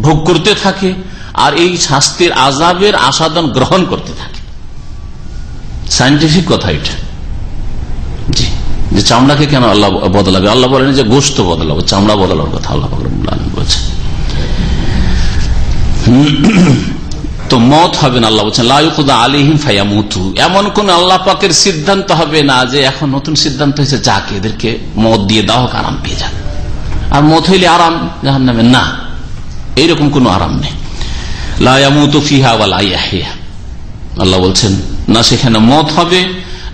ভোগ করতে থাকে আর এই শাস্তির আজাবের আসাদন গ্রহণ করতে থাকে। সাইন্টিফিক কথা এটা। যে চামড়াকে কেন আল্লাহ বদলাবে? আল্লাহ বলেন যে গোস্ত বদলাবো, চামড়া বদলার কথা আল্লাহ বলছে তো মত হবে না, আল্লাহ বলছেন লাউকুদা আলিহিম ফাইয়ামুতু এমন কোন আল্লাহ পাকের সিদ্ধান্ত হবে না যে এখন নতুন সিদ্ধান্ত হয়েছে, যাকে এদেরকে মত দিয়ে দাও আরাম পেয়ে যাবে। আর মত হইলে আরাম জাহান নামে না। এইরকম কোন আরাম নেই। লায়ামুতু ফিহা বা লাইয়াহিয়া আল্লাহ বলছেন, না, সেখানে মত হবে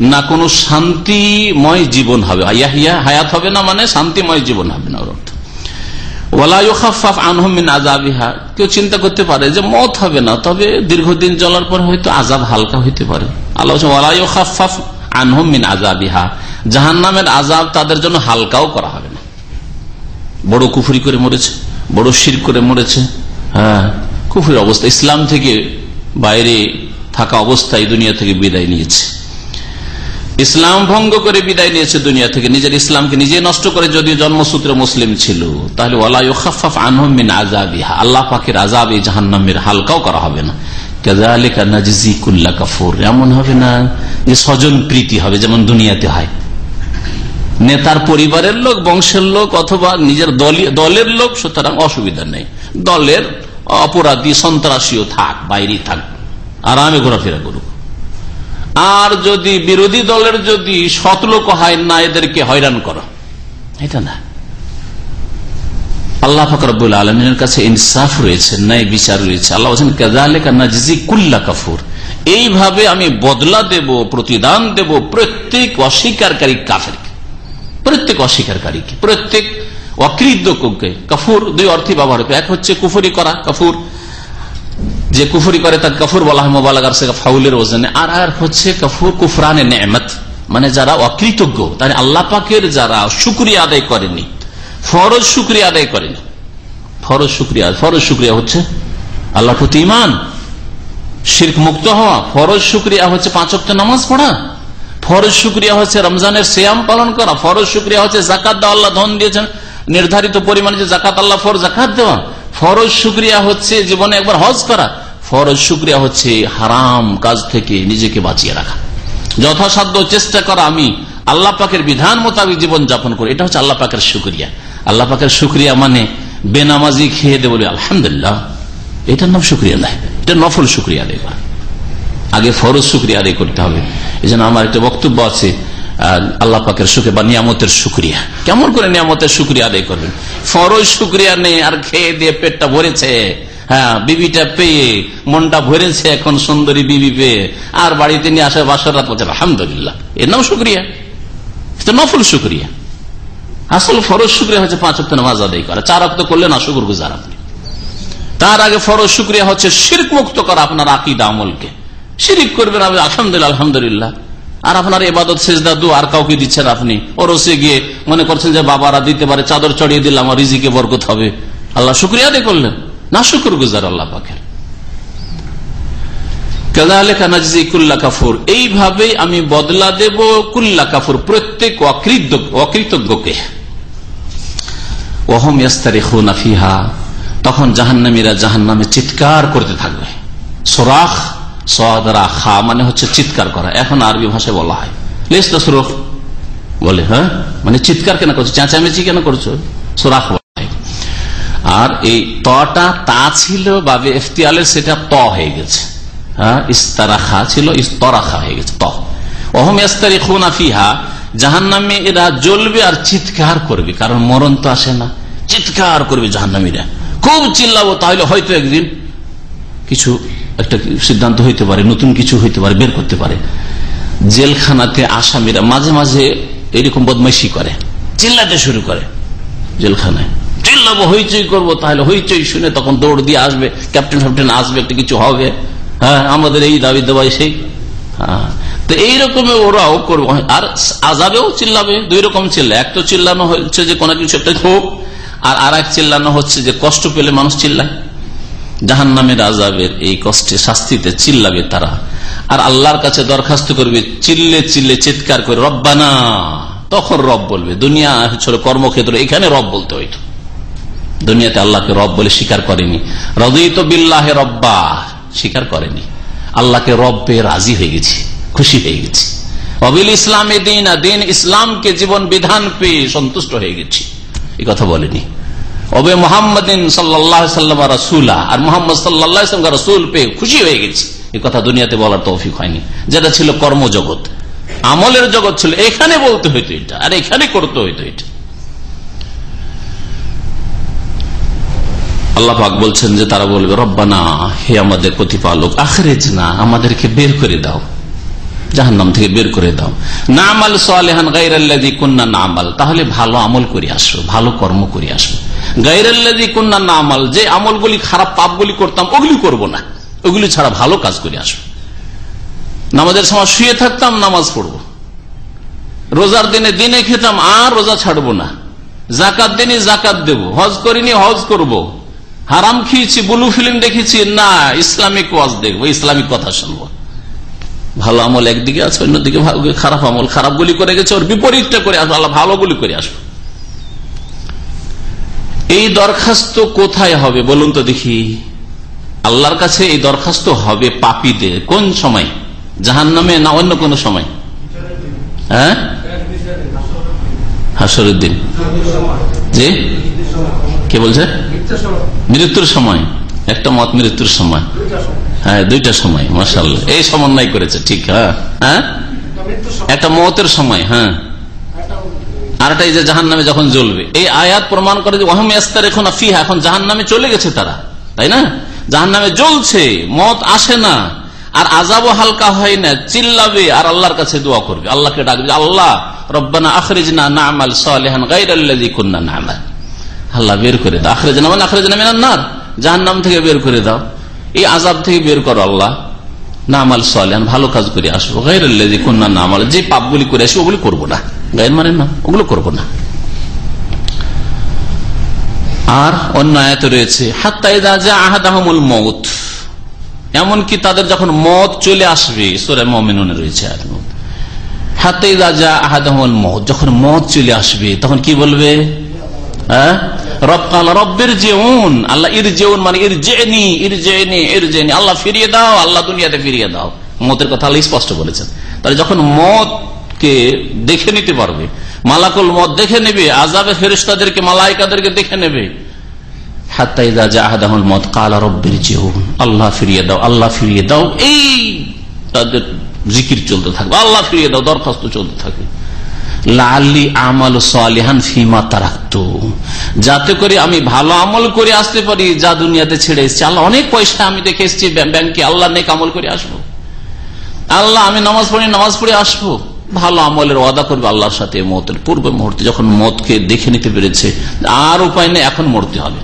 না কোনো শান্তিময় জীবন হবে। আয়াহিয়া হায়াত হবে না মানে শান্তিময় জীবন হবে না ওর কেউ চিন্তা করতে পারে যে মত হবে না, তবে দীর্ঘদিন চলার পর হয়তো আজাব হালকা হইতে পারে। জাহান নামের আজাব তাদের জন্য হালকাও করা হবে না। বড় কুফুরি করে মরেছে, বড় শির করে মরেছে হ্যাঁ কুফুরি অবস্থা। ইসলাম থেকে বাইরে থাকা অবস্থায় দুনিয়া থেকে বিদায় নিয়েছে। ইসলাম ভঙ্গ করে বিদায় নিয়েছে দুনিয়া থেকে। নিজের ইসলামকে নিজে নষ্ট করে যদি জন্মসূত্রে মুসলিম ছিল, তাহলে আজাবিহা আল্লাহ পাখির আজাব এই জাহান্নামের হালকাও করা হবে না। এমন হবে না যে স্বজন প্রীতি হবে, যেমন দুনিয়াতে হয়। নেতার পরিবারের লোক, বংশের লোক, অথবা নিজের দলের লোক, সুতরাং অসুবিধা নেই। দলের অপরাধী, সন্ত্রাসীও থাক বাইরে থাক। আরামে ঘোরাফেরা করুক। আর যদি বিরোধী দলের যদি সতলোক হয় না, এদেরকে হয়রান করো। এটা না। আল্লাহ ফকরবুল আলমিনের কাছে ইনসাফ রয়েছে, ন্যায় বিচার রয়েছে। আল্লাহ কুল্লা কাফুর। এইভাবে আমি বদলা দেব, প্রতিদান দেব প্রত্যেক অস্বীকারী কাফের প্রত্যেক অস্বীকারীকে প্রত্যেক অকৃতজ্ঞকে। কাফুর দুই অর্থে ব্যবহার এক হচ্ছে কুফুরি করা, কাফুর। যে কুফুরি করে তার কফুর বলা হয় মোবালাগার সে ফাউলের ওজনে। আর আর হচ্ছে কফুর কুফরানে নেমত মানে যারা অকৃতজ্ঞ, তাহলে আল্লাহ পাকের যারা শুক্রিয়া আদায় করেনি ফরজ শুক্রিয়া আদায় করেনি ফরজ শুক্রিয়া ফরজ শুক্রিয়া হচ্ছে আল্লাহ প্রতি ইমান শির্ক মুক্ত হওয়া, ফরজ শুক্রিয়া হচ্ছে পাঁচ অক্ট নামাজ পড়া। ফরজ শুক্রিয়া হচ্ছে রমজানের শ্যাম পালন করা। ফরজ শুক্রিয়া হচ্ছে জাকাত দেওয়া, আল্লাহ ধন দিয়েছেন। নির্ধারিত পরিমাণে যে জাকাত আল্লাহ ফর জাকাত দেওয়া। ফরজ শুক্রিয়া হচ্ছে জীবনে একবার হজ করা। ফরজ শুক্রিয়া হচ্ছে হারাম কাজ থেকে নিজেকে বাঁচিয়ে রাখা। যথাসাধ্য চেষ্টা করা আমি আল্লাহ পাকের বিধান মোতাবেক জীবন যাপন করি, এটা হচ্ছে আল্লাহ পাকের সুক্রিয়া আল্লাহ পাকের সুক্রিয়া মানে বেনামাজি খেয়ে দে বলে আলহামদুলিল্লাহ, এটার নাম সুক্রিয়া নাই, এটা নফল সুক্রিয়া আদায় আগে ফরজ সুক্রিয়া আদায় করতে হবে। এই জন্য আমার একটা বক্তব্য আছে আল্লাহ পাকের সুখে বা নিয়ামতের সুক্রিয়া কেমন করে নিয়ামতের সুক্রিয়া আদায় করবেন? ফরজ সুক্রিয়া নেই আর খেয়ে দিয়ে পেটটা ভরেছে। হ্যাঁ বিবিটা পেয়ে মনটা ভরেছে এখন সুন্দরী বিবি পেয়ে। আর বাড়িতে নিয়ে আসে রাত এর নাম নফল আসল ফরজ হচ্ছে পাঁচ নামাজ আদায় করা। চার করলে না গুজার আপনি। তার আগে ফরজ হচ্ছে শির্ক মুক্ত করা আপনার আকিদা আমলকে। শিরিক করবেন আলহামদুলিল্লাহ আলহামদুলিল্লাহ। আর আপনার এবাদত শেষদা দু আর কাউকে দিচ্ছেন আপনি। ওরসে গিয়ে মনে করছেন যে বাবারা দিতে পারে, চাদর চড়িয়ে দিলাম আমার রিজিকে বরকত হবে। আল্লাহ শুক্রিয়া আদায় করলেন। না শুকুর গুজার আল্লাহ পাখের। এইভাবে আমি বদলা দেব কুল্লা কাফুর, প্রত্যেক অকৃতজ্ঞকে। ওহম ফিহা, তখন জাহান্নামীরা জাহান্নামে চিৎকার করতে থাকবে। সোরাখ, সোয়াদরা, খা মানে হচ্ছে চিৎকার করা। এখন আরবি ভাষায় বলা হয়। লেস বলে হ্যাঁ? মানে চিৎকার কেন করছ? চেঁচামেচি কেন করছ? সোরাখ আর এই তটা তা ছিল বাবে এফতিয়ালের সেটা ত হয়ে গেছে। হ্যাঁ ইস্তারাখা ছিল, ইস্তরাখা হয়ে গেছে, ত। অহম ইস্তারি খুনা ফিহা জাহান নামে এরা জ্বলবে আর চিৎকার করবে, কারণ মরণ তো আসে না। চিৎকার করবে জাহান্নামীরা। খুব চিল্লাবো, তাহলে হয়তো একদিন কিছু একটা সিদ্ধান্ত হইতে পারে, নতুন কিছু হইতে পারে, বের করতে পারে। জেলখানাতে আসামিরা মাঝে মাঝে এরকম বদমাইশি করে, চিল্লাতে শুরু করে জেলখানায়। চিল্লাবো হইচই করব, তাহলে হইচই শুনে তখন দৌড় দিয়ে আসবে, ক্যাপ্টেন ফ্যাপ্টেন আসবে, একটা কিছু হবে। হ্যাঁ আমাদের এই দাবি দেওয়াই সেই। হ্যাঁ তো এইরকম ওরাও করব। আর আজাবেও চিল্লাবে, দুই রকম চিল্লা এক তো চিল্লানো হচ্ছে যে কোনো কিছু একটা হোক, আর আর এক চিল্লানো হচ্ছে যে কষ্ট পেলে মানুষ চিল্লায়। জাহান নামের আজাবের এই কষ্টে শাস্তিতে চিল্লাবে তারা। আর আল্লাহর কাছে দরখাস্ত করবে, চিল্লে চিল্লে চিৎকার করে, রব্বানা তখন রব বলবে, দুনিয়া ছিল কর্মক্ষেত্র, এখানে রব বলতে হইতো। দুনিয়াতে আল্লাহকে রব বলে স্বীকার করেনি। রদিত বিল্লাহে রব্বা, স্বীকার করেনি। আল্লাহকে রব পেয়ে রাজি হয়ে গেছি, খুশি হয়ে গেছি। অবিল ইসলামে দিন দিন ইসলামকে জীবন বিধান পেয়ে সন্তুষ্ট হয়ে গেছি। এই কথা বলেনি। অবে মোহাম্মদিন সাল্লাম রাসুলা, আর মোহাম্মদ সাল্লাহ রসুল পেয়ে খুশি হয়ে গেছি। এই কথা দুনিয়াতে বলার তৌফিক হয়নি। যেটা ছিল কর্মজগৎ। আমলের জগৎ ছিল, এখানে বলতে হইতো এটা, আর এখানে করতে হইতো এটা। আল্লাহ পাক বলছেন যে তারা বলবে, রব্বানা, হে আমাদের প্রতিপালক আখরেজ না আমাদেরকে বের করে দাও। জাহান্নাম থেকে বের করে দাও। না আমাল সোয়ালেহান গাইরাল্লাদি কন্যা না আমাল তাহলে ভালো আমল করে আসব ভালো কর্ম করে আসব গাইরাল্লাদি কন্যা না আমাল যে আমলগুলি খারাপ পাপগুলি করতাম, ওগুলি করব না। ওগুলি ছাড়া ভালো কাজ করে আসব নামাজের সময় শুয়ে থাকতাম, নামাজ পড়ব। রোজার দিনে দিনে খেতাম, আর রোজা ছাড়বো না। জাকাত দিনে জাকাত দেব, হজ করিনি হজ করব। হারাম খেয়েছি, বুলু ফিল্ম দেখেছি, না, ইসলামিক ওয়াজ দেখব ইসলামিক কথা শুনব। ভালো আমল একদিকে আছে, অন্যদিকে খারাপ আমল। খারাপ গুলি করে গেছে, ওর বিপরীতটা করে আসব, আল্লাহ ভালো গুলি করে আসব। এই দরখাস্ত কোথায় হবে বলুন তো দেখি। আল্লাহর কাছে এই দরখাস্ত হবে পাপীদের। কোন সময়? জাহান নামে না অন্য কোন সময়? হ্যাঁ? হাসরুদ্দিন জি? কে বলছে? মৃত্যুর সময়। একটা মত মৃত্যুর সময়। হ্যাঁ দুইটা সময় মাসাল এই সমন্বয় করেছে ঠিক হ্যাঁ? হ্যাঁ? একটা মতের সময় হ্যাঁ। এই যে জাহান নামে যখন জ্বলবে। এই আয়াত প্রমাণ করে যে ওহম এস্তার এখন ফিহা এখন জাহান নামে চলে গেছে তারা তাই না? জাহান নামে জ্বলছে মত আসে না আর আজাবও হালকা হয় না চিল্লাবে আর আল্লাহর কাছে দোয়া করবে। আল্লাহকে ডাকবে আল্লাহ রব্বানা আখরেজ না না আমাল সালেহান গাইরাল্লাজি কন্যা না আমাল আল্লাহ বের করে দাও। আখরেজ না মানে আখরেজ না মেনার জাহান নাম থেকে বের করে দাও। এই আজাব থেকে বের করো আল্লাহ। নামাল সালেহান, ভালো কাজ করে আসব। গাইরাল্লাজি কন্যা না আমাল যে পাপগুলি করে আসব ওগুলি করব না। গায়ের মানে না, ওগুলো করব না। আর অন্য আয়াত রয়েছে আহাদাহমুল মৌত এমনকি তাদের যখন মত চলে আসবে, সোরে মমিনুনে রয়েছে হাতে যা আহাদমল মত যখন মত চলে আসবে, তখন কি বলবে? হ্যাঁ? জেউন আল্লাহ ইর মানে ফিরিয়ে দাও, আল্লাহ দুনিয়াতে ফিরিয়ে দাও। মতের কথা আল্লাহ স্পষ্ট বলেছেন। তাহলে যখন মতকে দেখে নিতে পারবে, মালাকুল মত দেখে নেবে আজাবে ফেরিস্তাদেরকে মালাইকাদেরকে দেখে নেবে। মত আল্লাহ ফিরিয়ে দাও, আল্লাহ ফিরিয়ে দাও। এই তাদের জিকির চলতে থাকবে। আল্লাহ ফিরিয়ে দাও, দরখাস্ত চলতে থাকবে। লাল্লি আমল সালিহান ফিমা তারাক্ত। যাতে করে আমি ভালো আমল করে আসতে পারি, যা দুনিয়াতে ছেড়ে এসছি। আল্লাহ অনেক পয়সা আমি দেখে এসছি ব্যাংকে আল্লাহ নেক আমল করে আসব। আল্লাহ, আমি নামাজ পড়ি, নামাজ পড়ে আসব। ভালো আমলের ওয়াদা করবে আল্লাহর সাথে মতের পূর্বে মুহূর্তে, যখন মতকে দেখে নিতে পেরেছে, আর উপায় নেই, এখন মরতে হবে।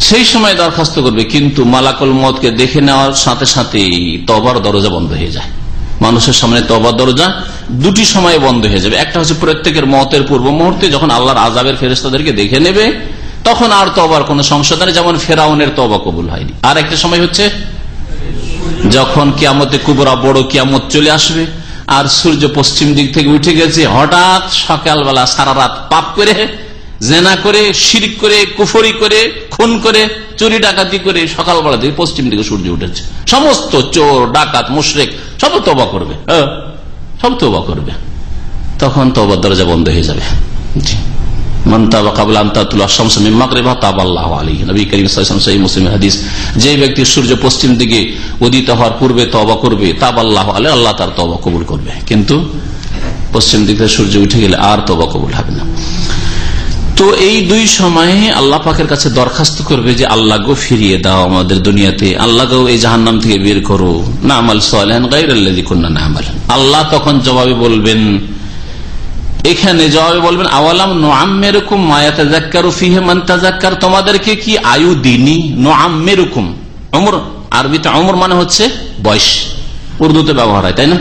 সেই সময় দরখাস্ত করবে, কিন্তু মালাকল মতকে দেখে নেওয়ার সাথে সাথে তবার দরজা বন্ধ হয়ে যায়। মানুষের সামনে তবার দরজা দুটি সময় বন্ধ হয়ে যাবে। একটা হচ্ছে প্রত্যেকের মতের পূর্ব মুহূর্তে যখন আল্লাহর আজাবের ফেরেস্তাদেরকে দেখে নেবে, তখন আর তবার কোন সংশোধনে যেমন ফেরাউনের তবা কবুল হয়নি। আর একটা সময় হচ্ছে যখন কিয়ামতে কুবরা বড় কিয়ামত চলে আসবে, আর সূর্য পশ্চিম দিক থেকে উঠে গেছে, হঠাৎ সকালবেলা সারা রাত পাপ করে জেনা করে, শিরিক করে, কুফরি করে, খুন করে, চুরি ডাকাতি করে সকালবেলা থেকে পশ্চিম দিকে সূর্য উঠেছে। সমস্ত চোর, ডাকাত, মুশরেক সব তবা করবে। সব তবা করবে। তখন তবার দরজা বন্ধ হয়ে যাবে। যে ব্যক্তি সূর্য পশ্চিম দিকে উদিত হওয়ার পূর্বে তবা করবে, তাব আল্লাহ আলে আল্লাহ তার তবা কবুল করবে। কিন্তু পশ্চিম দিকে সূর্য উঠে গেলে আর তবা কবুল হবে না। তো এই দুই সময়ে আল্লাহ পাকের কাছে দরখাস্ত করবে যে আল্লাহ গো ফিরিয়ে দাও আমাদের দুনিয়াতে। আল্লাহ গো এই জাহান্নাম থেকে বের করো। না আমাল সোয়ালেন গাইরাল্লাহ না আমাল আল্লাহ তখন জবাবে বলবেন, এখানে জবাবে বলবেন, আওয়ালাম নোয়াম্মেরকম মায়াতাজাক্কার ফিহে মান্তাজাক্কার তোমাদেরকে কি আয়ু দিনী নোয়াম্মেরকম অমর আরবিতে অমর মানে হচ্ছে বয়স। উর্দুতে ব্যবহার হয়, তাই না?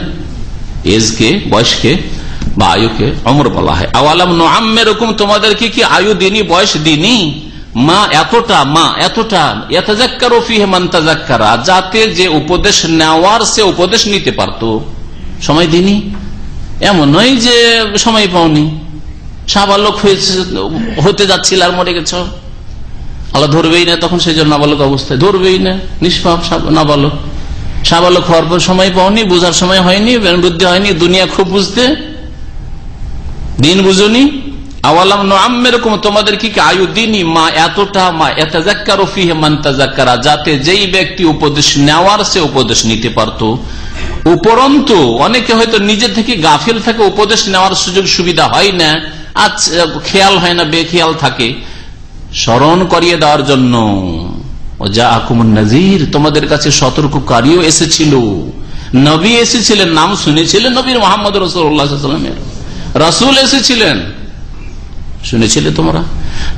এজকে, বয়সকে বা আয়ুকে অমর বলা হয়। আওয়ালাম নোয়াম্মেরকম তোমাদেরকে কি কি আয়ু দিনী, বয়স দিনী? মা এতটা মা এতটা এতাজাক্কার ফিহে মান্তাজাক্কারা যাতে যে উপদেশ নেওয়ার সে উপদেশ নিতে পারত। সময় দিনী? এমন নয় যে সময় পাওনি। সাবালক হয়েছে, হতে যাচ্ছিল আর মরে গেছ। আল্লাহ ধরবেই না তখন, সেই জন্য নাবালক অবস্থায়। ধরবেই না, নিষ্পাপ নাবালক। সাবালক হওয়ার পর সময় পাওনি, বোঝার সময় হয়নি বুদ্ধি হয়নি, দুনিয়া খুব বুঝতে দিন বুঝনি? আওয়ালাম নোয়াম্মেরকম তোমাদের কি আয়ু? দিনই মা, এতটা মা। এতাজাক্কার ফিহে মান্তাজাক্কারা যাতে যেই ব্যক্তি উপদেশ নেওয়ার সে উপদেশ নিতে পারত। উপরন্তু, অনেকে হয়তো নিজে থেকে গাফিল থাকে, উপদেশ নেওয়ার সুযোগ সুবিধা হয় না। আজ খেয়াল হয় না, বেখেয়াল থাকে। স্মরণ করিয়ে দেওয়ার জন্য। যা আকুমন নাজির তোমাদের কাছে সতর্ককারীও এসেছিল। নবী এসেছিলেন, নাম শুনেছিলেন নবীর মোহাম্মদ রসুল্লাহামের রাসুল এসেছিলেন। শুনেছিলে তোমরা?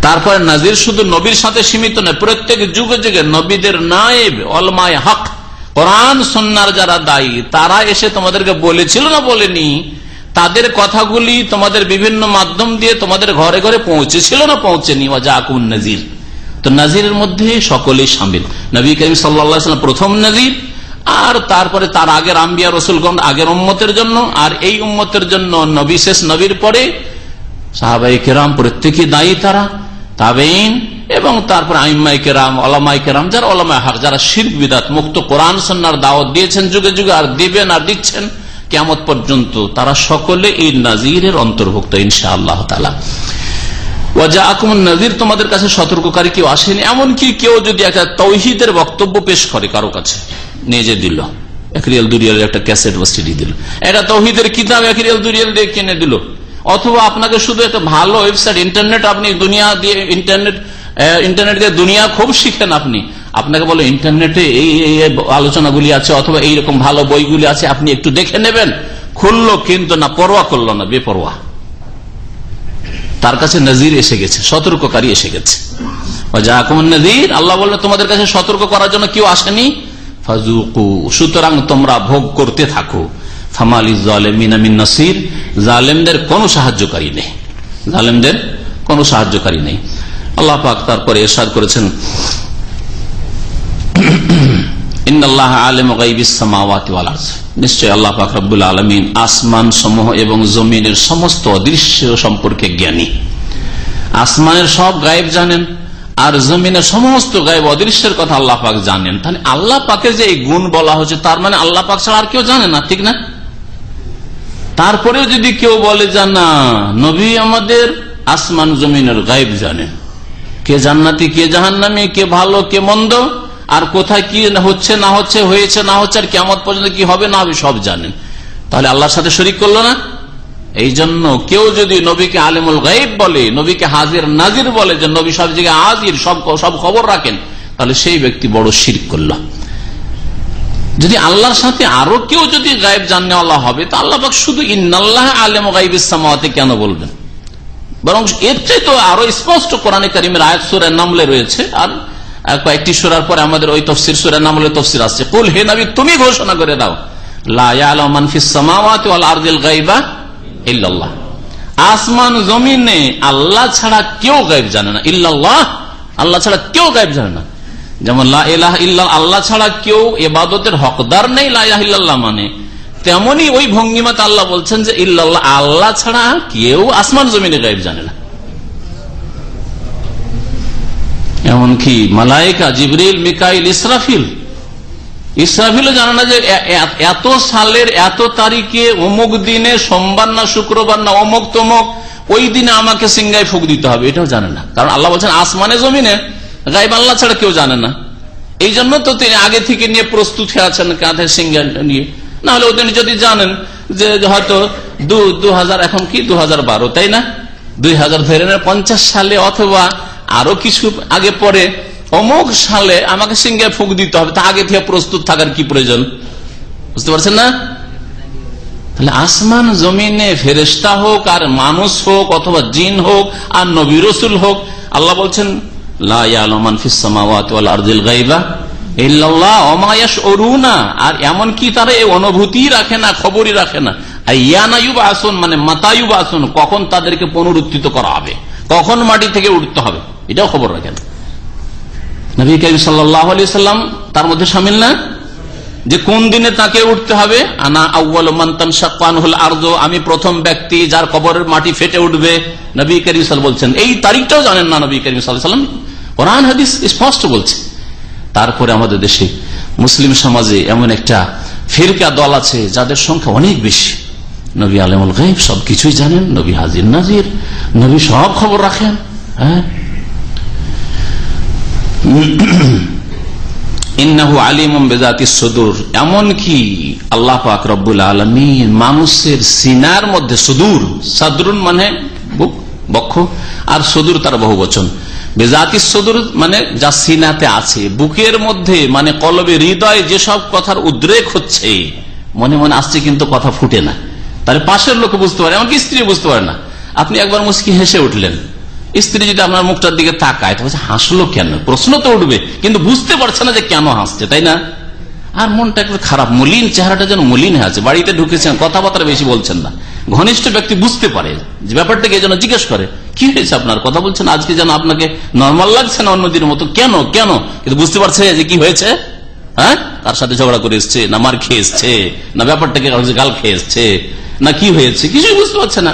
তারপরে নাজির শুধু নবীর সাথে সীমিত নয়, প্রত্যেক যুগে যুগে নবীদের নায়েব, অলমায় হক, কোরআন সন্ন্যার যারা দায়ী, তারা এসে তোমাদেরকে বলেছিল না বলেনি? তাদের কথাগুলি তোমাদের বিভিন্ন মাধ্যম দিয়ে তোমাদের ঘরে ঘরে পৌঁছেছিল না পৌঁছেনি? আকুন নাজির। তো নাজিরের মধ্যে সকলেই সামিল। নবী করিম সাল্লা প্রথম নাজির আর তারপরে তার আগের আম্বিয়া রসুলগঞ্জ আগের উম্মতের জন্য, আর এই উম্মতের জন্য নবী শেষ নবীর পরে সাহাবাই কেরাম প্রত্যেকে দায়ী তারা তাবেইন এবং তারপর আইমাই কেরাম ওলামাই কেরাম, যারা ওলামাই হাক যারা শির বিদাত, মুক্ত কোরআন সন্ন্যার দাওয়াত দিয়েছেন যুগে যুগে আর দিবেন আর দিচ্ছেন কেমত পর্যন্ত তারা সকলে এই নাজিরের অন্তর্ভুক্ত ইনশা আল্লাহ তালা নজির তোমাদের কাছে সতর্ককারী কেউ আসেনি, এমনকি কেউ যদি একটা তৌহিদের বক্তব্য পেশ করে কারও কাছে। নিয়ে যে দিল। একরিয়াল দুরিয়াল একটা ক্যাসেট বা সিডি দিল। এটা তৌহিদের কিতাব একরিয়াল দুরিয়াল দিয়ে কিনে দিল। অথবা আপনাকে শুধু একটা ভালো ওয়েবসাইট, ইন্টারনেট আপনি দুনিয়া দিয়ে, ইন্টারনেট ইন্টারনেট দিয়ে দুনিয়া খুব শিখেন আপনি। আপনাকে বলো, ইন্টারনেটে এই আলোচনাগুলি আছে অথবা এইরকম ভালো বইগুলি আছে, আপনি একটু দেখে নেবেন। খুললো কিন্তু না, পরোয়া করল না, বেপরোয়া। তার কাছে নজির এসে গেছে, সতর্ককারী এসে গেছে। নজির, আল্লাহ বললে, তোমাদের কাছে সতর্ক করার জন্য কেউ আসেনি? ফাজুকু সুতরাং তোমরা ভোগ করতে থাকো। ফামালি জালেমিন নাসির। জালেমদের কোনো সাহায্যকারী নেই। জালেমদের কোনো সাহায্যকারী নেই। আল্লাহ পাক তারপরে এরশাদ করেছেন আলমিন আসমান সমূহ এবং জমিনের সমস্ত অদৃশ্য সম্পর্কে জ্ঞানী। আসমানের সব গায়েব জানেন। আর জমিনের সমস্ত গায়েব অদৃশ্যের কথা আল্লাহ পাক জানেন। তাহলে আল্লাহ পাকের যে এই গুণ বলা হচ্ছে তার মানে আল্লাহ পাক ছাড়া আর কেউ জানে না, ঠিক না? তারপরেও যদি কেউ বলে যে না, নবী আমাদের আসমান জমিনের গায়েব জানেন কে জান্নাতি, কে জাহান্নামি, কে ভালো, কে মন্দ, আর কোথায় কি হচ্ছে, না হচ্ছে, হয়েছে, না হচ্ছে, আর কেমন পর্যন্ত কি হবে, না হবে, সব জানেন। তাহলে আল্লাহর সাথে শরিক করল না? এই জন্য কেউ যদি নবীকে আলেমুল গাইব বলে, নবীকে হাজির নাজির বলে, যে নবী সব জায়গায় হাজির, সব সব খবর রাখেন, তাহলে সেই ব্যক্তি বড় শির করল। যদি আল্লাহর সাথে আরও কেউ যদি গায়েব জাননে আল্লাহ হবে, তো আল্লাহ শুধু ইন্নাল্লাহ আলেম গাইব ইসলামাতে কেন বলবেন? বরং এর চেয়ে তো আরও স্পষ্ট কোরআনে কারিমের আয়াত সুরের নামলে রয়েছে, আর কয়েকটি সুরার পরে আমাদের ওই তফসির সুরের নামলে তফসির আসছে। কুল হে নবী, তুমি ঘোষণা করে দাও আসমান জমিনে আল্লাহ ছাড়া কেউ গাইব জানে না। ইল্লাল্লাহ, আল্লাহ ছাড়া কেউ গাইব জানে না। যেমন আল্লাহ ছাড়া কেউ এবাদতের হকদার নেই লাহ মানে। তেমনি ওই ভঙ্গিমাতে আল্লাহ বলছেন যে, ইল্লাল্লাহ, আল্লাহ ছাড়া কেউ আসমান জমিনে গাইব জানে না। এমনকি মালাইকা জিবরিল, মিকাইল, ইসরাফিল ইসরাফিল জানে না যে এত সালের, এত তারিখে অমুক দিনে সোমবার না শুক্রবার না অমুক তমুক, ওই দিনে আমাকে সিংগায় ফুক দিতে হবে, এটাও জানে না। কারণ আল্লাহ বলছেন, আসমানে জমিনে গাইব আল্লাহ ছাড়া কেউ জানে না। এই জন্য তো তিনি আগে থেকে নিয়ে প্রস্তুত হয়ে আছেন কাঁধে সিংহা নিয়ে। না হলে ওদিন যদি জানেন যে হয়তো দু হাজার এখন কি দু হাজার বারো, তাই না? দুই হাজার ধরে পঞ্চাশ সালে অথবা আরও কিছু আগে পরে অমুক সালে আমাকে সিংহে ফুক দিতে হবে, তা আগে থেকে প্রস্তুত থাকার কি প্রয়োজন? বুঝতে পারছেন না? তাহলে আসমান জমিনে ফেরেস্তা হোক, আর মানুষ হোক, অথবা জিন হোক, আর নবী রসুল হোক, আল্লাহ বলছেন আর এমন কি তারা এই অনুভূতি রাখে না, খবরই রাখে না? আসন মানে মাতায়ুব আসন কখন তাদেরকে পুনরুত্থিত করা হবে? কখন মাটি থেকে উঠতে হবে? এটাও খবর রাখেন। নবী করিম সাল্লাহ আলি সাল্লাম তার মধ্যে সামিল না? যে কোন দিনে তাকে উঠতে হবে? আনা আউ্বাল মান্তান শাকান হল আর্দ আমি প্রথম ব্যক্তি যার কবরের মাটি ফেটে উঠবে, নবী করিম সাল বলছেন এই তারিখটাও জানেন না নবী করিম সাল্লাম। কোরআন, হাদিস স্পষ্ট বলছে। তারপরে আমাদের দেশে মুসলিম সমাজে এমন একটা ফিরকা দল আছে, যাদের সংখ্যা অনেক বেশি। নবী আলমুল গাইব সবকিছুই জানেন, নবী হাজির নাজির, নবী সব খবর রাখেন হ্যাঁ? ইন্নাহু আলিম বেজাতি সদুর। এমনকি আল্লাহ পাক রব্বুল মানুষের সিনার মধ্যে সুদূর, সাদরুন মানে বুক বক্ষ, আর সদুর তার বহু বচন বেজাতি সদুর মানে যা সিনাতে আছে, বুকের মধ্যে মানে কলবে হৃদয় যেসব কথার উদ্রেক হচ্ছে, মনে মনে আসছে কিন্তু কথা ফুটে না। তাহলে পাশের লোক বুঝতে পারে এমনকি স্ত্রী বুঝতে পারে না। আপনি একবার মুসকি হেসে উঠলেন। স্ত্রী যদি আপনার মুখটার দিকে তাকায় তো হাসলো কেন? প্রশ্ন তো উঠবে, কিন্তু বুঝতে পারছে না যে কেন হাসছে, তাই না? আর মনটা একটু খারাপ, মলিন চেহারাটা যেন মলিন হয়ে আছে। বাড়িতে ঢুকেছেন, কথাবার্তা বেশি বলছেন না। ঘনিষ্ঠ ব্যক্তি বুঝতে পারে, যে ব্যাপারটাকে যেন জিজ্ঞেস করে, কি হয়েছে আপনার? কথা বলছেন, আজকে যেন আপনাকে নর্মাল লাগছে না অন্যদিনের মতো? কেন? কেন? কিন্তু বুঝতে পারছে যে কি হয়েছে? হ্যাঁ? তার সাথে ঝগড়া করে এসছে, না মার খেয়ে এসছে, না ব্যাপারটাকে গাল খেয়ে এসছে, না কি হয়েছে? কিছুই বুঝতে পারছে না।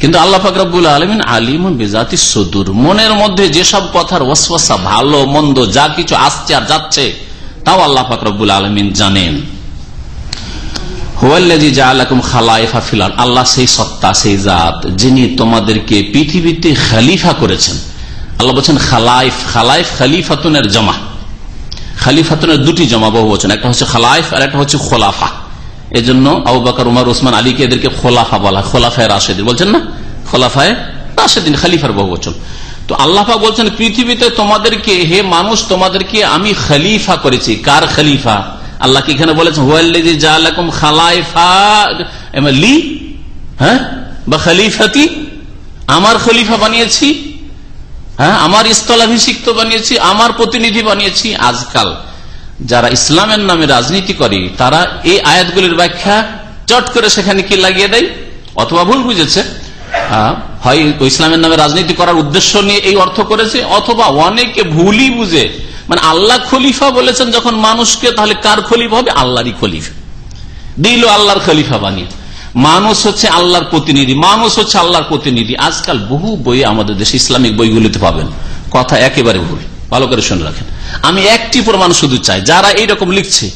কিন্তু আল্লাহ ফাকরাবুল আলমিন আলিম বেজাতি সদুর। মনের মধ্যে যেসব কথার ওয়াসওয়াসা, ভালো, মন্দ, যা কিছু আসছে আর যাচ্ছে, তাও আল্লাহ ফাকরাবুল আলমিন জানেন। আল্লাহ সেই সত্তা, সেই জাত, যিনি তোমাদেরকে পৃথিবীতে খালিফা করেছেন। আল্লাহ বলছেন, খালাইফ খালাইফ খালিফাতুনের জমা। খালিফাতুনের দুটি জমা বহু বচন। একটা হচ্ছে খালাইফ আর একটা হচ্ছে খোলাফা। এই জন্য আবু বাকর, উমার ওসমান আলীকে এদেরকে খোলাফা বলা, খোলাফায় রাশেদিন। বলছেন না? খোলাফায় রাশেদিন, খালিফার বহু বচন তো আল্লাহা বলছেন, পৃথিবীতে তোমাদেরকে, হে মানুষ, তোমাদেরকে আমি খালিফা করেছি। কার খালিফা? আল্লাহ কি এখানে বলেছেন হুয়াল্লিজি জালাকুম খালাইফা লি? হ্যাঁ? বা খালিফাতি? আমার খলিফা বানিয়েছি? হ্যাঁ? আমার স্থলাভিষিক্ত বানিয়েছি? আমার প্রতিনিধি বানিয়েছি? আজকাল যারা ইসলামের নামে রাজনীতি করে, তারা এই আয়াতগুলির ব্যাখ্যা চট করে সেখানে কি লাগিয়ে দেয়? অথবা ভুল বুঝেছে। হয় ইসলামের নামে রাজনীতি করার উদ্দেশ্য নিয়ে এই অর্থ করেছে, অথবা অনেকে ভুলই বুঝে। মানে আল্লাহ খলিফা বলেছেন, যখন মানুষকে, তাহলে কার খলিফা হবে? আল্লাহরই খলিফা। দিল আল্লাহর খলিফা বানিয়ে। মানুষ হচ্ছে আল্লাহর প্রতিনিধি, মানুষ হচ্ছে আল্লাহর প্রতিনিধি। আজকাল বহু বই আমাদের দেশে ইসলামিক বইগুলিতে পাবেন। কথা একেবারে ভুল। ভালো করে শুনে রাখেন। আমি একটি প্রমাণ শুধু চাই, যারা এইরকম লিখছে,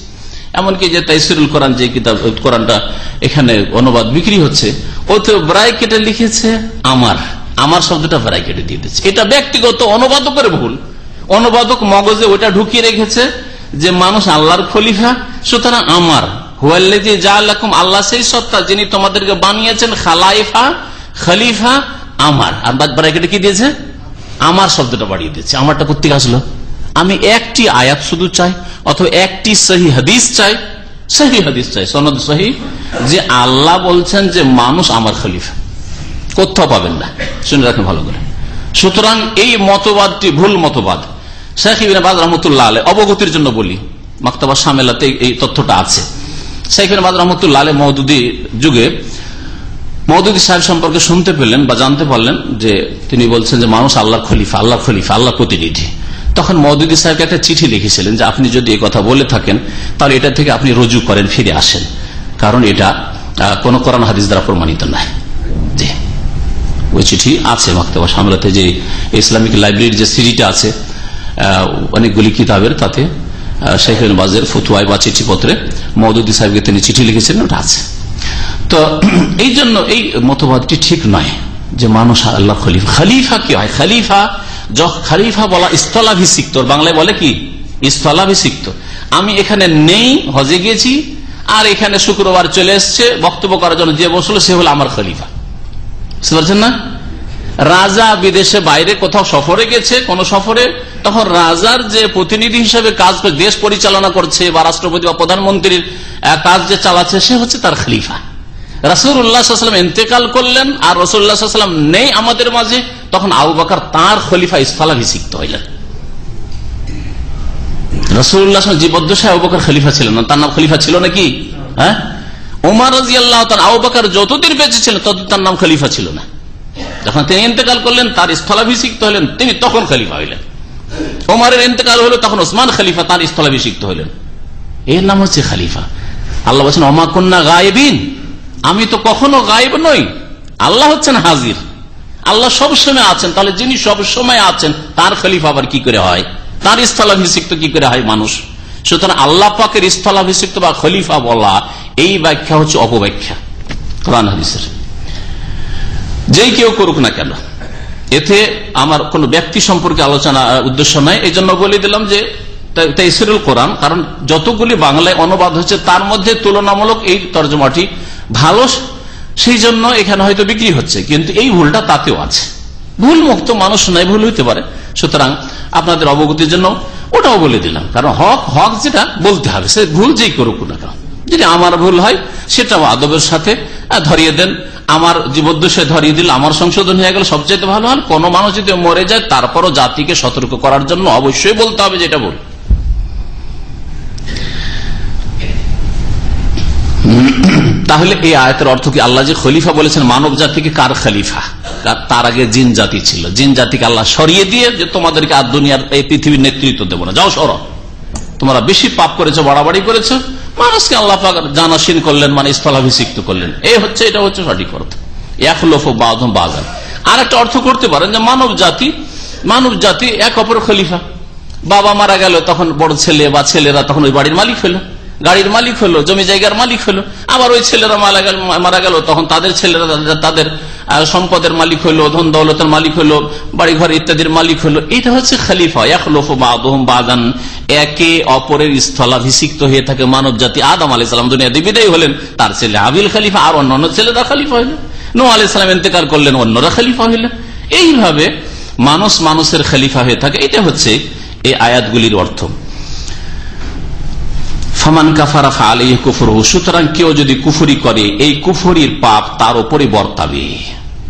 এমনকি যে তাইসিরুল কোরআন যে কিতাব কোরআনটা এখানে অনুবাদ বিক্রি হচ্ছে, ও তো ব্রাইকেটে লিখেছে আমার আমার শব্দটা ব্রাইকেটে দিয়ে দিচ্ছে। এটা ব্যক্তিগত, অনুবাদকের ভুল। অনুবাদক মগজে ওটা ঢুকিয়ে রেখেছে যে মানুষ আল্লাহর খলিফা, সুতরাং আমার। হুয়াল্লেজি যা আল্লাহ আল্লাহ সেই সত্তা যিনি তোমাদেরকে বানিয়েছেন, খালাইফা, খলিফা, আমার। আর ব্রাইকেটে কি দিয়েছে? আমার শব্দটা বাড়িয়ে দিয়েছে। আমারটা কোথেকে আসলো? আমি একটি আয়াত শুধু চাই, অথবা একটি সহি হাদিস চাই, সহি হাদিস চাই, সনদ সহি, যে আল্লাহ বলছেন যে মানুষ আমার খলিফা। কোথাও পাবেন না। শুনে রাখেন ভালো করে। সুতরাং এই মতবাদটি ভুল মতবাদ। শেখ ইবিনাবাদ রহমতুল্লাহ আলে অবগতির জন্য বলি, মাক্তাবা সামেলাতে এই তথ্যটা আছে। শেখ ইবিনাবাদ রহমতুল্লাহ আলে মহদুদি যুগে, মহদুদি সাহেব সম্পর্কে শুনতে পেলেন বা জানতে পারলেন যে তিনি বলছেন যে মানুষ আল্লাহর খলিফা আল্লাহ খলিফা আল্লাহ প্রতিনিধি। তখন মহদুদি সাহেবকে একটা চিঠি লিখেছিলেন যে আপনি যদি কথা বলে থাকেন, তাহলে এটা থেকে আপনি রুজু করেন, ফিরে আসেন। কারণ এটা কোন কোরআন হাদিস দ্বারা প্রমাণিত নয়। জি। ওই চিঠি আছে মাক্তাবা সামলাতে যে ইসলামিক লাইব্রেরির যে সিডিটা আছে অনেকগুলি কিতাবের তাতে শেখ বাজের ফতুয়ায় বা চিঠিপত্রে মৌদুদ্দি সাহেবকে তিনি চিঠি লিখেছিলেন, ওটা আছে। তো এই জন্য এই মতবাদটি ঠিক নয় যে মানুষ আল্লাহ খলিফা। খালিফা কি হয়? খালিফা খালিফা বলা স্থলাভিষিক্ত বাংলায় বলে কি? স্থলাভিষিক্ত। আমি এখানে নেই, হজে গেছি আর এখানে শুক্রবার চলে এসছে, বক্তব্য করার জন্য যে বসল সে হলো আমার খলিফা। বুঝতে পারছেন না? রাজা বিদেশে বাইরে কোথাও সফরে গেছে, কোন সফরে, তখন রাজার যে প্রতিনিধি হিসেবে কাজ করে, দেশ পরিচালনা করছে বা রাষ্ট্রপতি বা প্রধানমন্ত্রীর কাজ যে চালাচ্ছে, সে হচ্ছে তার খলিফা। রসুল্লাহাম ইন্তেকাল করলেন, আর রসুল্লাহাম নেই আমাদের মাঝে তখন আবু বাকার তাঁর খলিফা স্থলাভিষিক্ত হইলেন। রসুল্লাহ জীবদ্দশায় আবু বাকার খলিফা ছিলেন না। তার নাম খলিফা ছিল নাকি হ্যাঁ? রাজি আল্লাহ আবু বাকার যতদিন বেঁচে ততদিন তার নাম খলিফা ছিল না। যখন তিনি ইন্তেকাল করলেন, তার স্থলাভিষিক্ত হলেন, তিনি তখন খলিফা হইলেন। ওমারের ইন্তেকাল হলো তখন ওসমান খলিফা, তার স্থলাভিষিক্ত হইলেন এর নাম হচ্ছে খালিফা। আল্লাহ বলছেন অমাকন্যা গায়েবিন? আমি তো কখনো গায়েব নই। আল্লাহ হচ্ছেন হাজির। আল্লাহ সবসময় আছেন, তাহলে যিনি সবসময় আছেন, তার খলিফা আবার কি করে হয়? তার স্থলাভিষিক্ত কি করে হয় মানুষ? সুতরাং আল্লাহ পাকের স্থলাভিষিক্ত বা খলিফা বলা এই ব্যাখ্যা হচ্ছে অপব্যাখ্যা, কোরআন হাদিসের। যেই কেউ করুক না কেন। এতে আমার কোন ব্যক্তি সম্পর্কে আলোচনা উদ্দেশ্য নাই। এই জন্য বলে দিলাম যে তাইসিরুল কোরআন, কারণ যতগুলি বাংলায় অনুবাদ হচ্ছে, তার মধ্যে তুলনামূলক এই তর্জমাটি ভালো সেই জন্য এখানে হয়তো বিক্রি হচ্ছে, কিন্তু এই ভুলটা তাতেও আছে। ভুল মুক্ত মানুষ নাই, ভুল হইতে পারে। সুতরাং আপনাদের অবগতির জন্য ওটাও বলে দিলাম। কারণ হক হক যেটা বলতে হবে, সে ভুল যেই করুক না কেন। যদি আমার ভুল হয়, সেটাও আদবের সাথে ধরিয়ে দেন। আমার জীবদ্দশে ধরিয়ে দিল, আমার সংশোধন হয়ে গেল সবচেয়ে ভালো হল, কোন মানুষ যদি মরে যায়, তারপরও জাতিকে সতর্ক করার জন্য অবশ্যই বলতে হবে যেটা বল তাহলে এই আয়তের অর্থ কি? আল্লাহ যে খলিফা বলেছেন, মানব জাতিকে কার খলিফা? তার আগে জিন জাতি ছিল। জিন জাতিকে আল্লাহ সরিয়ে দিয়ে যে তোমাদেরকে আর দুনিয়ার এই পৃথিবীর নেতৃত্ব দেবো না। যাও সর। তোমরা বেশি পাপ করেছ, বাড়াবাড়ি করেছ। মানুষকে আল্লাহ জানাসীন করলেন মানে স্থলাভিষিক্ত করলেন। এই হচ্ছে, এটা হচ্ছে সঠিক অর্থ। এক লোফ বাদম বাজার আর একটা অর্থ করতে পারেন যে মানব জাতি মানব জাতি এক অপর খলিফা। বাবা মারা গেল, তখন বড় ছেলে বা ছেলেরা তখন ওই বাড়ির মালিক হলো। গাড়ির মালিক হলো, জমি জায়গার মালিক হলো, আবার ওই ছেলেরা মারা গেল মারা গেল, তখন তাদের ছেলেরা তাদের সম্পদের মালিক হলো, ধন দৌলতের মালিক হলো বাড়ি ঘর ইত্যাদির মালিক হলো এটা হচ্ছে খালিফা বাদান, একে অপরের স্থলাভিষিক্ত হয়ে থাকে মানব জাতি আদম আলি সালাম, দুনিয়া বিদায় হলেন, তার ছেলে আবিল খালিফা আর অন্যান্য ছেলেরা খালিফা হইলেন। নো আলি সালাম ইন্তেকার করলেন, অন্যরা খালিফা হইলেন। এইভাবে মানুষ মানুষের খালিফা হয়ে থাকে, এটা হচ্ছে এই আয়াতগুলির অর্থ। ফমান কাফারা আলী কুফর সুতরাং কেউ যদি কুফুরি করে, এই কুফরির পাপ তার উপরে বর্তাবে,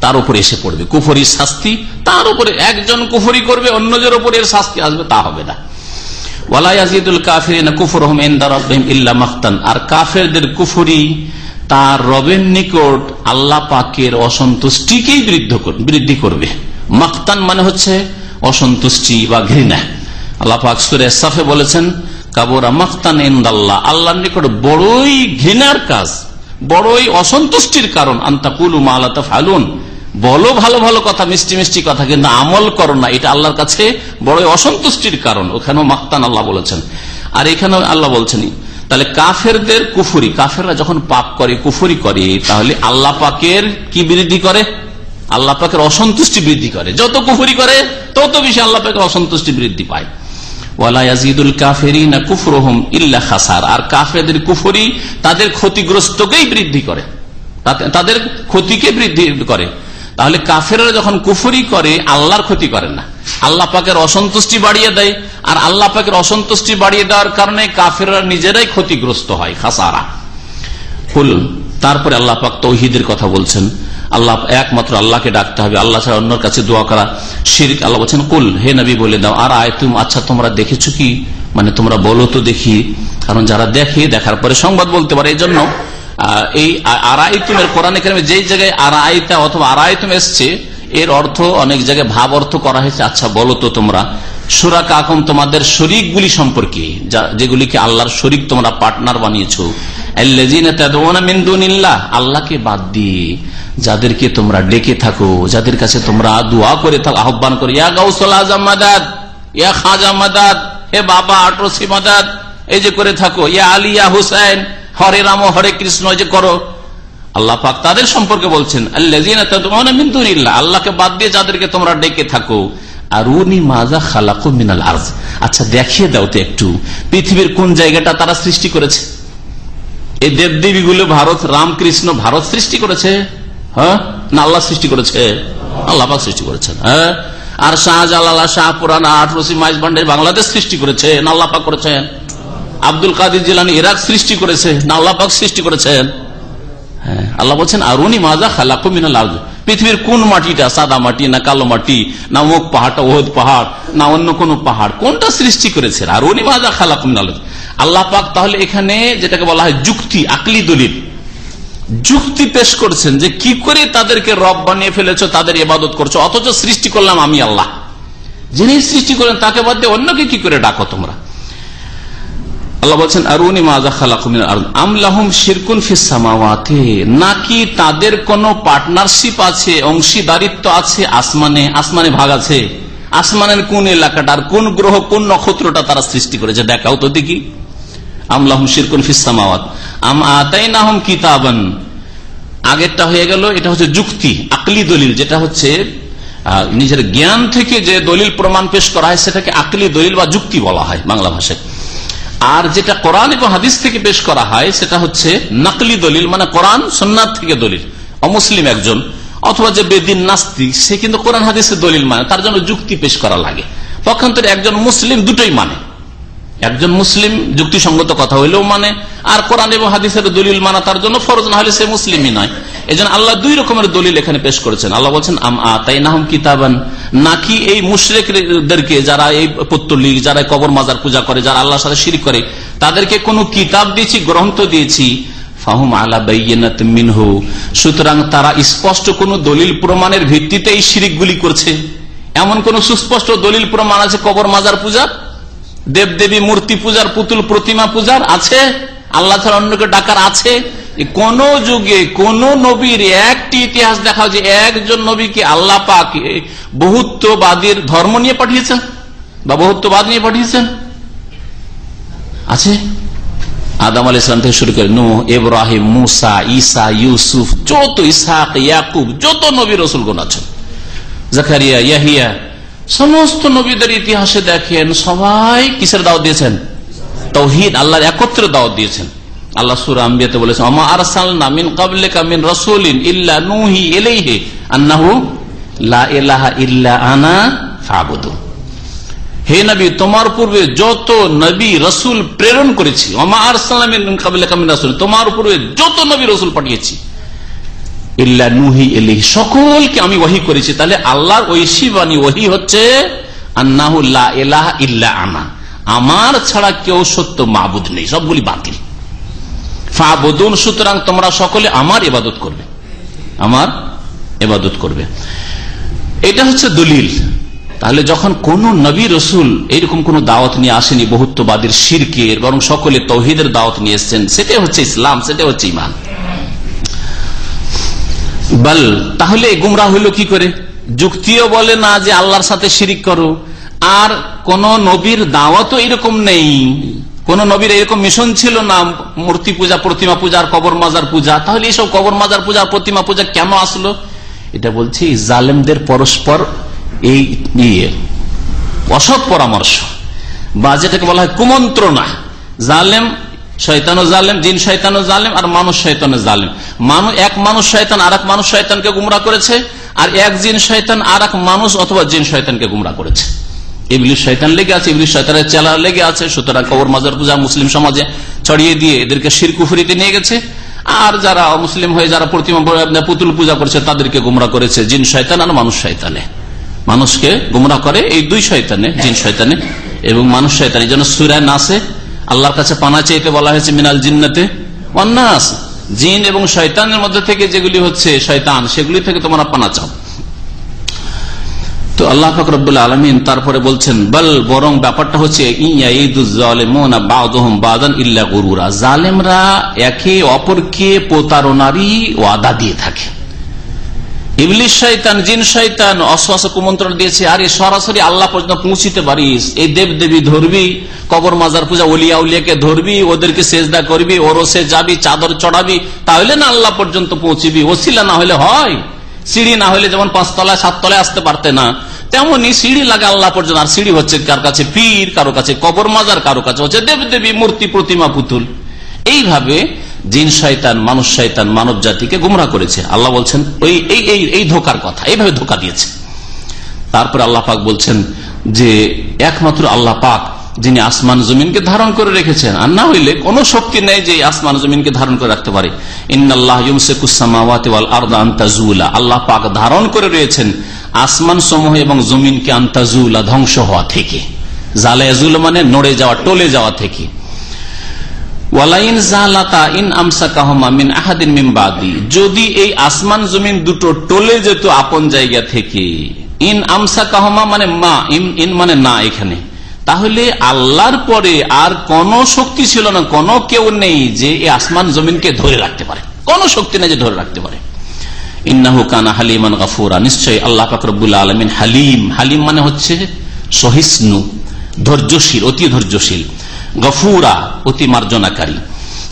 তার উপরে এসে পড়বে। কুফরির শাস্তি তার উপরে, একজন কুফরি করবে অন্যদের উপরে এর শাস্তি আসবে, তা হবে না। আর কাফেরদের কুফরি তার রবের নিকট আল্লাহ পাকের অসন্তুষ্টিকেই বৃদ্ধি করবে। মাক্তান মানে হচ্ছে অসন্তুষ্টি বা ঘৃণা। আল্লাহ পাক সুরে সাফে বলেছেন কাবরা মাক্তান ইন্দাল্লাহ, আল্লাহর নিকট বড়ই ঘৃণার কাজ, বড়ই অসন্তুষ্টির কারণ আন্তা আন্তাকুলু মালাতা ফালুন বলো ভালো ভালো কথা, মিষ্টি মিষ্টি কথা, কিন্তু আমল করো না, এটা আল্লাহর কাছে বড় অসন্তুষ্টির কারণ, ওখানেও মাক্তান আল্লাহ বলেছেন। আর এখানেও আল্লাহ বলছেন তাহলে কাফেরদের কুফুরি, কাফেররা যখন পাপ করে, কুফুরি করে, তাহলে আল্লাহ পাকের কি বৃদ্ধি করে? আল্লাহ পাকের অসন্তুষ্টি বৃদ্ধি করে। যত কুফুরি করে, তত বেশি আল্লাহ পাকের অসন্তুষ্টি বৃদ্ধি পায়। তাহলে কাফেরা যখন কুফরি করে, আল্লাহর ক্ষতি করে না। আল্লাহ পাকের অসন্তুষ্টি বাড়িয়ে দেয়। আর আল্লাহ পাকের অসন্তুষ্টি বাড়িয়ে দেওয়ার কারণে কাফেরা নিজেরাই ক্ষতিগ্রস্ত হয়, খাসারা। তারপরে আল্লাহ পাক তৌহিদের কথা বলছেন। আল্লাহ একমাত্র আল্লাহকে ডাকতে হবে। আল্লাহ ছাড়া অন্যর কাছে দোয়া করা শিরিক। আল্লাহ বলছেন, কুল, হে নবী, বলে দাও। আর আয়, তুমি আচ্ছা তোমরা দেখেছ কি? মানে তোমরা বলো তো দেখি। কারণ যারা দেখে, দেখার পরে সংবাদ বলতে পারে। এই জন্য এই আরাইতুমের কোরআন এখানে যেই জায়গায় আরাইতা অথবা আরাইতুম এসছে, এর অর্থ অনেক জায়গায় ভাব অর্থ করা হয়েছে। আচ্ছা বলো তো তোমরা। সুরা কাকম, তোমাদের শরিকগুলি সম্পর্কে যেগুলিকে আল্লাহর শরিক তোমরা পার্টনার বানিয়েছো। আল্লাহকে বাদ দিয়ে যাদেরকে তোমরা ডেকে থাকো, যাদের কাছে তোমরা দোয়া করে থাকো, আহ্বান করো, ইয়া গাউসল আজম মাদাদ, ইয়া খাজা মাদাদ, হে বাবা আটরসি মাদাদ, এই যে করে থাকো, ইয়া আলিয়া হুসাইন, হরে রাম, হরে কৃষ্ণ যে করো। আল্লাহ পাক তাদের সম্পর্কে বলছেন আল্লাহ আল্লাহকে বাদ দিয়ে যাদেরকে তোমরা ডেকে থাকো মাজা আচ্ছা দেখিয়ে দাও তো একটু, পৃথিবীর কোন জায়গাটা তারা সৃষ্টি করেছে? এই দেবদেবী গুলো ভারত, রামকৃষ্ণ ভারত সৃষ্টি করেছে? হ্যাঁ? না, আল্লাহ সৃষ্টি করেছে। আল্লাহ সৃষ্টি করেছেন হ্যাঁ? আর শাহজালাল, শাহপুরানা আটরসি মাইজ ভান্ডার বাংলাদেশ সৃষ্টি করেছে, না, আল্লাহ করেছেন? আব্দুল কাদির জিলানি ইরাক সৃষ্টি করেছে, না, আল্লাহ সৃষ্টি করেছেন? হ্যাঁ আল্লাহ বলছেন, আরুনি মাজা খালাকু মিনাল পৃথিবীর কোন মাটিটা? সাদা মাটি না কালো মাটি? না মুখ পাহাড়টা ওহদ পাহাড়, না অন্য কোন পাহাড়? কোনটা সৃষ্টি করেছে? আর উনি মাজা খালাক আল্লাহ পাক তাহলে এখানে যেটাকে বলা হয় যুক্তি, আকলি দলিল। যুক্তি পেশ করছেন যে কি করে তাদেরকে রব বানিয়ে ফেলেছ, তাদের ইবাদত করছ, অথচ সৃষ্টি করলাম আমি আল্লাহ। যিনি সৃষ্টি করেন তাকে বাদ দিয়ে অন্যকে কি করে ডাকো তোমরা? আল্লাহ বলছেন, আরুনি মাজা খালাকুমিন আমলাহুম শিরকুন ফিসামাওয়াতে নাকি তাদের কোন পার্টনারশিপ আছে, অংশীদারিত্ব আছে, আসমানে আসমানে ভাগ আছে? আসমানের কোন এলাকাটা আর কোন গ্রহ, কোন নক্ষত্রটা তারা সৃষ্টি করেছে? দেখাও তো দেখি। আমলাহুম শিরকুন ফিসামাওয়াত আম আতাই নাহম কিতাবান। আগেরটা হয়ে গেল, এটা হচ্ছে যুক্তি, আকলি দলিল, যেটা হচ্ছে নিজের জ্ঞান থেকে যে দলিল প্রমাণ পেশ করা হয়, সেটাকে আকলি দলিল বা যুক্তি বলা হয় বাংলা ভাষায়। আর যেটা কোরআন এবং হাদিস থেকে পেশ করা হয়, সেটা হচ্ছে নকলি দলিল মানে কোরআন সন্ন্যাদ থেকে দলিল। অমুসলিম একজন, অথবা যে বেদিন নাস্তিক, সে কিন্তু কোরআন, হাদিসের দলিল মানে তার জন্য যুক্তি পেশ করা লাগে। পক্ষান্তরে একজন মুসলিম দুটোই মানে। একজন মুসলিম যুক্তিসঙ্গত কথা হইলেও মানে আর কোরআন এবং হাদিসের দলিল মানা তার জন্য ফরজ না হলে সে মুসলিমই নয়। এই আল্লাহ দুই রকমের দলিল এখানে পেশ করেছেন। আল্লাহ বলছেন তাই নাহম কিতাবান, নাকি এই মুশরেকদেরকে যারা এই পত্তলিক যারা কবর মাজার পূজা করে, যারা আল্লাহর সাথে শির করে, তাদেরকে কোন কিতাব দিয়েছি, গ্রন্থ দিয়েছি? ফাহুম আলা মিনহু। সুতরাং তারা স্পষ্ট কোন দলিল প্রমাণের ভিত্তিতে এই শিরিকগুলি করছে। এমন কোন সুস্পষ্ট দলিল প্রমাণ আছে কবর মাজার পূজার? দেবদেবী মূর্তি পূজার, পুতুল প্রতিমা পূজার আছে? আল্লাহ ছাড়া অন্যকে ডাকার আছে? কোন যুগে, কোন নবীর একটি ইতিহাস দেখা যে একজন নবীকে আল্লাহ পাক বহুত্ববাদীর ধর্ম নিয়ে পাঠিয়েছেন বা বহুত্ববাদ নিয়ে পাঠিয়েছেন? আছে? আদাম আল ইসলাম থেকে শুরু করে নো এব্রাহিম মুসা ইসা ইউসুফ, যত ইসাক ইয়াকুব, যত নবী রসুলগণ আছেন। জাকারিয়া, ইয়াহিয়া সমস্ত নবীদের ইতিহাসে দেখেন সবাই কিসের দাওয়াত দিয়েছেন? তৌহিদ, আল্লাহর একত্রে দাওয়াত দিয়েছেন। আল্লাহ সুর আম্বিয়াতে বলেছেন আমা আরসালনা মিন কাবলিকা মিন রাসূলিন ইল্লা নুহি ইলাইহি আন্নাহু লা ইলাহা ইল্লা আনা ফাবুদু. হে নবী, তোমার পূর্বে যত নবী, রসুল প্রেরণ করেছি আমা আরসালনা মিন কাবলিকা মিন রাসূল তোমার পূর্বে যত নবী, রসুল পাঠিয়েছি। ইল্লা নুহি ইলাইহি, সকলকে আমি ওহী করেছি। তাহলে আল্লাহর ঐশী বাণী ওহী হচ্ছে আন্নাহু লা ইলাহা ইল্লা আনা। আমার ছাড়া কেউ সত্য মাহবুদ নেই, সবগুলি বাতিল। ফাবুদুন, সুতরাং তোমরা সকলে আমার ইবাদত করবে। আমার এবাদত করবে। এটা হচ্ছে দলিল। তাহলে যখন কোন নবী রসুল এইরকম কোন দাওয়াত নিয়ে আসেনি, বহুত্ববাদীর শিরকের বরং সকলে তৌহিদের দাওয়াত নিয়ে এসছেন, সেটাই হচ্ছে ইসলাম, সেটাই হচ্ছে ইমান বল, তাহলে গুমরা হইল কি করে? যুক্তিও বলে না যে আল্লাহর সাথে শিরিক করো। আর কোন নবীর দাওয়াতও এরকম নেই। কোন নবীর এরকম মিশন ছিল না, মূর্তি পূজা, প্রতিমা পূজা আর কবর মাজার পূজা। তাহলে এইসব কবর মাজার পূজা প্রতিমা পূজা কেন আসলো? এটা বলছি জালেমদের পরস্পর এই ইয়ে অসৎ পরামর্শ। বা যেটাকে বলা হয় কুমন্ত্রণা। জালেম শয়তানো জালেম, জিন শয়তানো জালেম আর মানুষ শয়তানো জালেম। মানুষ এক মানুষ শয়তান আর এক মানুষ শয়তানকে গুমরা করেছে, আর এক জিন শয়তান আর এক মানুষ অথবা জিন শয়তানকে গুমরা করেছে। লেগে আছে লেগে আছে, সুতরাং কবর মাজার পূজা মুসলিম সমাজে ছড়িয়ে দিয়ে এদেরকে শিরকুফুরিতে নিয়ে গেছে। আর যারা মুসলিম হয়ে, যারা প্রতিমা পুতুল পূজা করেছে, তাদেরকে গুমরা করেছে জিন শয়তান আর মানুষ শয়তানে। মানুষকে গুমরা করে এই দুই শয়তানে, জিন শয়তানে এবং মানুষ শয়তান। জন্য সুরায় নাসে আল্লাহর কাছে পানা চাইতে বলা হয়েছে মিনাল জিন্নাতে অন্যাস জিন এবং শয়তানের মধ্যে থেকে যেগুলি হচ্ছে শয়তান, সেগুলি থেকে তোমরা পানা চাও। তো আল্লাহ ফকরবুল আলমিন তারপরে বলছেন, বল, বরং ব্যাপারটা হচ্ছে জালেমরা একে অপরকে প্রতারণারই ওয়াদা দিয়ে থাকে। ইংলিশ শৈতান জিন শৈতান অশ্বাস কুমন্ত্রণ দিয়েছে, আরে সরাসরি আল্লাহ পর্যন্ত পৌঁছিতে পারিস। এই দেব দেবী ধরবি, কবর মাজার পূজা উলিয়া উলিয়াকে ধরবি, ওদেরকে সেজদা করবি, ওরসে যাবি, চাদর চড়াবি, তাহলে না আল্লাহ পর্যন্ত পৌঁছিবি। ওসিলা না হলে হয়। সিঁড়ি না হলে যেমন পাঁচতলায়, সাততলায় আসতে পারতে না, তেমনি সিঁড়ি লাগে আল্লাহ পর্যন্ত। আর সিঁড়ি হচ্ছে কার কাছে? পীর, কারও কাছে? কবর মাজার, কারও কাছে? হচ্ছে দেব দেবী মূর্তি প্রতিমা পুতুল। এইভাবে জিন শয়তান, মানুষ শয়তান, মানব জাতিকে গুমরা করেছে। আল্লাহ বলছেন, ওই, এই এই ধোকার কথা, এইভাবে ধোকা দিয়েছে। তারপর আল্লাহ পাক বলছেন যে, একমাত্র আল্লাহ পাক, যিনি আসমান জমিনকে ধারণ করে রেখেছেন। আর না হইলে কোন শক্তি নেই যে আসমান জমিনকে ধারণ করে রাখতে পারে। আল্লাহ পাক ধারণ করে রয়েছেন আসমান সমূহ এবং জমিনকে আন্তাজুলা, ধ্বংস হওয়া থেকে। জালায়াজুল মানে নড়ে যাওয়া, টলে যাওয়া থেকে। যদি এই আসমান জমিন দুটো টলে যেত আপন জায়গা থেকে, ইন আমসা কাহমা মানে মা, ইন মানে না এখানে। তাহলে আল্লাহর পরে আর কোন শক্তি ছিল না, কোন কেউ নেই যে এই আসমান জমিনকে ধরে রাখতে পারে। কোন শক্তি নেই যে ধরে রাখতে পারে। ইন্নাহু নিশ্চয়ই আল্লাহ হালিম। হালিম মানে হচ্ছে সহিষ্ণু, ধৈর্যশীল, অতি ধৈর্যশীল। গফুরা, অতি মার্জনাকারী।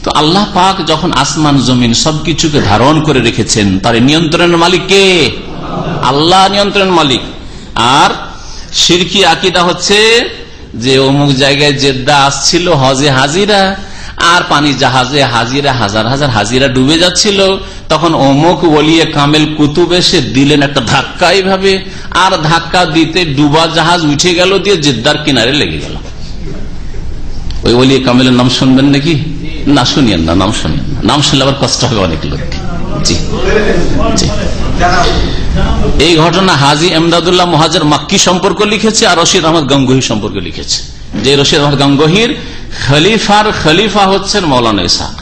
তো আল্লাহ পাক যখন আসমান, জমিন সবকিছুকে ধারণ করে রেখেছেন, তার নিয়ন্ত্রণের মালিক কে? আল্লাহ নিয়ন্ত্রণের মালিক। আর সিরকি আকিদা হচ্ছে যে অমুক জায়গায় জেদ্দা আসছিল, হজে হাজিরা, আর পানি জাহাজে হাজিরা, হাজার হাজার হাজিরা ডুবে যাচ্ছিল। তখন অমুক বলিয়ে কামেল কুতুব এসে দিলেন একটা ধাক্কা এইভাবে, আর ধাক্কা দিতে ডুবা জাহাজ উঠে গেল দিয়ে জেদ্দার কিনারে লেগে গেল। ওই ওলিয়ে কামেলের নাম শুনবেন নাকি? না, শুনিয়েন না, নাম শুনিয়েন না। নাম শুনলে আবার কষ্ট হবে অনেক লোক। জি জি। এই ঘটনা হাজি এমদাদুল্লাহ মহাজার মাক্কি সম্পর্ক লিখেছে আর রশিদ আহমদ গঙ্গহি সম্পর্ক লিখেছে। যে রশিদ আহমদ গঙ্গহির খলিফার খলিফা হচ্ছেন মৌলানা ইসাক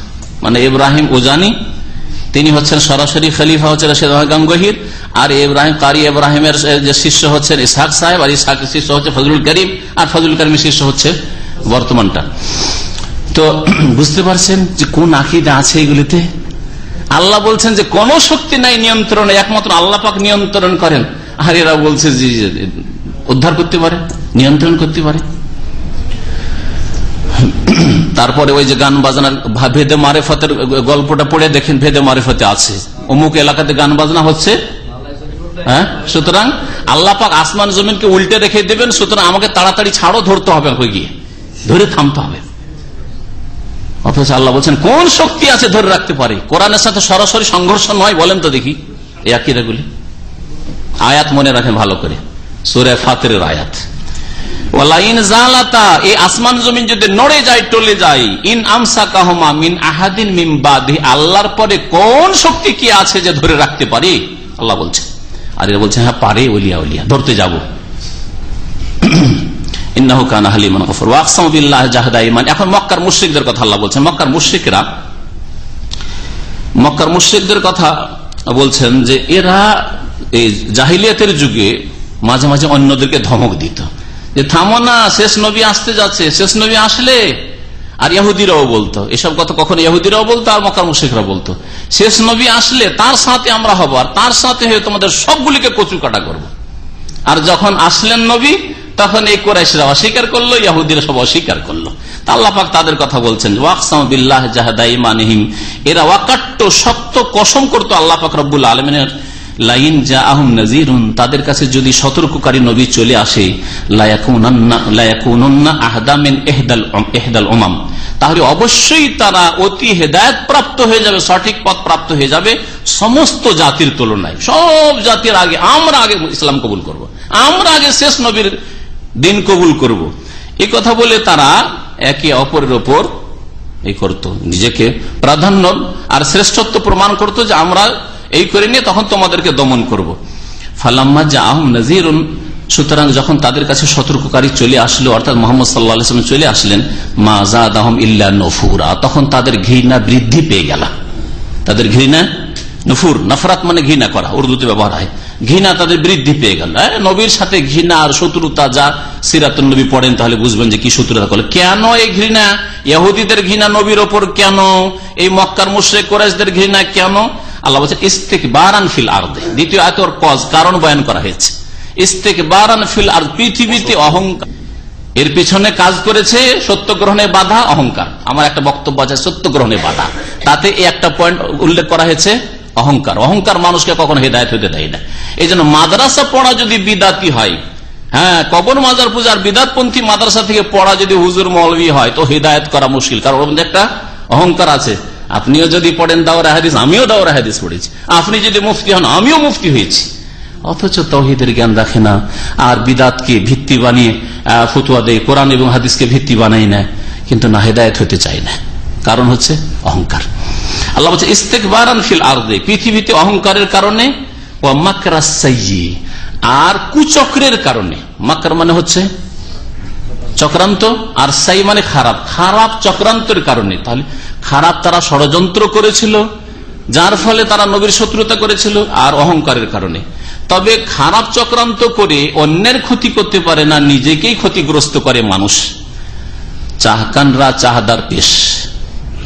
মানে ইব্রাহিম উজানি, তিনি হচ্ছেন সরাসরি খলিফা হচ্ছেন রশিদ আহমদ গঙ্গহির। আর ইব্রাহিম কারি ইব্রাহিমের যে শিষ্য হচ্ছেন ইসাক সাহেব, আর ইসাকের শিষ্য হচ্ছে ফজলুল করিম, আর ফজলুল করিমের শিষ্য হচ্ছে বর্তমানটা। তো বুঝতে পারছেন যে কোন আকিদা আছে এগুলিতে? আল্লাহ বলছেন যে কোন শক্তি নাই নিয়ন্ত্রণে, একমাত্র আল্লাহ পাক নিয়ন্ত্রণ করেন। আর এরা বলছে যে উদ্ধার করতে পারে, নিয়ন্ত্রণ করতে পারে। তারপরে ওই যে গান বাজনার ভেদে মারেফতের গল্পটা পড়ে দেখেন, ভেদে মারেফতে আছে। অমুক এলাকাতে গান বাজনা হচ্ছে। হ্যাঁ? সুতরাং আল্লাহ পাক আসমান জমিনকে উল্টে রেখে দেবেন, সুতরাং আমাকে তাড়াতাড়ি ছাড়ো, ধরতে হবে গিয়ে। ধরে থামতে হবে। অথচ আল্লাহ বলছেন, কোন শক্তি আছে ধরে রাখতে পারে? কোরআনের সাথে সরাসরি সংঘর্ষ নয়, বলেন তো দেখি। এই আকিরাগুলি আয়াত মনে রাখেন ভালো করে। সুরে ফাতের আয়াত। এই আসমান জমিন যদি নড়ে যায়, টলে যায়, ইন আমসা কাহমা মিন আহাদিন মিম বাদি আল্লাহর পরে কোন শক্তি কি আছে যে ধরে রাখতে পারে? আল্লাহ বলছে আর এরা বলছে হ্যাঁ পারে ওলিয়া ওলিয়া ধরতে যাব। অন্যদেরকে ধমক দিত। যে থামো না, শেষ নবী আসতে যাচ্ছে, শেষ নবী আসলে আর ইহুদিরাও বলতো। এসব কথা কখন ইহুদিরাও বলতো আর মক্কার মুশিকরা বলতো। শেষ নবী আসলে তার সাথে আমরা হব আর তার সাথে হয়ে তোমাদের সবগুলিকে কচু কাটা করব। আর যখন আসলেন নবী তখন এই কোরাইশরা অস্বীকার করল, ইয়াহুদিরা সব অস্বীকার করল। আল্লাপাক তাদের কথা বলছেন ওয়াকসাম জাহাদাই মানহিম এরা ওয়াকাট্ট শক্ত, কসম করতো পাক রব্বুল আলমিনের, লাইন যা আহম নজিরুন তাদের কাছে যদি সতর্ককারী নবী চলে আসে তাহলে অবশ্যই তারা অতি হেদায়ত প্রাপ্ত হয়ে যাবে, সঠিক পথ প্রাপ্ত হয়ে যাবে সমস্ত জাতির তুলনায়। সব জাতির আগে, আমরা আগে ইসলাম কবুল করব। আমরা আগে শেষ নবীর দিন কবুল করব। এই কথা বলে তারা একে অপরের ওপর এই করত নিজেকে প্রাধান্য আর শ্রেষ্ঠত্ব প্রমাণ করত যে আমরা এই করে নিয়ে তখন তোমাদেরকে দমন করব। ফালাম্মা যা আহম সুতরাং যখন তাদের কাছে সতর্ককারী চলে আসলো, অর্থাৎ মোহাম্মদ সাল্লাহ চলে আসলেন, মা জাদ আহম ইল্লা নফুরা, তখন তাদের ঘৃণা বৃদ্ধি পেয়ে গেল তাদের ঘৃণা নফুর, নফরাত মানে ঘৃণা করা, উর্দুতে ব্যবহার হয়। ঘৃণা তাদের বৃদ্ধি পেয়ে গেল। নবীর সাথে ঘৃণা আর শত্রুতা, যা সিরাতুল নবী পড়েন, তাহলে বুঝবেন যে কি শত্রুতা করল। কেন এই ঘৃণা? ইহুদিদের ঘৃণা নবীর ওপর কেন? এই মক্কার মুশ্রেক কোরাইশদের ঘৃণা কেন? আল্লাহ বলছেন ইস্তেক বারান ফিল আর্দে। দ্বিতীয় আয়তর কজ, কারণ বয়ান করা হয়েছে। ইস্তেক বারান ফিল আর পৃথিবীতে অহংকার। এর পিছনে কাজ করেছে সত্য গ্রহণে বাধা, অহংকার। আমার একটা বক্তব্য আছে, সত্য গ্রহণে বাধা। তাতে এই একটা পয়েন্ট উল্লেখ করা হয়েছে অহংকার অহংকার মানুষকে কখনো হেদায়ত হতে দেয় না। এই জন্য মাদ্রাসা পড়া যদি বিদাতি হয় হ্যাঁ কবর মাজার পূজার বিদাতপন্থী মাদ্রাসা থেকে পড়া যদি হুজুর মৌলবী হয়, তো হৃদায়ত করা মুশকিল। কারণ ওর মধ্যে একটা অহংকার আছে। আপনিও যদি পড়েন দাওরা হাদিস, আমিও দাওরা হাদিস পড়েছি। আপনি যদি মুফতি হন, আমিও মুফতি হয়েছি। অথচ তহিদের জ্ঞান রাখে না। আর বিদাতকে ভিত্তি বানিয়ে ফতুয়া দেয়, কোরআন এবং হাদিসকে ভিত্তি বানাই না। কিন্তু না হেদায়ত হতে চায় না। কারণ হচ্ছে অহংকার। আল্লাহ বলছে, ইস্তেকবারান ফিল পৃথিবীতে অহংকারের কারণে আর কুচক্রের কারণে। মাকর মানে হচ্ছে চক্রান্ত, আর সাই মানে খারাপ। খারাপ চক্রান্তের কারণে। তাহলে খারাপ তারা ষড়যন্ত্র করেছিল, যার ফলে তারা নবীর শত্রুতা করেছিল, আর অহংকারের কারণে। তবে খারাপ চক্রান্ত করে অন্যের ক্ষতি করতে পারে না, নিজেকেই ক্ষতিগ্রস্ত করে মানুষ। চাহকানরা চাহাদার পেশ।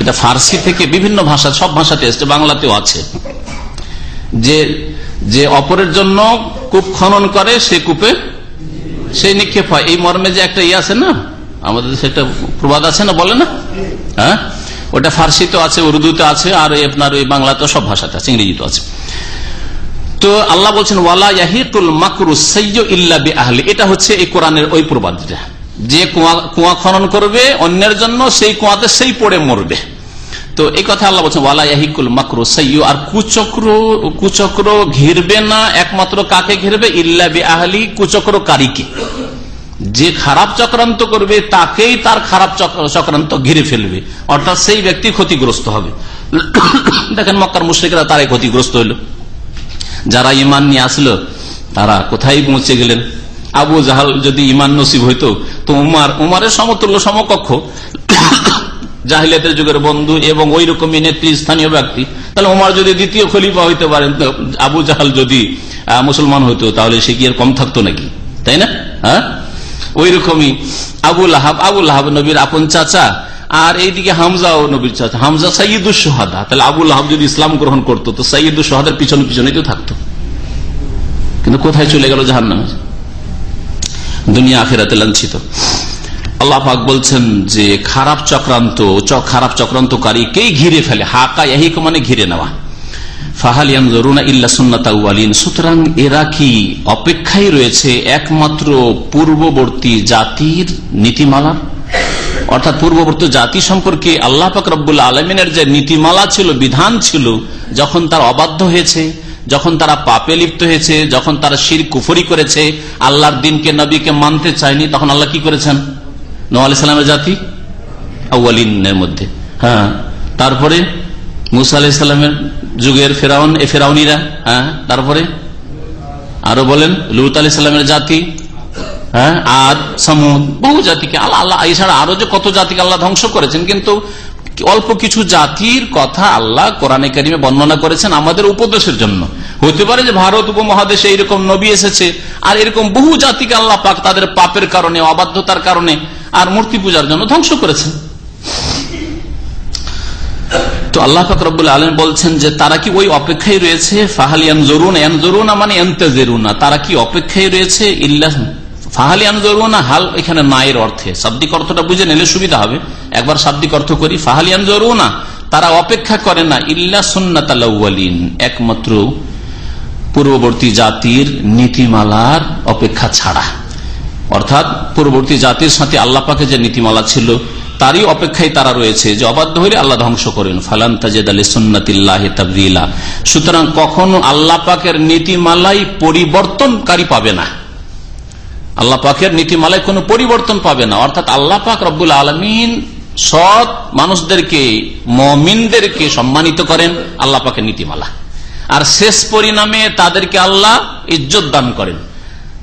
এটা ফার্সি থেকে বিভিন্ন ভাষা, সব ভাষাতে এসছে, বাংলাতেও আছে। যে যে অপরের জন্য কূপ খনন করে, সে কূপে সেই নিক্ষেপ হয়। এই মর্মে যে একটা ইয়ে আছে না, আমাদের সেটা প্রবাদ আছে না, বলে না? হ্যাঁ? ওটা ফার্সিতে আছে, উর্দুতে আছে, আর আপনার ওই বাংলাতে সব ভাষাতে আছে ইংরেজিতে আছে। তো আল্লাহ বলছেন, ওয়ালা ইয়াহিকুল মাকরু সৈয় ইল্লা আহলি এটা হচ্ছে এই কোরআনের ওই প্রবাদটা। যে কুয়া কুয়া খনন করবে অন্যের জন্য, সেই কুয়াতে সেই পড়ে মরবে। তো এই কথা আল্লাহ বলছেন, ওয়ালা ইয়াহিকুল মাকরু সৈয় আর কুচক্র কুচক্র ঘিরবে না, একমাত্র কাকে ঘিরবে? ইল্লা আহলি কুচক্রকারীকে যে খারাপ চক্রান্ত করবে, তাকেই তার খারাপ চক্রান্ত ঘিরে ফেলবে। অর্থাৎ সেই ব্যক্তি ক্ষতিগ্রস্ত হবে। দেখেন মক্কার মুশ্রিকরা তারাই ক্ষতিগ্রস্ত হইল যারা ইমান নিয়ে আসলো, তারা কোথায় পৌঁছে গেলেন? আবু জাহাল যদি ইমান নসিব হইতো, তো উমার, উমারের সমতুল্য সমকক্ষ। জাহিলিয়াতের যুগের বন্ধু এবং ওই রকমই নেত্রী স্থানীয় ব্যক্তি। তাহলে উমার যদি দ্বিতীয় খলিফা হইতে পারেন আবু জাহাল যদি মুসলমান হইতো তাহলে সে কি আর কম থাকতো নাকি? তাই না? হ্যাঁ? ওই রকমই আবুল আহাব আবুল আহাব নবীর আপন চাচা, আর এইদিকে হামজা ও নবীর চাচা। হামজা সাইদুল সোহাদা তাহলে আবুল আহাব যদি ইসলাম গ্রহণ করতো, তো সাইদুল সোহাদের পিছনে পিছনে তো থাকতো। কিন্তু কোথায় চলে গেল জাহান নামে দুনিয়া আখেরাতে লাঞ্ছিত। আল্লাহ পাক বলছেন যে খারাপ চক্রান্ত খারাপ চক্রান্তকারী কেই ঘিরে ফেলে? হাকা এহিক মানে ঘিরে নেওয়া। সুতরাং এরা কি অপেক্ষায় রয়েছে একমাত্র পূর্ববর্তী জাতির অর্থাৎ পূর্ববর্তী জাতি সম্পর্কে যে নীতিমালা ছিল, বিধান ছিল, যখন তার অবাধ্য হয়েছে, যখন তারা পাপে লিপ্ত হয়েছে, যখন তারা শির কুফরি করেছে, আল্লাহর দিনকে নবীকে মানতে চায়নি, তখন আল্লাহ কি করেছেন? নোয়া সালামের জাতি আউ্লিনের মধ্যে। হ্যাঁ তারপরে মুসা আলাহিসাল্লামের যুগের ফেরাউন, এ ফেরাউনিরা হ্যাঁ তারপরে আরও বলেন লুত আলি জাতি হ্যাঁ আর সমুদ, বহু জাতিকে, আল্লাহ আল্লাহ, এছাড়া আরও যে কত জাতিকে আল্লাহ ধ্বংস করেছেন, কিন্তু অল্প কিছু জাতির কথা আল্লাহ কোরআনে কারিমে বর্ণনা করেছেন আমাদের উপদেশের জন্য। হতে পারে যে ভারত উপমহাদেশে এইরকম নবী এসেছে, আর এরকম বহু জাতিকে আল্লাহ পাক তাদের পাপের কারণে, অবাধ্যতার কারণে, আর মূর্তি পূজার জন্য ধ্বংস করেছেন। তো আল্লাহ ফাকরুল আলম বলছেন যে তারা কি ওই অপেক্ষায় রয়েছে? জরুন জরুনা মানে জেরুনা তারা কি অপেক্ষায় রয়েছে? হাল এখানে নায়ের অর্থে। শাব্দিক অর্থটা বুঝে নিলে সুবিধা হবে। একবার শাব্দিক অর্থ করি ফাহালিয়ান জরুনা তারা অপেক্ষা করে না, ইল্লা সুন্নাত একমাত্র পূর্ববর্তী জাতির নীতিমালার অপেক্ষা ছাড়া। অর্থাৎ পূর্ববর্তী জাতির সাথে আল্লাহ পাকে যে নীতিমালা ছিল, তারই অপেক্ষায় তারা রয়েছে যে অবাধ্য হইলে আল্লাহ ধ্বংস করেন। ফালান তাজেদ আলী সুন্নাতিল্লাহ তাবদিলা। সুতরাং কখনো আল্লাহ পাকের নীতিমালাই পরিবর্তনকারী পাবে না। আল্লাহ পাকের নীতিমালায় কোনো পরিবর্তন পাবে না। অর্থাৎ আল্লাহ পাক রব্বুল আলমিন সৎ মানুষদেরকে, মমিনদেরকে সম্মানিত করেন আল্লাহ পাকের নীতিমালা। আর শেষ পরিণামে তাদেরকে আল্লাহ ইজ্জত দান করেন।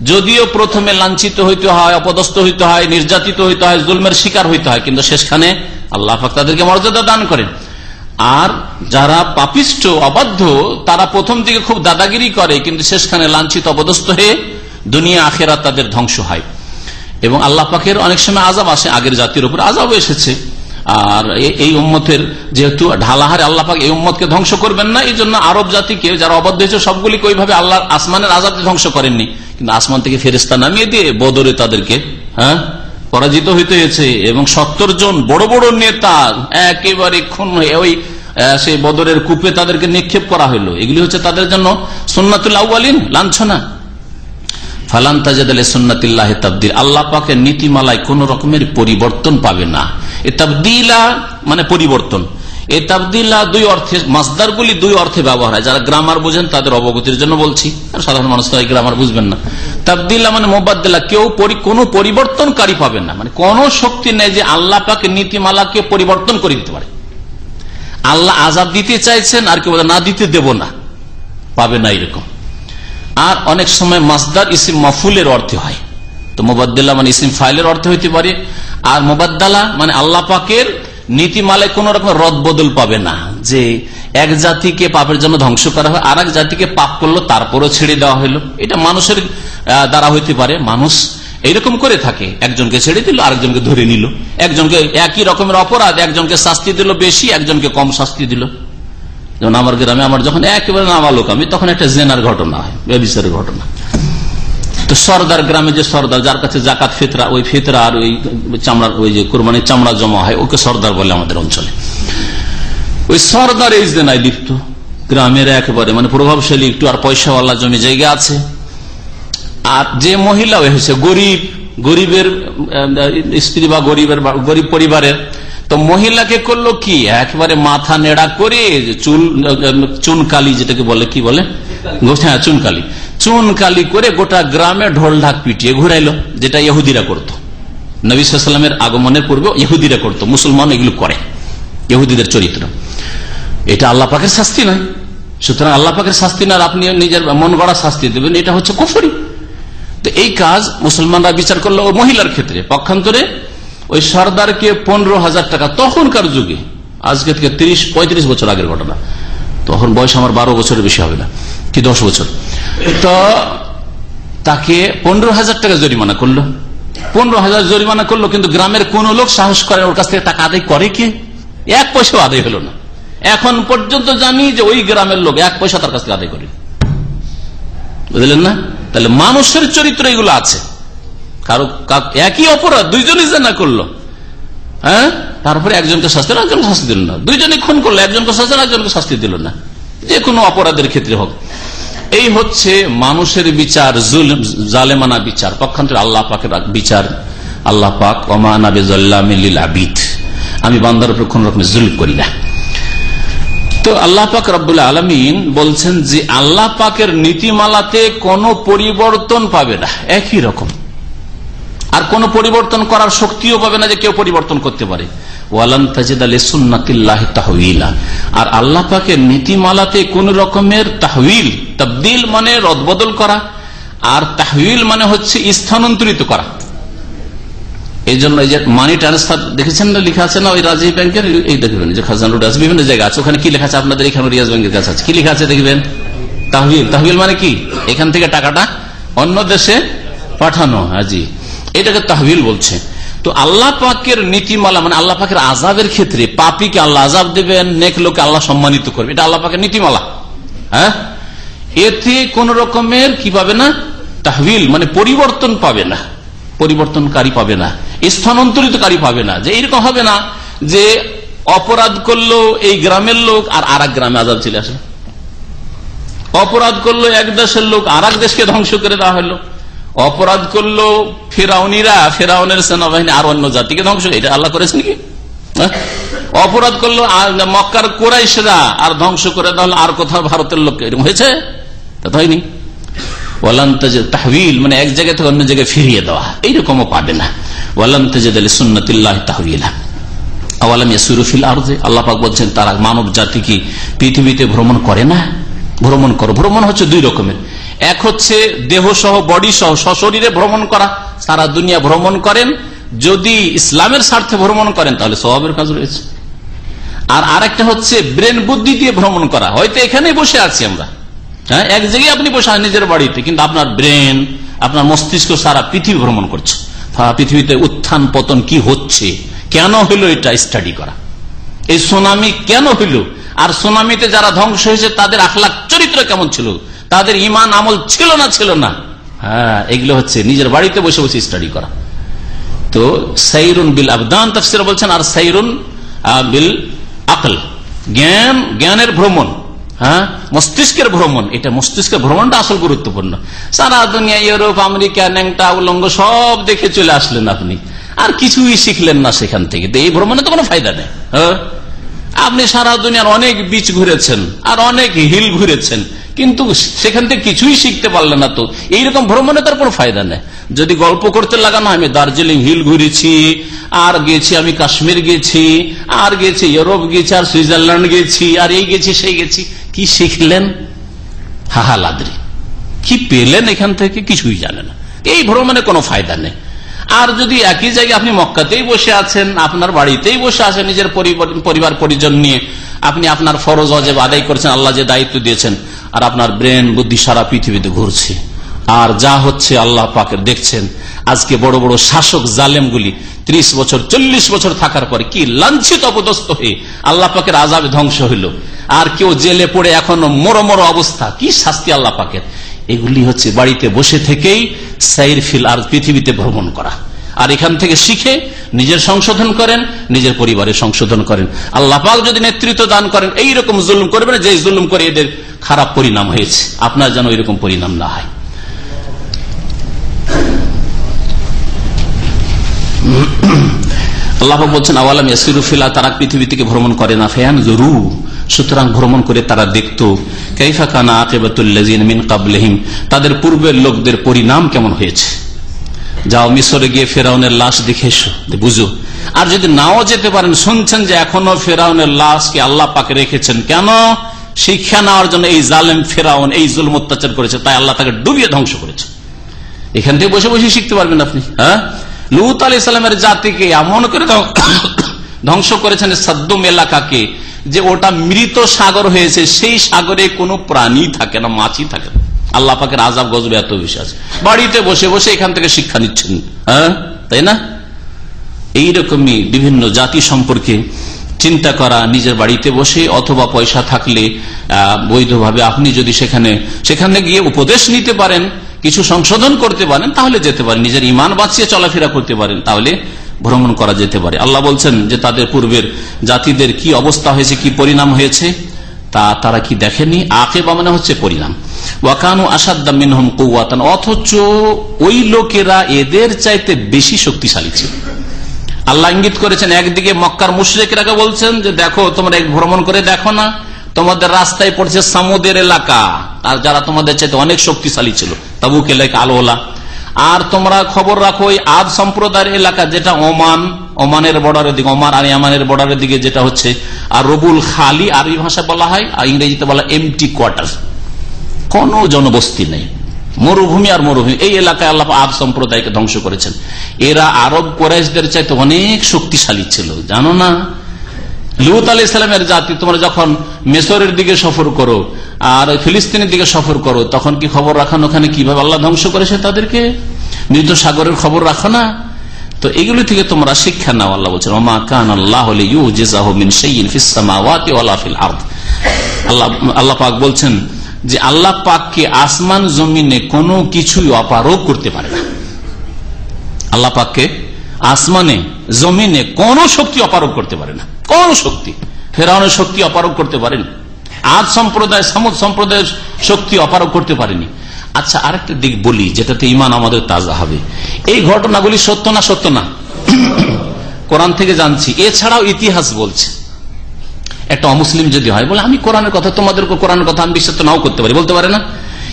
যদিও প্রথমে লাঞ্ছিত হইতে হয়, অপদস্থ হইতে হয়, নির্যাতিত হইতে হয়, জুলমের শিকার হইতে হয়, কিন্তু শেষখানে আল্লাহ তাদেরকে মর্যাদা দান করেন। আর যারা পাপিষ্ট, অবাধ্য, তারা প্রথম দিকে খুব দাদাগিরি করে, কিন্তু শেষখানে লাঞ্ছিত, অপদস্থ হয়ে দুনিয়া আখেরা তাদের ধ্বংস হয়। এবং আল্লাহ পাকের অনেক সময় আজাব আসে, আগের জাতির উপর আজাব এসেছে। আর এই উম্মতের যেহেতু ঢালাহারে আল্লাহ পাক এই উম্মতকে ধ্বংস করবেন না এই জন্য আরব জাতিকে যারা অবাধ্য হয়েছে সবগুলিকে ওইভাবে আল্লাহ আসমানের আজাব ধ্বংস করেননি। কিন্তু আসমান থেকে ফেরিস্তা নামিয়ে দিয়ে বদরে তাদেরকে হ্যাঁ পরাজিত হইতে হয়েছে এবং সত্তর জন বড় বড় নেতা একেবারে খুন ওই সেই বদরের কূপে তাদেরকে নিক্ষেপ করা হইল। এগুলি হচ্ছে তাদের জন্য সুন্নাতুল্লাহ লাঞ্ছনা। ফালান তাজাদ সুন্নাতিল্লাহ তাবদিল। আল্লাহ পাকের নীতিমালায় কোন রকমের পরিবর্তন পাবে না। এ তাবদিলা মানে পরিবর্তন। এই তাবদিল্লা দুই অর্থে, মাসদারগুলি দুই অর্থে ব্যবহার হয়। যারা গ্রামার বুঝেন, তাদের অবগতির জন্য বলছি। সাধারণ মানুষ তো গ্রামার বুঝবেন না। তাবদিল্লা মানে মোবাদ্দিল্লা কেউ কোনো পরিবর্তনকারী পাবেন না। মানে কোন শক্তি নেই যে আল্লাহ পাকে নীতিমালাকে পরিবর্তন করে দিতে পারে। আল্লাহ আজাদ দিতে চাইছেন, আর কেউ না, দিতে দেব না। পাবে না এরকম। আর অনেক সময় মাসদার ইসিম মফুলের অর্থে হয়। তো মোবাদ্দাল্লা মানে ইসিম ফাইলের অর্থে হইতে পারে। আর মোবাদ্দালা মানে আল্লাহ পাকের নীতিমালায় কোন রকম রদ বদল পাবে না। যে এক জাতিকে পাপের জন্য ধ্বংস করা হয় আর এক জাতিকে পাপ করল, তারপরও ছেড়ে দেওয়া হলো। এটা মানুষের দ্বারা হইতে পারে। মানুষ এইরকম করে থাকে। একজনকে ছেড়ে দিল, আরেকজনকে ধরে নিল। একজনকে একই রকমের অপরাধ, একজনকে শাস্তি দিল বেশি, একজনকে কম শাস্তি দিল। যেমন আমার গ্রামে আমার যখন একেবারে নামালোক আমি তখন একটা জেনার ঘটনা হয়, ব্যবচারের ঘটনা। তো সর্দার গ্রামে যে সর্দার, যার কাছে জাকাত, ফিতরা, ওই ফিতরা আর ওই চামড়ার, ওই যে কোরবানির চামড়া জমা হয়, ওকে সর্দার বলে আমাদের অঞ্চলে। ওই সর্দার এই জেনায় লিপ্ত, গ্রামের একেবারে মানে প্রভাবশালী একটু, আর পয়সাওয়ালা জমি জায়গা আছে। আর যে মহিলা হয়েছে গরিব, গরিবের স্ত্রী বা গরিবের গরিব পরিবারের, তো মহিলাকে করল কি? একেবারে মাথা নেড়া করে চুল চুনকালি যেটাকে বলে, কি বলে? হ্যাঁ চুনকালি। চুনকালি করে গোটা গ্রামে ঢোল ঢাক পিটিয়ে ঘুরাইলো, যেটা ইহুদিরা করতো। নবীলামের আগমনের পূর্বে ইহুদিরা করতো, মুসলমান এগুলো করে, ইহুদিদের চরিত্র। এটা আল্লাহ পাকের শাস্তি নয়। সুতরাং আল্লাহ পাকের শাস্তি না আপনি নিজের মন গড়া শাস্তি দেবেন, এটা হচ্ছে কুফরি। তো এই কাজ মুসলমানরা বিচার করল মহিলার ক্ষেত্রে। পক্ষান্তরে ওই সর্দারকে পনেরো হাজার টাকা তখনকার যুগে, আজকে থেকে তিরিশ, পঁয়ত্রিশ বছর আগের ঘটনা তখন বয়স আমার বারো বছরের বেশি হবে না। কি দশ বছর? তো তাকে পনেরো হাজার টাকা জরিমানা করল। পনেরো হাজার জরিমানা করল, কিন্তু গ্রামের কোন লোক সাহস করে ওর কাছ থেকে টাকা আদায় করে কে? এক পয়সাও আদায় হলো না। এখন পর্যন্ত জানি যে ওই গ্রামের লোক এক পয়সা তার কাছ থেকে আদায় করে বুঝলেন না? তাহলে মানুষের চরিত্র এগুলো আছে। কারও একই অপরাধ, দুইজনই জেনা করল। হ্যাঁ? তারপরে একজনকে শাস্তি একজনকে শাস্তি দিল না। দুইজনে খুন করল একজনকে শাস্তি একজনকে শাস্তি দিল না। যে কোনো অপরাধের ক্ষেত্রে হোক। এই হচ্ছে মানুষের বিচার জালেমানা বিচার, পক্ষান্তরে আল্লাহ পাকের বিচার। আল্লাহ পাক আবিদ। আমি বান্দার উপর কোন রকমের জুল করি না। তো আল্লাহ পাক রব্বুল আলমিন বলছেন যে আল্লাহ পাকের নীতিমালাতে কোনো পরিবর্তন পাবে না। একই রকম। আর কোন পরিবর্তন করার শক্তিও পাবে না যে কেউ পরিবর্তন করতে পারে। আর আল্লাহ পাকের নীতিমালাতে কোন রকমের তাহবিল তবদিল মানে রদবদল করা, আর তাহবিল মানে হচ্ছে স্থানান্তরিত করা। এই জন্য এই যে মানি ট্রান্সফার দেখেছেন না লেখা আছে না ওই রাজীব ব্যাংকের? এই দেখবেন যে খাজান বিভিন্ন জায়গা আছে। ওখানে কি লেখা আছে? আপনাদের এখানে রিয়াজ ব্যাংকের কাছে আছে। কি লেখা আছে দেখবেন? তাহবিল তাহবিল মানে কি? এখান থেকে টাকাটা অন্য দেশে পাঠানো। হাজি এটাকে তাহবিল বলছে। তো আল্লাহ পাকের নীতিমালা মানে আল্লাহ পাকের আজাবের ক্ষেত্রে পাপিকে আল্লাহ আজাব দেবেন, নেক লোকে আল্লাহ সম্মানিত করবে। এটা আল্লাহ পাকের নীতিমালা। হ্যাঁ? এতে কোন রকমের কি পাবে না? তাহবিল মানে পরিবর্তন পাবে না। পরিবর্তনকারী পাবে না। স্থানান্তরিতকারী পাবে না। যে এরকম হবে না যে অপরাধ করল এই গ্রামের লোক আর আর গ্রামে আজাব চলে আসে অপরাধ করল এক দেশের লোক আর এক দেশকে ধ্বংস করে দেওয়া হলো। অপরাধ করল ফেরাউনিরা, ফেরাউনের সেনাবাহিনী আর অন্য জাতিকে ধ্বংস, এটা আল্লাহ করেছেন কি? হ্যাঁ? অপরাধ করল মক্কার কোরাইশরা আর ধ্বংস করে দেওয়া হলো আর কোথাও ভারতের লোক এরকম হয়েছে? তা হয়নি। তাহবিল মানে এক থেকে অন্য জায়গায় ফিরিয়ে দেওয়া, এইরকমও না। বলছেন, তারা মানব জাতি কি পৃথিবীতে ভ্রমণ করে না। ভ্রমণ করো, ভ্রমণ হচ্ছে দুই রকমের। এক হচ্ছে দেহ সহ বডি সহ সশরীরে ভ্রমণ করা, সারা দুনিয়া ভ্রমণ করেন। যদি ইসলামের স্বার্থে ভ্রমণ করেন, তাহলে স্বভাবের কাজ রয়েছে। আর আরেকটা হচ্ছে ব্রেন বুদ্ধি দিয়ে ভ্রমণ করা। হয়তো এখানেই বসে আছি আমরা। হ্যাঁ এক জায়গায় আপনি বসে নিজের বাড়িতে, কিন্তু আপনার ব্রেন, আপনার মস্তিষ্ক সারা পৃথিবী ভ্রমণ করছে। পৃথিবীতে উত্থান পতন কি হচ্ছে? কেন হইল এটা স্টাডি করা? এই সুনামি কেন হইল আর সুনামিতে যারা ধ্বংস হয়েছে, তাদের আখলাখ চরিত্র কেমন ছিল? তাদের ইমান আমল ছিল না ছিল না। হ্যাঁ এগুলো হচ্ছে নিজের বাড়িতে বসে বসে স্টাডি করা। তো সাইরুন বিল আবদান, তফসির বলছেন, আর সাইরুন বিল আকল। জ্ঞান, জ্ঞানের ভ্রমণ হ্যাঁ মস্তিষ্কের ভ্রমণ, এটা মস্তিষ্কের ভ্রমণটা আসল গুরুত্বপূর্ণ। সারা দুনিয়া, ইউরোপ, আমেরিকা, ন্যাংটা, উলঙ্গ, সব দেখে চলে আসলেন আপনি। আর কিছুই শিখলেন না সেখান থেকে। তো এই ভ্রমণে তো কোনো ফায়দা নেই হ্যাঁ? আপনি সারা দুনিয়ার অনেক বিচ ঘুরেছেন, আর অনেক হিল ঘুরেছেন। কিন্তু সেখান থেকে কিছুই শিখতে পারলে না তো। এইরকম ভ্রমণে তার কোনো ফায়দা নেই। যদি গল্প করতে লাগানো আমি দার্জিলিং হিল ঘুরেছি, আর গেছি আমি কাশ্মীর গেছি, আর গেছি ইউরোপ গেছি, আর সুইজারল্যান্ড গেছি, আর এই গেছি, সেই গেছি। কি শিখলেন? হাহা লাদ্রি কি পেলেন এখান থেকে? কিছুই জানে না। এই ভ্রমণে কোনো ফায়দা নেই। আর যদি একই জায়গায় আপনি মক্কাতেই বসে আছেন, আপনার বাড়িতেই বসে আছেন, নিজের পরিবার পরিজন নিয়ে আপনি আপনার ফরজ অজেব আদায় করেছেন, আল্লাহ যে দায়িত্ব দিয়েছেন, আর আপনার ব্রেন, বুদ্ধি সারা পৃথিবীতে ঘুরছে। আর যা হচ্ছে আল্লাহ পাকের দেখছেন, আজকে বড় বড় শাসক জালেমগুলি ত্রিশ বছর, চল্লিশ বছর থাকার পরে কি লাঞ্ছিত, অপদস্থ হয়ে আল্লাহ পাকের আজাবে ধ্বংস হইল। আর কেউ জেলে পড়ে এখনও মরো মরো অবস্থা, কি শাস্তি আল্লাহ পাকের? এগুলি হচ্ছে বাড়িতে বসে থেকেই সাইর ফিল আর পৃথিবীতে ভ্রমণ করা। আর এখান থেকে শিখে নিজের সংশোধন করেন, নিজের পরিবারের সংশোধন করেন। আল্লাহ পাক যদি নেতৃত্ব দান করেন এইরকম জুলুম করবেন যে জুলুম করে এদের খারাপ পরিণাম হয়েছে। আপনার যেন এরকম পরিণাম না হয়। আল্লাহ বলছেন, আওয়ালাম ইয়াসিরুফিলা তারা পৃথিবী থেকে ভ্রমণ করে না। ফেয়ান জরু সুতরাং ভ্রমণ করে তারা দেখত, কাইফা কানা আকেবাতুল্লাজিন মিন কাবলেহিম তাদের পূর্বের লোকদের পরিণাম কেমন হয়েছে? যাও মিশরে গিয়ে ফেরাউনের লাশ দেখে এসো বুঝো। আর যদি নাও যেতে পারেন, শুনছেন যে এখনও ফেরাউনের লাশকে আল্লাহ পাকে রেখেছেন। কেন? শিক্ষা নেওয়ার জন্য এই জালেম ফেরাউন এই জুল অত্যাচার করেছে, তাই আল্লাহ তাকে ডুবিয়ে ধ্বংস করেছে। এখান থেকে বসে বসে শিখতে পারবেন আপনি হ্যাঁ? লুত আলি সালামের জাতিকে এমন করে ধ্বংস করেছেন সদ্দম এলাকাকে, যে ওটা মৃত সাগর হয়েছে, সেই সাগরে কোনো প্রাণী থাকে না মাছি থাকে না। আল্লাহ পাকের আজাব গজবে এত বেশি আছে বাড়িতে বসে বসে এখান থেকে শিক্ষা নিচ্ছেন। হ্যাঁ? তাই না? এইরকমই বিভিন্ন জাতি সম্পর্কে চিন্তা করা, নিজের বাড়িতে বসে অথবা পয়সা থাকলে বৈধভাবে আপনি যদি সেখানে সেখানে গিয়ে উপদেশ নিতে পারেন, কিছু সংশোধন করতে পারেন, তাহলে যেতে পারেন। নিজের ইমান বাঁচিয়ে চলাফেরা করতে পারেন। তাহলে ভ্রমণ করা যেতে পারে। আল্লাহ বলছেন যে তাদের পূর্বের জাতিদের কি অবস্থা হয়েছে, কি পরিণাম হয়েছে, তা তারা কি দেখেনি? আকে বা মানে হচ্ছে পরিণাম। ওয়াকানু আসাদ্দামিনহম কৌয়াতান অথচ ওই লোকেরা এদের চাইতে বেশি শক্তিশালী ছিল। আল্লাহ ইঙ্গিত করেছেন, একদিকে মক্কার মুশ্রেকরাকে বলছেন যে, দেখো, তোমরা এক ভ্রমণ করে দেখো না, তোমাদের রাস্তায় পড়ছে সামুদের এলাকা, আর যারা তোমাদের চাইতে অনেক শক্তিশালী ছিল, তাবুক এলাকা আলোলা আর তোমরা খবর রাখো আদ সম্প্রদায়ের এলাকা যেটা ওমান, ওমানের বর্ডারের দিকে ওমান আর ইয়ামানের বর্ডারের দিকে যেটা হচ্ছে, আর রবুল খালি, আরবি ভাষা বলা হয়, আর ইংরেজিতে বলা এমটি কোয়ার্টার কোন জনবস্তি নেই। মরুভূমি আর মরুভূমি, এই এলাকায় আল্লাহ আদ সম্প্রদায়কে ধ্বংস করেছেন। এরা আরব কোরাইশদের চাইতে অনেক শক্তিশালী ছিল, জানো না? লুত আলি ইসলামের জাতি, তোমরা যখন মেসরের দিকে সফর করো আর ফিলিস্তিনের দিকে সফর করো, তখন কি খবর রাখানো ওখানে কীভাবে আল্লাহ ধ্বংস করেছে তাদেরকে? মৃত সাগরের খবর রাখো না? তো এগুলি থেকে তোমরা শিক্ষা নাও, আল্লাহ বলছেন ওমা কান আল্লাহ আল্লাহ আল্লাহ পাক বলছেন যে আল্লাহ পাককে আসমান, জমিনে কোনো কিছুই অপারোপ করতে পারে না। আল্লাহ পাককে আসমানে, জমিনে কোন শক্তি অপারোপ করতে পারে না। কোন শক্তি। ফেরাউনের শক্তি অপারোপ করতে পারেনি। আজ সম্প্রদায়, সামুদ সম্প্রদায়ের শক্তি অপারোপ করতে পারেনি। আচ্ছা আরেকটা দিক বলি, যেটাতে ইমান আমাদের তাজা হবে। এই ঘটনাগুলি সত্য না সত্য না? কোরআন থেকে জানছি। এছাড়াও ইতিহাস বলছে। একটা অমুসলিম যদি হয়, বলে, আমি কোরআনের কথা তোমাদের কোরআনের কথা আমি বিশ্বাস নাও করতে পারি। বলতে পারে না?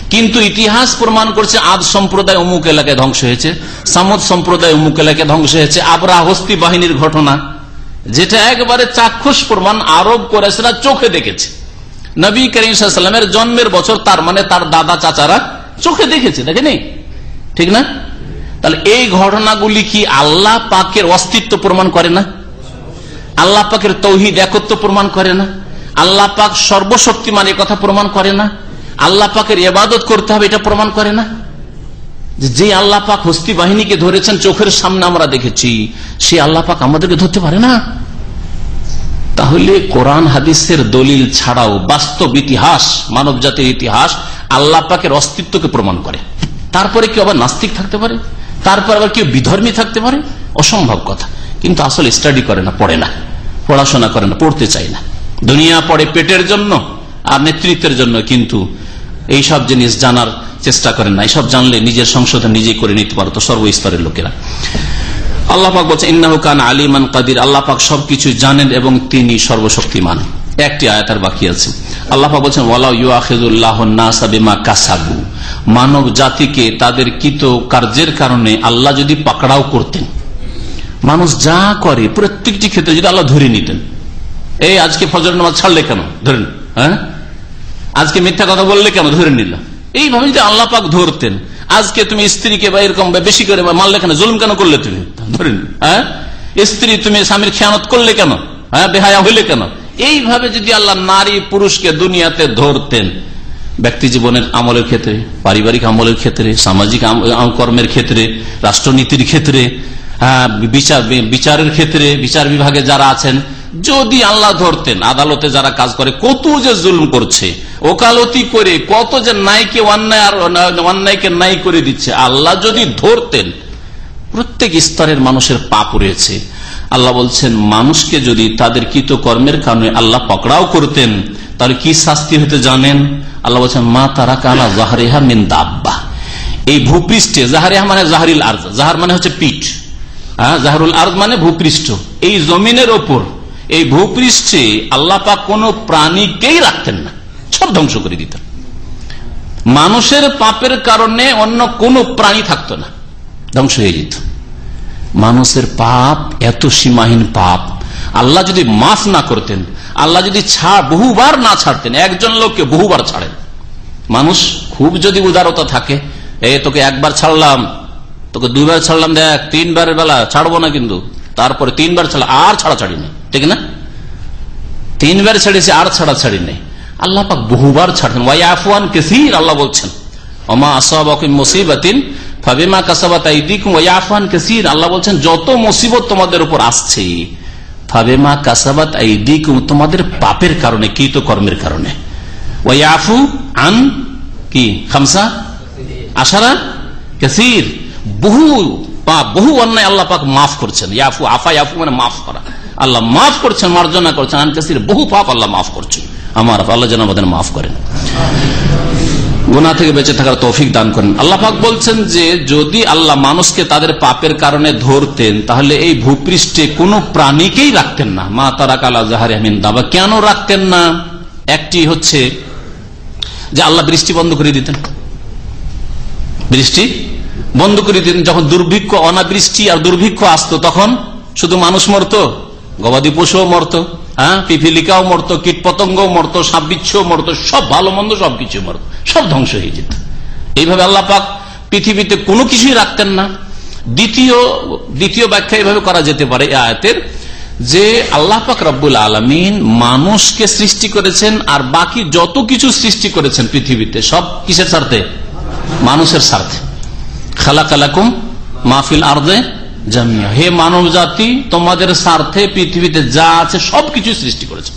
কিন্তু ইতিহাস প্রমাণ করছে, আদ সম্প্রদায় অমুক এলাকায় ধ্বংস হয়েছে, সামদ সম্প্রদায় অমুক এলাকায় ধ্বংস হয়েছে। আবরা হস্তি বাহিনীর ঘটনা। যেটা একবারে চাক্ষুষ প্রমাণ আরব করেছেরা চোখে দেখেছে। নবী করিমের জন্মের বছর তার মানে তার দাদা চাচারা চোখে দেখেছে দেখেনি ঠিক না? তাহলে এই ঘটনাগুলি কি আল্লাহ পাকের অস্তিত্ব প্রমাণ করে না? আল্লাহ পাকের তৌহিদ একত্ব প্রমাণ করে না? আল্লাহ পাক সর্বশক্তিমান কথা প্রমাণ করে না? আল্লাহ পাকের এবাদত করতে হবে এটা প্রমাণ করে না? যে আল্লাহ পাক হস্তি বাহিনীকে ধরেছেন, চোখের সামনে আমরা দেখেছি, সে আল্লাহ পাক আমাদেরকে ধরতে পারে না। তাহলে কোরআন হাদিসের দলিল ছাড়াও বাস্তব ইতিহাস মানব জাতির ইতিহাস আল্লাহ পাকের অস্তিত্বকে প্রমাণ করে। তারপরে কেউ আবার নাস্তিক থাকতে পারে? তারপর আবার কেউ বিধর্মী থাকতে পারে? অসম্ভব কথা। কিন্তু আসলে স্টাডি করে না, পড়ে না, পড়াশোনা করে না, পড়তে চায় না। দুনিয়া পড়ে পেটের জন্য আর নেতৃত্বের জন্য, কিন্তু এই সব জিনিস জানার চেষ্টা করেন না। এইসব জানলে নিজের সংশোধন নিজেই করে নিতে পারতো সর্বস্তরের লোকেরা। আল্লাহাক বলছে ইন্নাহুকান আলিমান কাদির। আল্লাপাক সবকিছু জানেন এবং তিনি সর্বশক্তিমান। একটি আয়াতার বাকি আছে। আল্লাহাক বলছেন কাসাবু। মানব জাতিকে তাদের কৃত কার্যের কারণে আল্লাহ যদি পাকড়াও করতেন, মানুষ যা করে, প্রত্যেকটি ক্ষেত্রে যদি আল্লাহ ধরে নিতেন, এই আজকে ফজর নামাজ ছাড়লে কেন? ধরেন হ্যাঁ? আজকে মিথ্যা কথা বললে কেন? ধরে নিল। এইভাবে যদি আল্লাহ পাক ধরতেন, আজকে তুমি স্ত্রীকে বা এরকম বেশি করে মারলে কেন? জুলুম কেন করলে তুমি? ধরেন হ্যাঁ? স্ত্রী তুমি স্বামীর খেয়ানত করলে কেন? হ্যাঁ? বেহায়া হইলে কেন? এইভাবে যদি আল্লাহ নারী পুরুষকে দুনিয়াতে ধরতেন, ব্যক্তি জীবনের আমলের ক্ষেত্রে, পারিবারিক আমলের ক্ষেত্রে, সামাজিক কর্মের ক্ষেত্রে, রাষ্ট্রনীতির ক্ষেত্রে বিচার বিচারের ক্ষেত্রে, বিচার বিভাগে যারা আছেন যদি আল্লাহ ধরতেন, আদালতে যারা কাজ করে, কত যে জুলুম করছে, ওকালতি করে, কত যে নাইকে অন্যায় আর অন্যায়কে নাই করে দিচ্ছে, আল্লাহ যদি ধরতেন, প্রত্যেক স্তরের মানুষের পাপ রয়েছে। আল্লাহ বলছেন, মানুষকে যদি তাদের কৃত কর্মের কারণে আল্লাহ পকড়াও করতেন, তাহলে কি শাস্তি হতে জানেন? আল্লাহ বলছেন, মা তারা কানা জাহারেহা মিন দাব্বা। এই ভূপৃষ্ঠে, জাহারেহা মানে জাহারিল আর্জ জাহার মানে হচ্ছে পিঠ। হ্যাঁ জাহারুল আর্জ মানে ভূপৃষ্ঠ। এই জমিনের ওপর এই ভূপৃষ্ঠে আল্লাহ পাক কোন প্রাণীকেই রাখতেন না। সব ধ্বংস করে দিতেন। মানুষের পাপের কারণে অন্য কোন প্রাণী থাকতো না। ধ্বংস হয়ে যেত। মানুষের পাপ এত সীমাহীন পাপ। আল্লাহ যদি মাফ না করতেন, আল্লাহ যদি ছাড় বহুবার না ছাড়তেন, একজন লোককে বহুবার ছাড়েন। মানুষ খুব যদি উদারতা থাকে, এ, তোকে একবার ছাড়লাম, তোকে দুইবার ছাড়লাম দেখ, তিনবারের বেলা ছাড়বো না কিন্তু, তারপরে তিনবার ছাড়া আর ছাড়া ছাড়ি নেই। ঠিক না? তিনবার ছেড়েছে, আর ছাড়া ছাড়ি নেই। আল্লাহ পাক বহুবার ছাড়ছেন। ওয়াই আফওয়ান কেসির, আল্লাহ বলছেন অমা আসাবাকিম মুসিবাতিন, ফাবিমা কাসাবাত আইদিকুম, ওয়াই আফওয়ান কেসির আল্লাহ বলছেন, যত মুসিবত তোমাদের উপর আসছে, ফাবেমা কাসাবাত আইদিকুম, তোমাদের পাপের কারণে কৃত কর্মের কারণে। ওয়াই আফু আন, কি? খামসা? আশারা? কেসির। বহু পাপ, বহু অন্যায় আল্লাহ পাক মাফ করছেন। ইয়াফু, আফা, ইয়াফু মানে মাফ করা। আল্লাহ মাফ করছেন, মার্জনা করছেন আনকাসির বহু পাপ আল্লাহ মাফ করছেন আমার আল্লাহ যেন আমাদের মাফ করেন। গুনা থেকে বেঁচে থাকার তৌফিক দান করেন। আল্লাহ পাক বলছেন যে, যদি আল্লাহ মানুষকে তাদের পাপের কারণে ধরতেন, তাহলে এই ভূপৃষ্ঠে কোন প্রাণীকেই রাখতেন না। মা তারা কালা জাহার আহমিন দাবা, কেন রাখতেন না? একটি হচ্ছে যে আল্লাহ বৃষ্টি বন্ধ করে দিতেন। বৃষ্টি বন্ধ করে দিতেন, যখন দুর্ভিক্ষ, অনাবৃষ্টি আর দুর্ভিক্ষ আসতো, তখন শুধু মানুষ মরত? গবাদি পশুও মরত হ্যাঁ? পিপিলিকাও মরত কীট পতঙ্গ মরত সাববিচ্ছও মরত, সব ভালো মন্দ সবকিছু মরত, সব ধ্বংস হয়ে যেত। এইভাবে আল্লাহ পাক পৃথিবীতে কোনো কিছুই রাখতেন না। দ্বিতীয় দ্বিতীয় ব্যাখ্যা এইভাবে করা যেতে পারে আয়াতের, যে আল্লাহ পাক রব্বুল আলমিন মানুষকে সৃষ্টি করেছেন আর বাকি যত কিছু সৃষ্টি করেছেন পৃথিবীতে, সব কিসের স্বার্থে? মানুষের স্বার্থে। খালা কালাকুম মাহফিল আর্দে জামিয়া। হে মানব জাতি, তোমাদের স্বার্থে পৃথিবীতে যা আছে সবকিছু সৃষ্টি করেছে।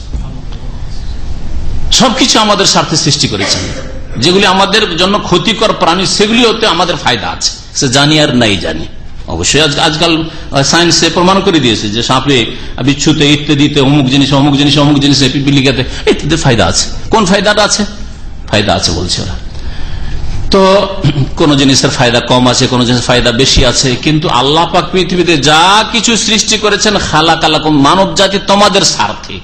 সবকিছু আমাদের স্বার্থে সৃষ্টি করেছেন যেগুলি আমাদের জন্য ক্ষতিকর প্রাণী সেগুলি হতে আমাদের ফায়দা আছে। সে জানি আর নাই জানি। অবশ্যই আজকাল সায়েন্সে প্রমাণ করে দিয়েছে যে সাপে বিচ্ছুতে ইত্যাদিতে অমুক জিনিস অমুক জিনিস অমুক জিনিস ইত্যাদি ফায়দা আছে। কোন ফায়দাটা আছে? ফায়দা আছে বলছে ওরা। তো কোন জিনিসের ফায়দা কম আছে, কোন জিনিসের ফায়দা বেশি আছে, কিন্তু আল্লাহ পাক পৃথিবীতে যা কিছু সৃষ্টি করেছেন খালা কালা মানব জাতি তোমাদের স্বার্থে।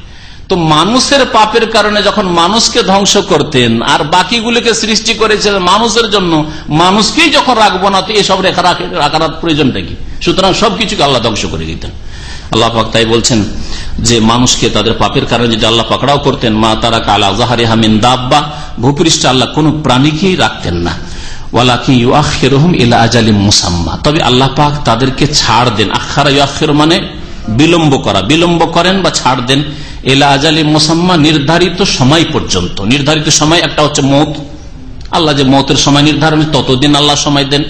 তো মানুষের পাপের কারণে যখন মানুষকে ধ্বংস করতেন, আর বাকিগুলিকে সৃষ্টি করেছিলেন মানুষের জন্য, মানুষকেই যখন রাখব না, তো এসব রেখা রাখার প্রয়োজনটা কি? সুতরাং সবকিছুকে আল্লাহ ধ্বংস করে দিতেন। আল্লাহ পাক তাই বলছেন যে, মানুষকে তাদের পাপের কারণে যদি আল্লাহ পাকড়াও করতেন, মা তারা কালা জাহারি হামিন দাব্বা ভূপৃষ্ঠে আল্লাহ কোন প্রাণীকেই রাখতেন না। তবে আল্লাহ পাক তাদেরকে ছাড় দেন। আখারা ইউআর মানে বিলম্ব করা। বিলম্ব করেন বা ছাড় দেন এলা আজালি মোসাম্মা নির্ধারিত সময় পর্যন্ত। নির্ধারিত সময় একটা হচ্ছে মত। আল্লাহ যে মতের সময় নির্ধারণ, ততদিন আল্লাহ সময় দেন।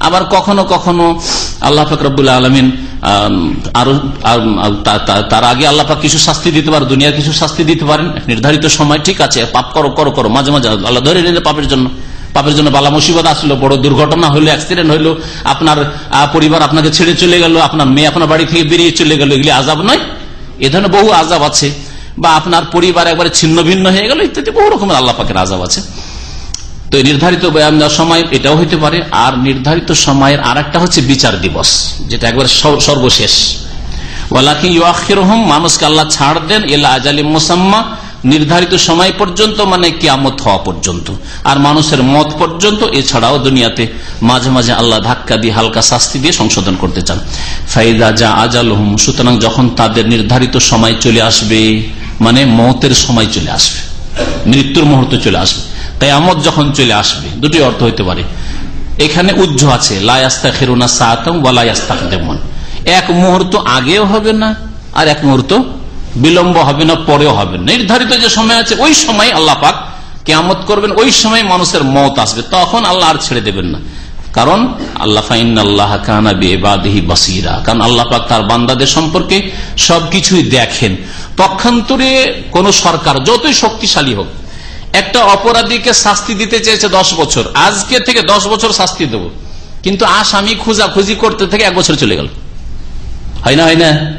আবার কখনো কখনো আল্লাহ ফকরবুল্লা আলমিন আরও তার আগে আল্লাহ পাক কিছু শাস্তি দিতে পারেন দুনিয়ার কিছু শাস্তি দিতে পারেন। নির্ধারিত সময় ঠিক আছে, পাপ করো করো করো, মাঝে মাঝে আল্লাহ ধরে নিলে পাপের জন্য। পাপের জন্য বালা মুসিবত আসলো, বড় দুর্ঘটনা হইল অ্যাক্সিডেন্ট হলো, আপনার পরিবার আপনাকে ছেড়ে চলে গেল, আপনার মেয়ে আপনার বাড়ি থেকে বেরিয়ে চলে গেল, এগুলি আজাব নয়। এ ধরনের বহু আজাব আছে। বা আপনার পরিবার একবারে ছিন্ন ভিন্ন হয়ে গেল, ইত্যাদি বহু রকমের আল্লাহ পাকের আজাব আছে। তো নির্ধারিত ব্যায়াম দেওয়ার সময় এটাও হইতে পারে, আর নির্ধারিত সময়ের আর হচ্ছে বিচার দিবস, যেটা একবার সর্বশেষ। মানুষকে আল্লাহ ছাড় দেন এলা আজালি মোসাম্মা, নির্ধারিত সময় পর্যন্ত মানে কিয়ামত হওয়া পর্যন্ত। আর মানুষের মত পর্যন্ত, এছাড়াও দুনিয়াতে মাঝে মাঝে আল্লাহ ধাক্কা দিয়ে, হালকা শাস্তি দিয়ে সংশোধন করতে চান। ফাইদা যা আজাল হুম সুতরাং যখন তাদের নির্ধারিত সময় চলে আসবে মানে মতের সময় চলে আসবে, মৃত্যুর মুহূর্ত চলে আসবে। কেয়ামত যখন চলে আসবে, দুটি অর্থ হইতে পারে। এখানে উজ্জ আছে লায়াস্তা খেরুনা সাতম বা লায়াস্তা দেমন এক মুহূর্ত আগেও হবে না, আর এক মুহূর্ত বিলম্ব হবে না, পরেও হবে না। নির্ধারিত যে সময় আছে, ওই সময় আল্লাহ পাক কেয়ামত করবেন, ওই সময় মানুষের মত আসবে, তখন আল্লাহ আর ছেড়ে দেবেন না। কারণ আল্লাহ ফাইন আল্লাহ কানাবিহি বাসিরা, কারণ আল্লাহ পাক তার বান্দাদের সম্পর্কে সবকিছুই দেখেন। পক্ষান্তরে কোন সরকার যতই শক্তিশালী হোক একটা অপরাধীকে শাস্তি দিতে চেয়েছে দশ বছর। আজকে থেকে দশ বছর শাস্তি দেব। কিন্তু আসামি খুঁজাখুঁজি করতে থেকে এক বছর চলে গেল। হয় না হয় না?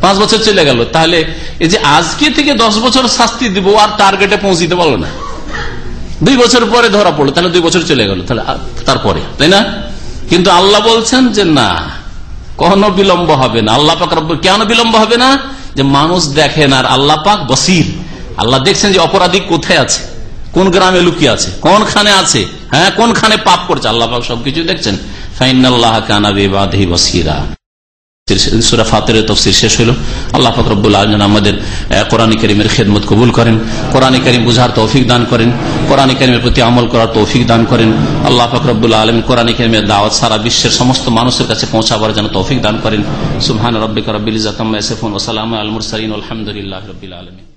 পাঁচ বছর চলে গেল। তাহলে এই যে আজকে থেকে দশ বছর শাস্তি দিব আর টার্গেটে পৌঁছিতে পারল না। দুই বছর পরে ধরা পড়ল, তাহলে দুই বছর চলে গেল। তাহলে তারপরে, তাই না? কিন্তু আল্লাহ বলছেন যে না কখনো বিলম্ব হবে না। আল্লাহ পাক কেন বিলম্ব হবে না? যে মানুষ দেখেন আর আল্লাহ পাক বসির। আল্লাহ দেখছেন যে অপরাধী কোথায় আছে? কোন গ্রামে লুকিয়ে আছে? কোনখানে আছে? হ্যাঁ কোনখানে পাপ করছে? আল্লাহ সবকিছু দেখছেন। ফাতের আল্লাহ আমাদের খেদমত কবুল করেন। বুঝার তৌফিক দান করেন। কোরআন প্রতি আমল করার তৌফিক দান করেন। আল্লাহ দাওয়াত সারা বিশ্বের সমস্ত মানুষের কাছে পৌঁছাবার যেন তৌফিক দান করেন। সুহান রব্বিক রবিল আলমুর সালিন আলহামদুলিল্লাহ রবিল আলমী